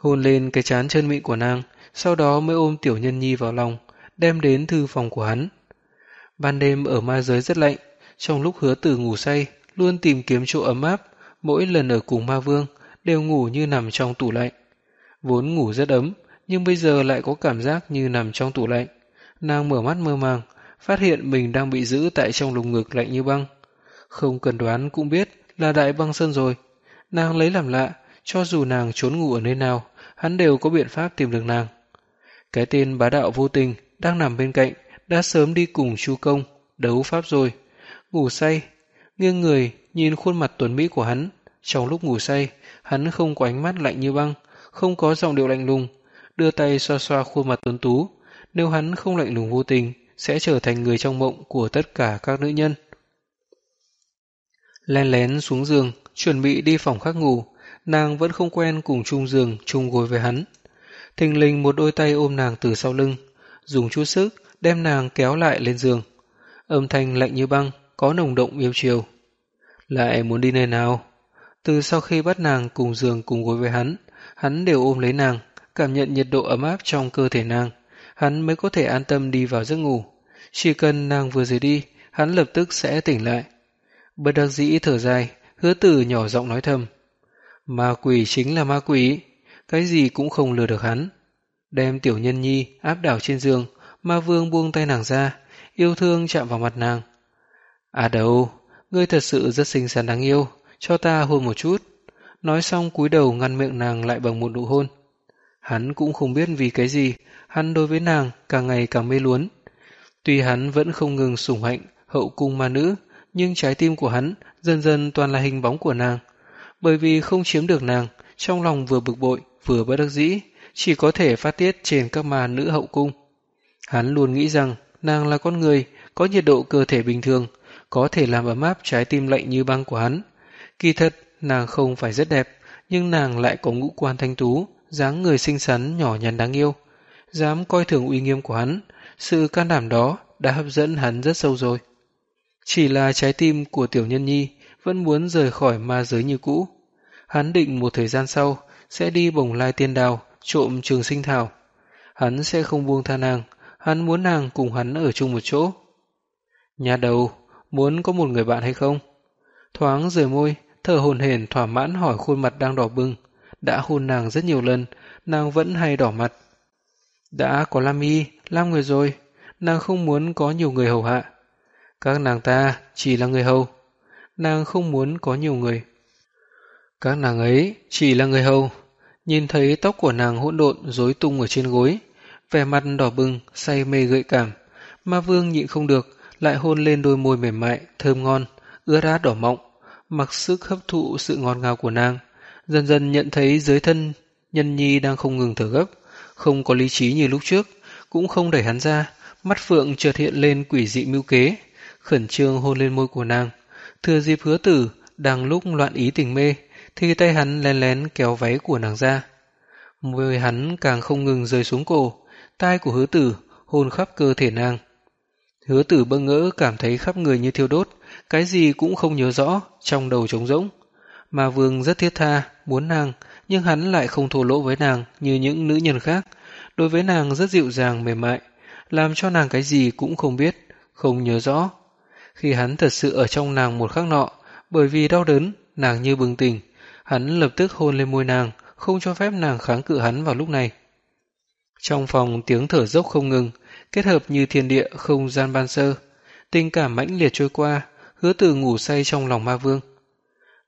Hôn lên cái chán chân mịn của nàng, sau đó mới ôm tiểu nhân nhi vào lòng, đem đến thư phòng của hắn. Ban đêm ở ma giới rất lạnh, trong lúc hứa tử ngủ say, luôn tìm kiếm chỗ ấm áp, mỗi lần ở cùng ma vương, đều ngủ như nằm trong tủ lạnh. Vốn ngủ rất ấm, nhưng bây giờ lại có cảm giác như nằm trong tủ lạnh. Nàng mở mắt mơ màng, phát hiện mình đang bị giữ tại trong lồng ngực lạnh như băng. Không cần đoán cũng biết là đại băng sơn rồi. Nàng lấy làm lạ, cho dù nàng trốn ngủ ở nơi nào, hắn đều có biện pháp tìm được nàng. Cái tên bá đạo vô tình đang nằm bên cạnh, đã sớm đi cùng chu công, đấu pháp rồi. Ngủ say, nghiêng người, nhìn khuôn mặt tuấn mỹ của hắn. Trong lúc ngủ say, hắn không có ánh mắt lạnh như băng, không có giọng điệu lạnh lùng, đưa tay xoa xoa khuôn mặt tuấn tú. Nếu hắn không lạnh lùng vô tình, sẽ trở thành người trong mộng của tất cả các nữ nhân. Len lén xuống giường, chuẩn bị đi phòng khác ngủ, nàng vẫn không quen cùng chung giường, chung gối với hắn. Thình lình một đôi tay ôm nàng từ sau lưng, dùng chút sức đem nàng kéo lại lên giường. Âm thanh lạnh như băng, có nồng động yêu chiều. Lại muốn đi nơi nào? Từ sau khi bắt nàng cùng giường cùng gối với hắn, hắn đều ôm lấy nàng, cảm nhận nhiệt độ ấm áp trong cơ thể nàng. Hắn mới có thể an tâm đi vào giấc ngủ. Chỉ cần nàng vừa rời đi, hắn lập tức sẽ tỉnh lại. Bất đắc dĩ thở dài, hứa tử nhỏ giọng nói thầm. Ma quỷ chính là ma quỷ, cái gì cũng không lừa được hắn. Đem tiểu nhân nhi áp đảo trên giường, ma vương buông tay nàng ra, yêu thương chạm vào mặt nàng. À đâu, ngươi thật sự rất xinh xắn đáng yêu, cho ta hôn một chút. Nói xong cúi đầu ngăn miệng nàng lại bằng một nụ hôn. Hắn cũng không biết vì cái gì, hắn đối với nàng càng ngày càng mê luốn. Tuy hắn vẫn không ngừng sủng hạnh hậu cung ma nữ, nhưng trái tim của hắn dần dần toàn là hình bóng của nàng. Bởi vì không chiếm được nàng, trong lòng vừa bực bội, vừa bất đắc dĩ, chỉ có thể phát tiết trên các ma nữ hậu cung. Hắn luôn nghĩ rằng nàng là con người, có nhiệt độ cơ thể bình thường, có thể làm ấm áp trái tim lạnh như băng của hắn. Kỳ thật, nàng không phải rất đẹp, nhưng nàng lại có ngũ quan thanh tú, dáng người xinh xắn nhỏ nhắn đáng yêu. Dám coi thường uy nghiêm của hắn, sự can đảm đó đã hấp dẫn hắn rất sâu rồi. Chỉ là trái tim của tiểu nhân nhi vẫn muốn rời khỏi ma giới như cũ. Hắn định một thời gian sau sẽ đi bồng lai tiên đào, trộm trường sinh thảo. Hắn sẽ không buông tha nàng, hắn muốn nàng cùng hắn ở chung một chỗ. Nhà đầu, muốn có một người bạn hay không? Thoáng rời môi, thở hồn hển thỏa mãn hỏi khuôn mặt đang đỏ bừng. Đã hôn nàng rất nhiều lần, nàng vẫn hay đỏ mặt. Đã có Lam Y, Lam người rồi, nàng không muốn có nhiều người hầu hạ. Các nàng ta chỉ là người hầu, nàng không muốn có nhiều người. Các nàng ấy chỉ là người hầu, nhìn thấy tóc của nàng hỗn độn rối tung ở trên gối, vẻ mặt đỏ bừng, say mê gợi cảm. Ma Vương nhịn không được, lại hôn lên đôi môi mềm mại, thơm ngon, ướt át đỏ mọng, mặc sức hấp thụ sự ngọt ngào của nàng. Dần dần nhận thấy dưới thân nhân nhi đang không ngừng thở gấp, không có lý trí như lúc trước, cũng không đẩy hắn ra, mắt phượng chợt hiện lên quỷ dị mưu kế, khẩn trương hôn lên môi của nàng. Thừa dịp hứa tử, đang lúc loạn ý tình mê, thì tay hắn lén lén kéo váy của nàng ra. Môi hắn càng không ngừng rơi xuống cổ, tai của hứa tử hôn khắp cơ thể nàng. Hứa tử bơ ngỡ cảm thấy khắp người như thiêu đốt, cái gì cũng không nhớ rõ, trong đầu trống rỗng. Mà vương rất thiết tha, muốn nàng, nhưng hắn lại không thô lỗ với nàng như những nữ nhân khác. Đối với nàng rất dịu dàng mềm mại, làm cho nàng cái gì cũng không biết, không nhớ rõ. Khi hắn thật sự ở trong nàng một khắc nọ, bởi vì đau đớn, nàng như bừng tỉnh, hắn lập tức hôn lên môi nàng, không cho phép nàng kháng cự hắn vào lúc này. Trong phòng tiếng thở dốc không ngừng, kết hợp như thiên địa không gian ban sơ, tình cảm mãnh liệt trôi qua, hứa từ ngủ say trong lòng ma vương.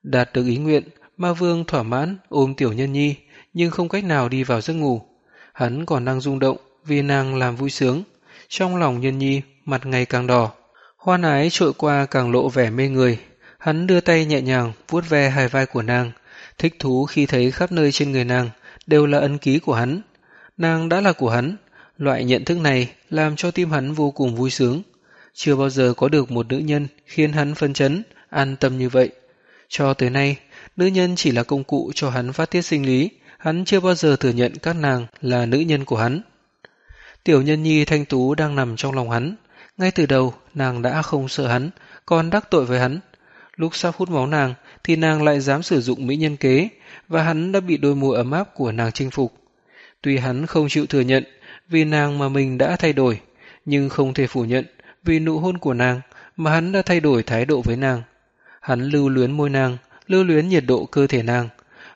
Đạt được ý nguyện, ma vương thỏa mãn ôm tiểu nhân nhi, nhưng không cách nào đi vào giấc ngủ. Hắn còn đang rung động vì nàng làm vui sướng. Trong lòng nhân nhi, mặt ngày càng đỏ. Hoan ái trội qua càng lộ vẻ mê người. Hắn đưa tay nhẹ nhàng vuốt ve hai vai của nàng, thích thú khi thấy khắp nơi trên người nàng đều là ấn ký của hắn. Nàng đã là của hắn, loại nhận thức này làm cho tim hắn vô cùng vui sướng. Chưa bao giờ có được một nữ nhân khiến hắn phân chấn, an tâm như vậy. Cho tới nay, nữ nhân chỉ là công cụ cho hắn phát tiết sinh lý, hắn chưa bao giờ thừa nhận các nàng là nữ nhân của hắn. Tiểu nhân nhi thanh tú đang nằm trong lòng hắn, ngay từ đầu nàng đã không sợ hắn, còn đắc tội với hắn. Lúc sắp hút máu nàng thì nàng lại dám sử dụng mỹ nhân kế và hắn đã bị đôi môi ấm áp của nàng chinh phục. Tuy hắn không chịu thừa nhận vì nàng mà mình đã thay đổi, nhưng không thể phủ nhận vì nụ hôn của nàng mà hắn đã thay đổi thái độ với nàng. Hắn lưu luyến môi nàng, lưu luyến nhiệt độ cơ thể nàng.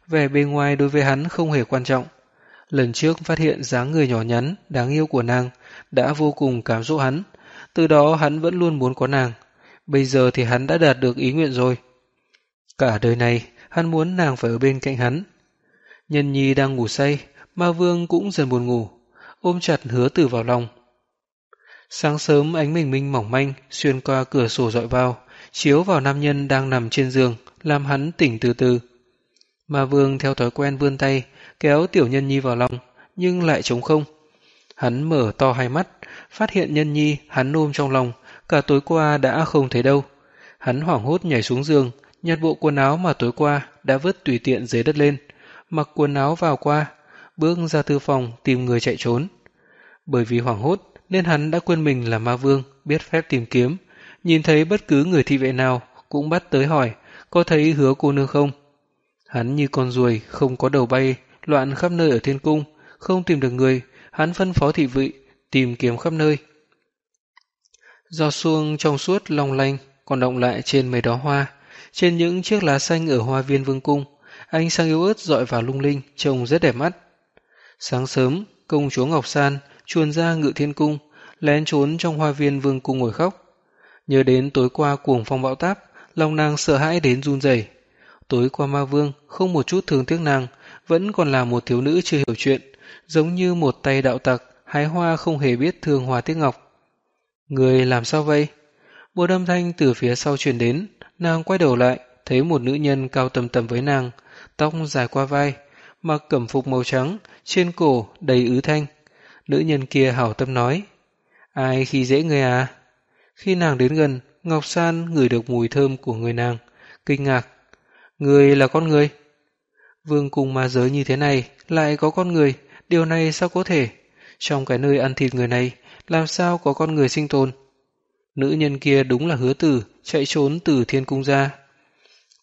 Vẻ bề ngoài đối với hắn không hề quan trọng. Lần trước phát hiện dáng người nhỏ nhắn, đáng yêu của nàng đã vô cùng cảm dỗ hắn. Từ đó hắn vẫn luôn muốn có nàng. Bây giờ thì hắn đã đạt được ý nguyện rồi. Cả đời này, hắn muốn nàng phải ở bên cạnh hắn. Nhân nhi đang ngủ say, ma vương cũng dần buồn ngủ, ôm chặt hứa tử vào lòng. Sáng sớm ánh bình minh mỏng manh xuyên qua cửa sổ dọi vào, chiếu vào nam nhân đang nằm trên giường, làm hắn tỉnh từ từ. Ma vương theo thói quen vươn tay, kéo tiểu nhân nhi vào lòng, nhưng lại trống không. Hắn mở to hai mắt, phát hiện nhân nhi hắn ôm trong lòng, cả tối qua đã không thấy đâu. Hắn hoảng hốt nhảy xuống giường, nhặt bộ quần áo mà tối qua đã vứt tùy tiện dưới đất lên, mặc quần áo vào qua, bước ra thư phòng tìm người chạy trốn. Bởi vì hoảng hốt nên hắn đã quên mình là ma vương, biết phép tìm kiếm, nhìn thấy bất cứ người thị vệ nào cũng bắt tới hỏi có thấy hứa cô nương không. Hắn như con ruồi không có đầu bay, loạn khắp nơi ở thiên cung, không tìm được người, hắn phân phó thị vị tìm kiếm khắp nơi. do xuông trong suốt long lanh còn động lại trên mấy đó hoa, trên những chiếc lá xanh ở hoa viên vương cung, ánh sáng yếu ớt dọi vào lung linh, trông rất đẹp mắt. Sáng sớm, công chúa Ngọc San chuồn ra ngự thiên cung, lén trốn trong hoa viên vương cung ngồi khóc. Nhớ đến tối qua cuồng phong bão táp, lòng nàng sợ hãi đến run rẩy. Tối qua ma vương không một chút thương tiếc nàng, vẫn còn là một thiếu nữ chưa hiểu chuyện, giống như một tay đạo tặc, hái hoa không hề biết thương hoa tiếc ngọc. Người làm sao vậy? Một âm thanh từ phía sau truyền đến, nàng quay đầu lại, thấy một nữ nhân cao tầm tầm với nàng, tóc dài qua vai, mặc cẩm phục màu trắng, trên cổ đầy ứ thanh. Nữ nhân kia hảo tâm nói, ai khi dễ người à? Khi nàng đến gần, Ngọc San ngửi được mùi thơm của người nàng, kinh ngạc. Người là con người? Vương cùng ma giới như thế này, lại có con người, điều này sao có thể? Trong cái nơi ăn thịt người này, làm sao có con người sinh tồn? Nữ nhân kia đúng là hứa tử, chạy trốn từ thiên cung ra.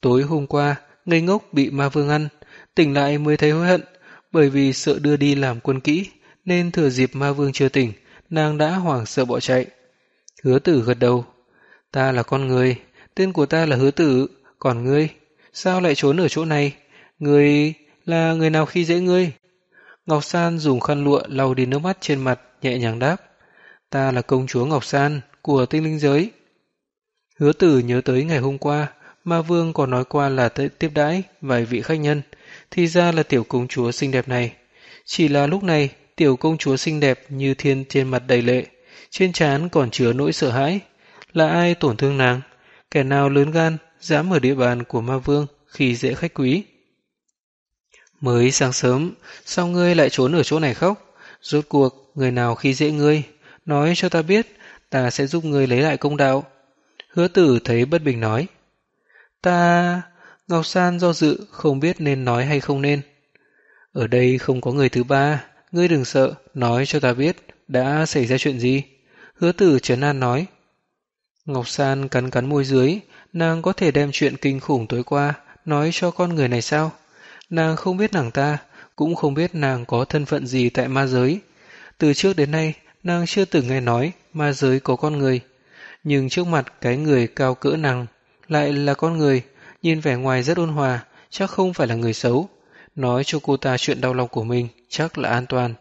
Tối hôm qua, ngây ngốc bị ma vương ăn, tỉnh lại mới thấy hối hận, bởi vì sợ đưa đi làm quân kỹ, nên thừa dịp ma vương chưa tỉnh, nàng đã hoảng sợ bỏ chạy. Hứa tử gật đầu. Ta là con người, tên của ta là hứa tử, còn ngươi, sao lại trốn ở chỗ này? Ngươi là người nào khi dễ ngươi? Ngọc San dùng khăn lụa lau đi nước mắt trên mặt, nhẹ nhàng đáp. ta là công chúa Ngọc San của tinh linh giới. Hứa tử nhớ tới ngày hôm qua, ma vương còn nói qua là tiếp đãi vài vị khách nhân, thì ra là tiểu công chúa xinh đẹp này. Chỉ là lúc này, tiểu công chúa xinh đẹp như thiên trên mặt đầy lệ, trên trán còn chứa nỗi sợ hãi. Là ai tổn thương nàng? Kẻ nào lớn gan, dám ở địa bàn của ma vương khi dễ khách quý? Mới sáng sớm, sao ngươi lại trốn ở chỗ này khóc? Rốt cuộc, người nào khi dễ ngươi? Nói cho ta biết, ta sẽ giúp ngươi lấy lại công đạo. Hứa tử thấy bất bình nói. Ta... Ngọc San do dự, không biết nên nói hay không nên. Ở đây không có người thứ ba, ngươi đừng sợ, nói cho ta biết, đã xảy ra chuyện gì. Hứa tử trấn an nói. Ngọc San cắn cắn môi dưới, nàng có thể đem chuyện kinh khủng tối qua nói cho con người này sao? Nàng không biết nàng ta, cũng không biết nàng có thân phận gì tại ma giới. Từ trước đến nay, nàng chưa từng nghe nói ma giới có con người. Nhưng trước mặt cái người cao cỡ nàng lại là con người, nhìn vẻ ngoài rất ôn hòa, chắc không phải là người xấu. Nói cho cô ta chuyện đau lòng của mình, chắc là an toàn.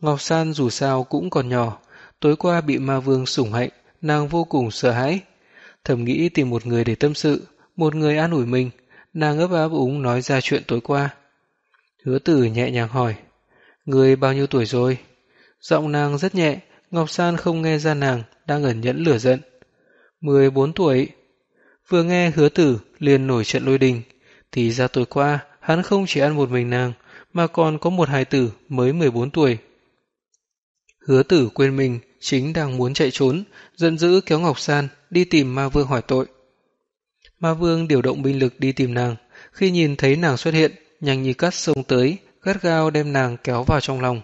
Ngọc San dù sao cũng còn nhỏ, tối qua bị ma vương sủng hạnh, nàng vô cùng sợ hãi. Thầm nghĩ tìm một người để tâm sự, một người an ủi mình, nàng ấp áp úng nói ra chuyện tối qua. Hứa tử nhẹ nhàng hỏi, người bao nhiêu tuổi rồi? Giọng nàng rất nhẹ, Ngọc San không nghe ra nàng đang ẩn nhẫn lửa giận. 14 tuổi. Vừa nghe hứa tử liền nổi trận lôi đình, thì ra tối qua hắn không chỉ ăn một mình nàng, mà còn có một hài tử mới 14 tuổi. Hứa tử quên mình, chính đang muốn chạy trốn, giận dữ kéo Ngọc San đi tìm ma vương hỏi tội. Ma vương điều động binh lực đi tìm nàng, khi nhìn thấy nàng xuất hiện, nhanh như cắt sông tới, gắt gao đem nàng kéo vào trong lòng.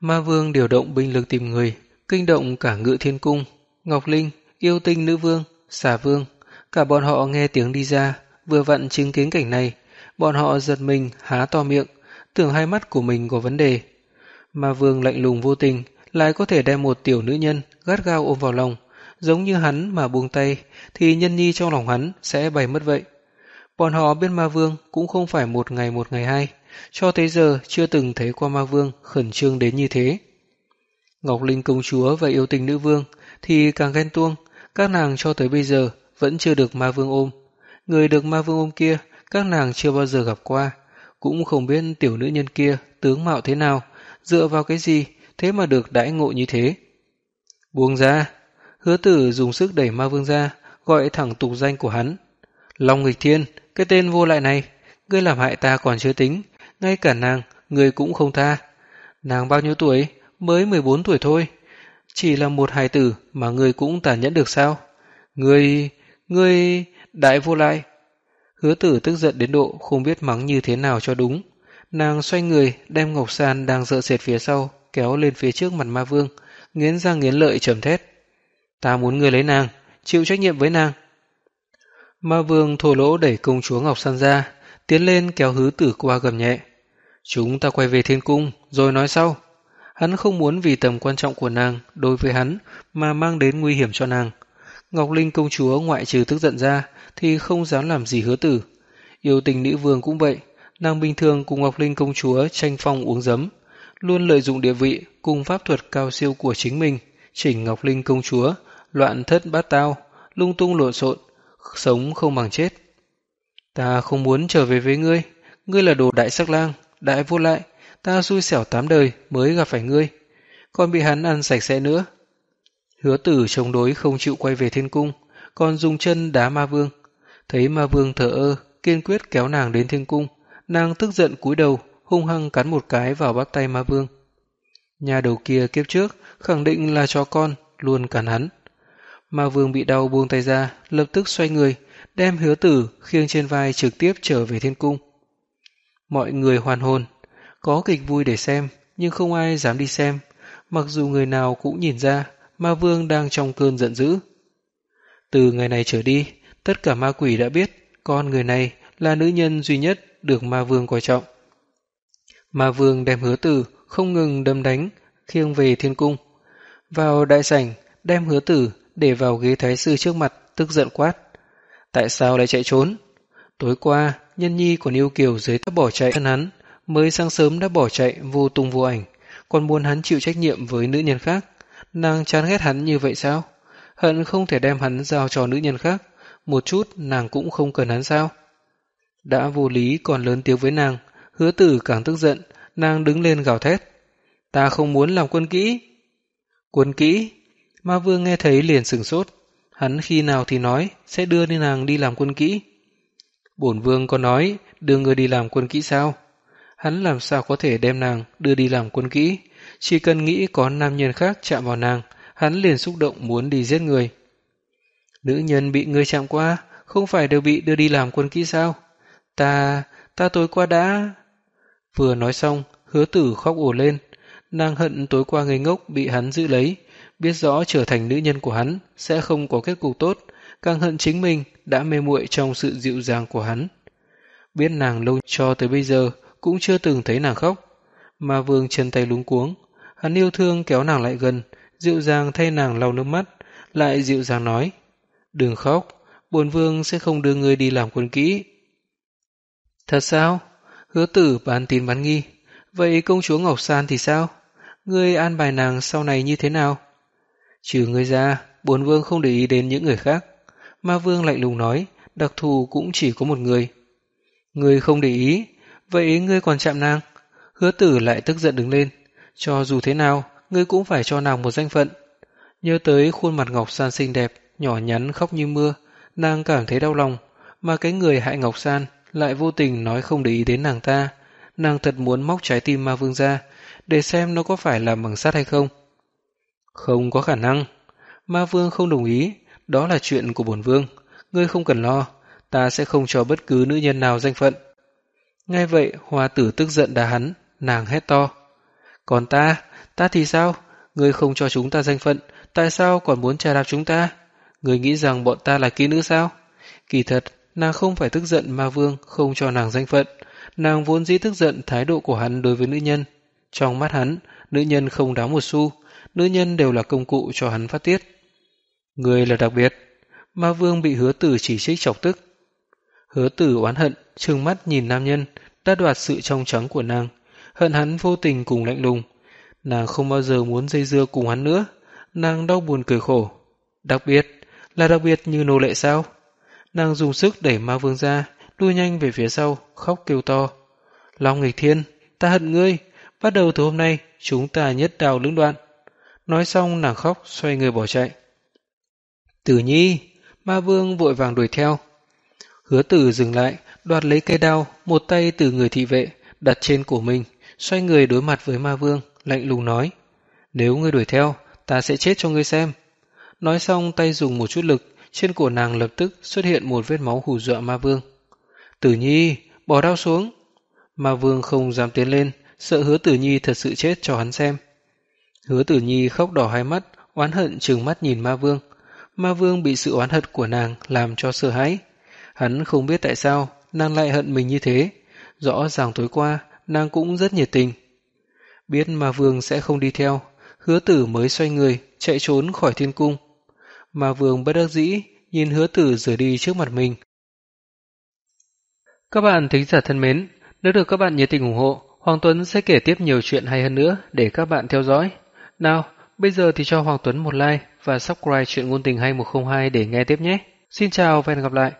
Ma vương điều động binh lực tìm người, kinh động cả ngự thiên cung, Ngọc Linh, yêu tinh nữ vương, xà vương. Cả bọn họ nghe tiếng đi ra, vừa vặn chứng kiến cảnh này, bọn họ giật mình há to miệng, tưởng hai mắt của mình có vấn đề. Ma vương lạnh lùng vô tình, lại có thể đem một tiểu nữ nhân gắt gao ôm vào lòng, giống như hắn mà buông tay thì nhân nhi trong lòng hắn sẽ bay mất vậy. Bọn họ bên ma vương cũng không phải một ngày một ngày hai, cho tới giờ chưa từng thấy qua ma vương khẩn trương đến như thế. Ngọc Linh công chúa và yêu tình nữ vương thì càng ghen tuông, các nàng cho tới bây giờ vẫn chưa được ma vương ôm. Người được ma vương ôm kia, các nàng chưa bao giờ gặp qua, cũng không biết tiểu nữ nhân kia tướng mạo thế nào, dựa vào cái gì, thế mà được đãi ngộ như thế. Buông ra, hứa tử dùng sức đẩy ma vương ra, gọi thẳng tục danh của hắn. Long nghịch thiên, cái tên vô lại này, ngươi làm hại ta còn chưa tính, ngay cả nàng, ngươi cũng không tha. Nàng bao nhiêu tuổi? Mới 14 tuổi thôi. Chỉ là một hài tử mà ngươi cũng tàn nhẫn được sao? Ngươi, ngươi, đại vô lại. Hứa tử tức giận đến độ không biết mắng như thế nào cho đúng. Nàng xoay người đem Ngọc San đang sợ sệt phía sau kéo lên phía trước mặt ma vương, nghiến răng nghiến lợi trầm thét. Ta muốn ngươi lấy nàng, chịu trách nhiệm với nàng. Ma vương thô lỗ đẩy công chúa Ngọc San ra, tiến lên kéo hứa tử qua gầm nhẹ. Chúng ta quay về thiên cung, rồi nói sau. Hắn không muốn vì tầm quan trọng của nàng đối với hắn mà mang đến nguy hiểm cho nàng. Ngọc Linh công chúa ngoại trừ tức giận ra thì không dám làm gì hứa tử. Yêu tình nữ vương cũng vậy, nàng bình thường cùng Ngọc Linh công chúa tranh phong uống giấm, luôn lợi dụng địa vị cùng pháp thuật cao siêu của chính mình, chỉnh Ngọc Linh công chúa, loạn thất bát tao, lung tung lộn xộn, sống không bằng chết. Ta không muốn trở về với ngươi, ngươi là đồ đại sắc lang, đại vô lại, ta xui xẻo tám đời mới gặp phải ngươi, còn bị hắn ăn sạch sẽ nữa. Hứa tử chống đối không chịu quay về thiên cung, còn dùng chân đá ma vương. Thấy ma vương thở ơ, kiên quyết kéo nàng đến thiên cung, nàng tức giận cúi đầu, hung hăng cắn một cái vào bắp tay ma vương. Nhà đầu kia kiếp trước khẳng định là chó con, luôn cắn hắn. Ma vương bị đau buông tay ra, lập tức xoay người, đem hứa tử khiêng trên vai trực tiếp trở về thiên cung. Mọi người hoàn hồn, có kịch vui để xem, nhưng không ai dám đi xem, mặc dù người nào cũng nhìn ra ma vương đang trong cơn giận dữ. Từ ngày này trở đi, tất cả ma quỷ đã biết con người này là nữ nhân duy nhất được ma vương coi trọng. Ma vương đem hứa tử không ngừng đâm đánh, khiêng về thiên cung. Vào đại sảnh, đem hứa tử để vào ghế thái sư trước mặt, tức giận quát. Tại sao lại chạy trốn? Tối qua, nhân nhi còn yêu kiều dưới tháp bỏ chạy thân hắn, mới sáng sớm đã bỏ chạy vô tung vô ảnh, còn muốn hắn chịu trách nhiệm với nữ nhân khác. Nàng chán ghét hắn như vậy sao? Hận không thể đem hắn giao cho nữ nhân khác, một chút nàng cũng không cần hắn sao? Đã vô lý còn lớn tiếng với nàng, hứa tử càng tức giận, nàng đứng lên gào thét. Ta không muốn làm quân kỹ. Quân kỹ? Ma vương nghe thấy liền sừng sốt. Hắn khi nào thì nói sẽ đưa đi nàng đi làm quân kỹ. Bổn vương có nói đưa người đi làm quân kỹ sao? Hắn làm sao có thể đem nàng đưa đi làm quân kỹ? Chỉ cần nghĩ có nam nhân khác chạm vào nàng, hắn liền xúc động muốn đi giết người. Nữ nhân bị người chạm qua, không phải đều bị đưa đi làm quân kỹ sao? Ta, ta tối qua đã... Vừa nói xong, hứa tử khóc ổ lên. Nàng hận tối qua ngây ngốc bị hắn giữ lấy, biết rõ trở thành nữ nhân của hắn sẽ không có kết cục tốt, càng hận chính mình đã mê muội trong sự dịu dàng của hắn. Biết nàng lâu cho tới bây giờ cũng chưa từng thấy nàng khóc, mà vương chân tay lúng cuống, hắn yêu thương kéo nàng lại gần, dịu dàng thay nàng lau nước mắt, lại dịu dàng nói, đừng khóc, bồn vương sẽ không đưa người đi làm quân kỹ. Thật sao? Hứa tử bán tin bán nghi. Vậy công chúa Ngọc San thì sao? Ngươi an bài nàng sau này như thế nào? Trừ ngươi ra, bồn vương không để ý đến những người khác. Ma vương lạnh lùng nói, đặc thù cũng chỉ có một người. Ngươi không để ý, vậy ngươi còn chạm nàng. Hứa tử lại tức giận đứng lên. Cho dù thế nào, ngươi cũng phải cho nàng một danh phận. Nhớ tới khuôn mặt Ngọc San xinh đẹp, nhỏ nhắn khóc như mưa, nàng cảm thấy đau lòng, mà cái người hại Ngọc San lại vô tình nói không để ý đến nàng ta. Nàng thật muốn móc trái tim ma vương ra, để xem nó có phải làm bằng sắt hay không. Không có khả năng. Ma vương không đồng ý, đó là chuyện của bổn vương. Ngươi không cần lo, ta sẽ không cho bất cứ nữ nhân nào danh phận. Ngay vậy, hoa tử tức giận đá hắn, nàng hét to. Còn ta, ta thì sao? Ngươi không cho chúng ta danh phận, tại sao còn muốn trà đạp chúng ta? Người nghĩ rằng bọn ta là kỹ nữ sao? Kỳ thật, nàng không phải tức giận ma vương không cho nàng danh phận. Nàng vốn dĩ tức giận thái độ của hắn đối với nữ nhân. Trong mắt hắn, nữ nhân không đáng một xu, nữ nhân đều là công cụ cho hắn phát tiết. Người là đặc biệt. Ma vương bị hứa tử chỉ trích chọc tức. Hứa tử oán hận, trừng mắt nhìn nam nhân, đã đoạt sự trong trắng của nàng. Hận hắn vô tình cùng lạnh lùng. Nàng không bao giờ muốn dây dưa cùng hắn nữa. Nàng đau buồn cười khổ. Đặc biệt, là đặc biệt như nô lệ sao? Nàng dùng sức đẩy ma vương ra, lui nhanh về phía sau, khóc kêu to. Long nghịch thiên, ta hận ngươi, bắt đầu từ hôm nay, chúng ta nhất đào lưỡng đoạn. Nói xong nàng khóc, xoay người bỏ chạy. Tử nhi, ma vương vội vàng đuổi theo. Hứa tử dừng lại, đoạt lấy cây đao, một tay từ người thị vệ, đặt trên cổ mình, xoay người đối mặt với ma vương, lạnh lùng nói. Nếu ngươi đuổi theo, ta sẽ chết cho ngươi xem. Nói xong tay dùng một chút lực, trên cổ nàng lập tức xuất hiện một vết máu hù dọa ma vương. Tử nhi, bỏ đao xuống. Ma vương không dám tiến lên, sợ hứa tử nhi thật sự chết cho hắn xem. Hứa tử nhi khóc đỏ hai mắt, oán hận trừng mắt nhìn ma vương. Ma vương bị sự oán hận của nàng làm cho sợ hãi. Hắn không biết tại sao nàng lại hận mình như thế. Rõ ràng tối qua nàng cũng rất nhiệt tình. Biết ma vương sẽ không đi theo, hứa tử mới xoay người, chạy trốn khỏi thiên cung mà vương bất đắc dĩ, nhìn hứa tử rời đi trước mặt mình. Các bạn thính giả thân mến, nếu được các bạn nhiệt tình ủng hộ, Hoàng Tuấn sẽ kể tiếp nhiều chuyện hay hơn nữa để các bạn theo dõi. Nào, bây giờ thì cho Hoàng Tuấn một like và subscribe chuyện ngôn tình hay 102 để nghe tiếp nhé. Xin chào và hẹn gặp lại.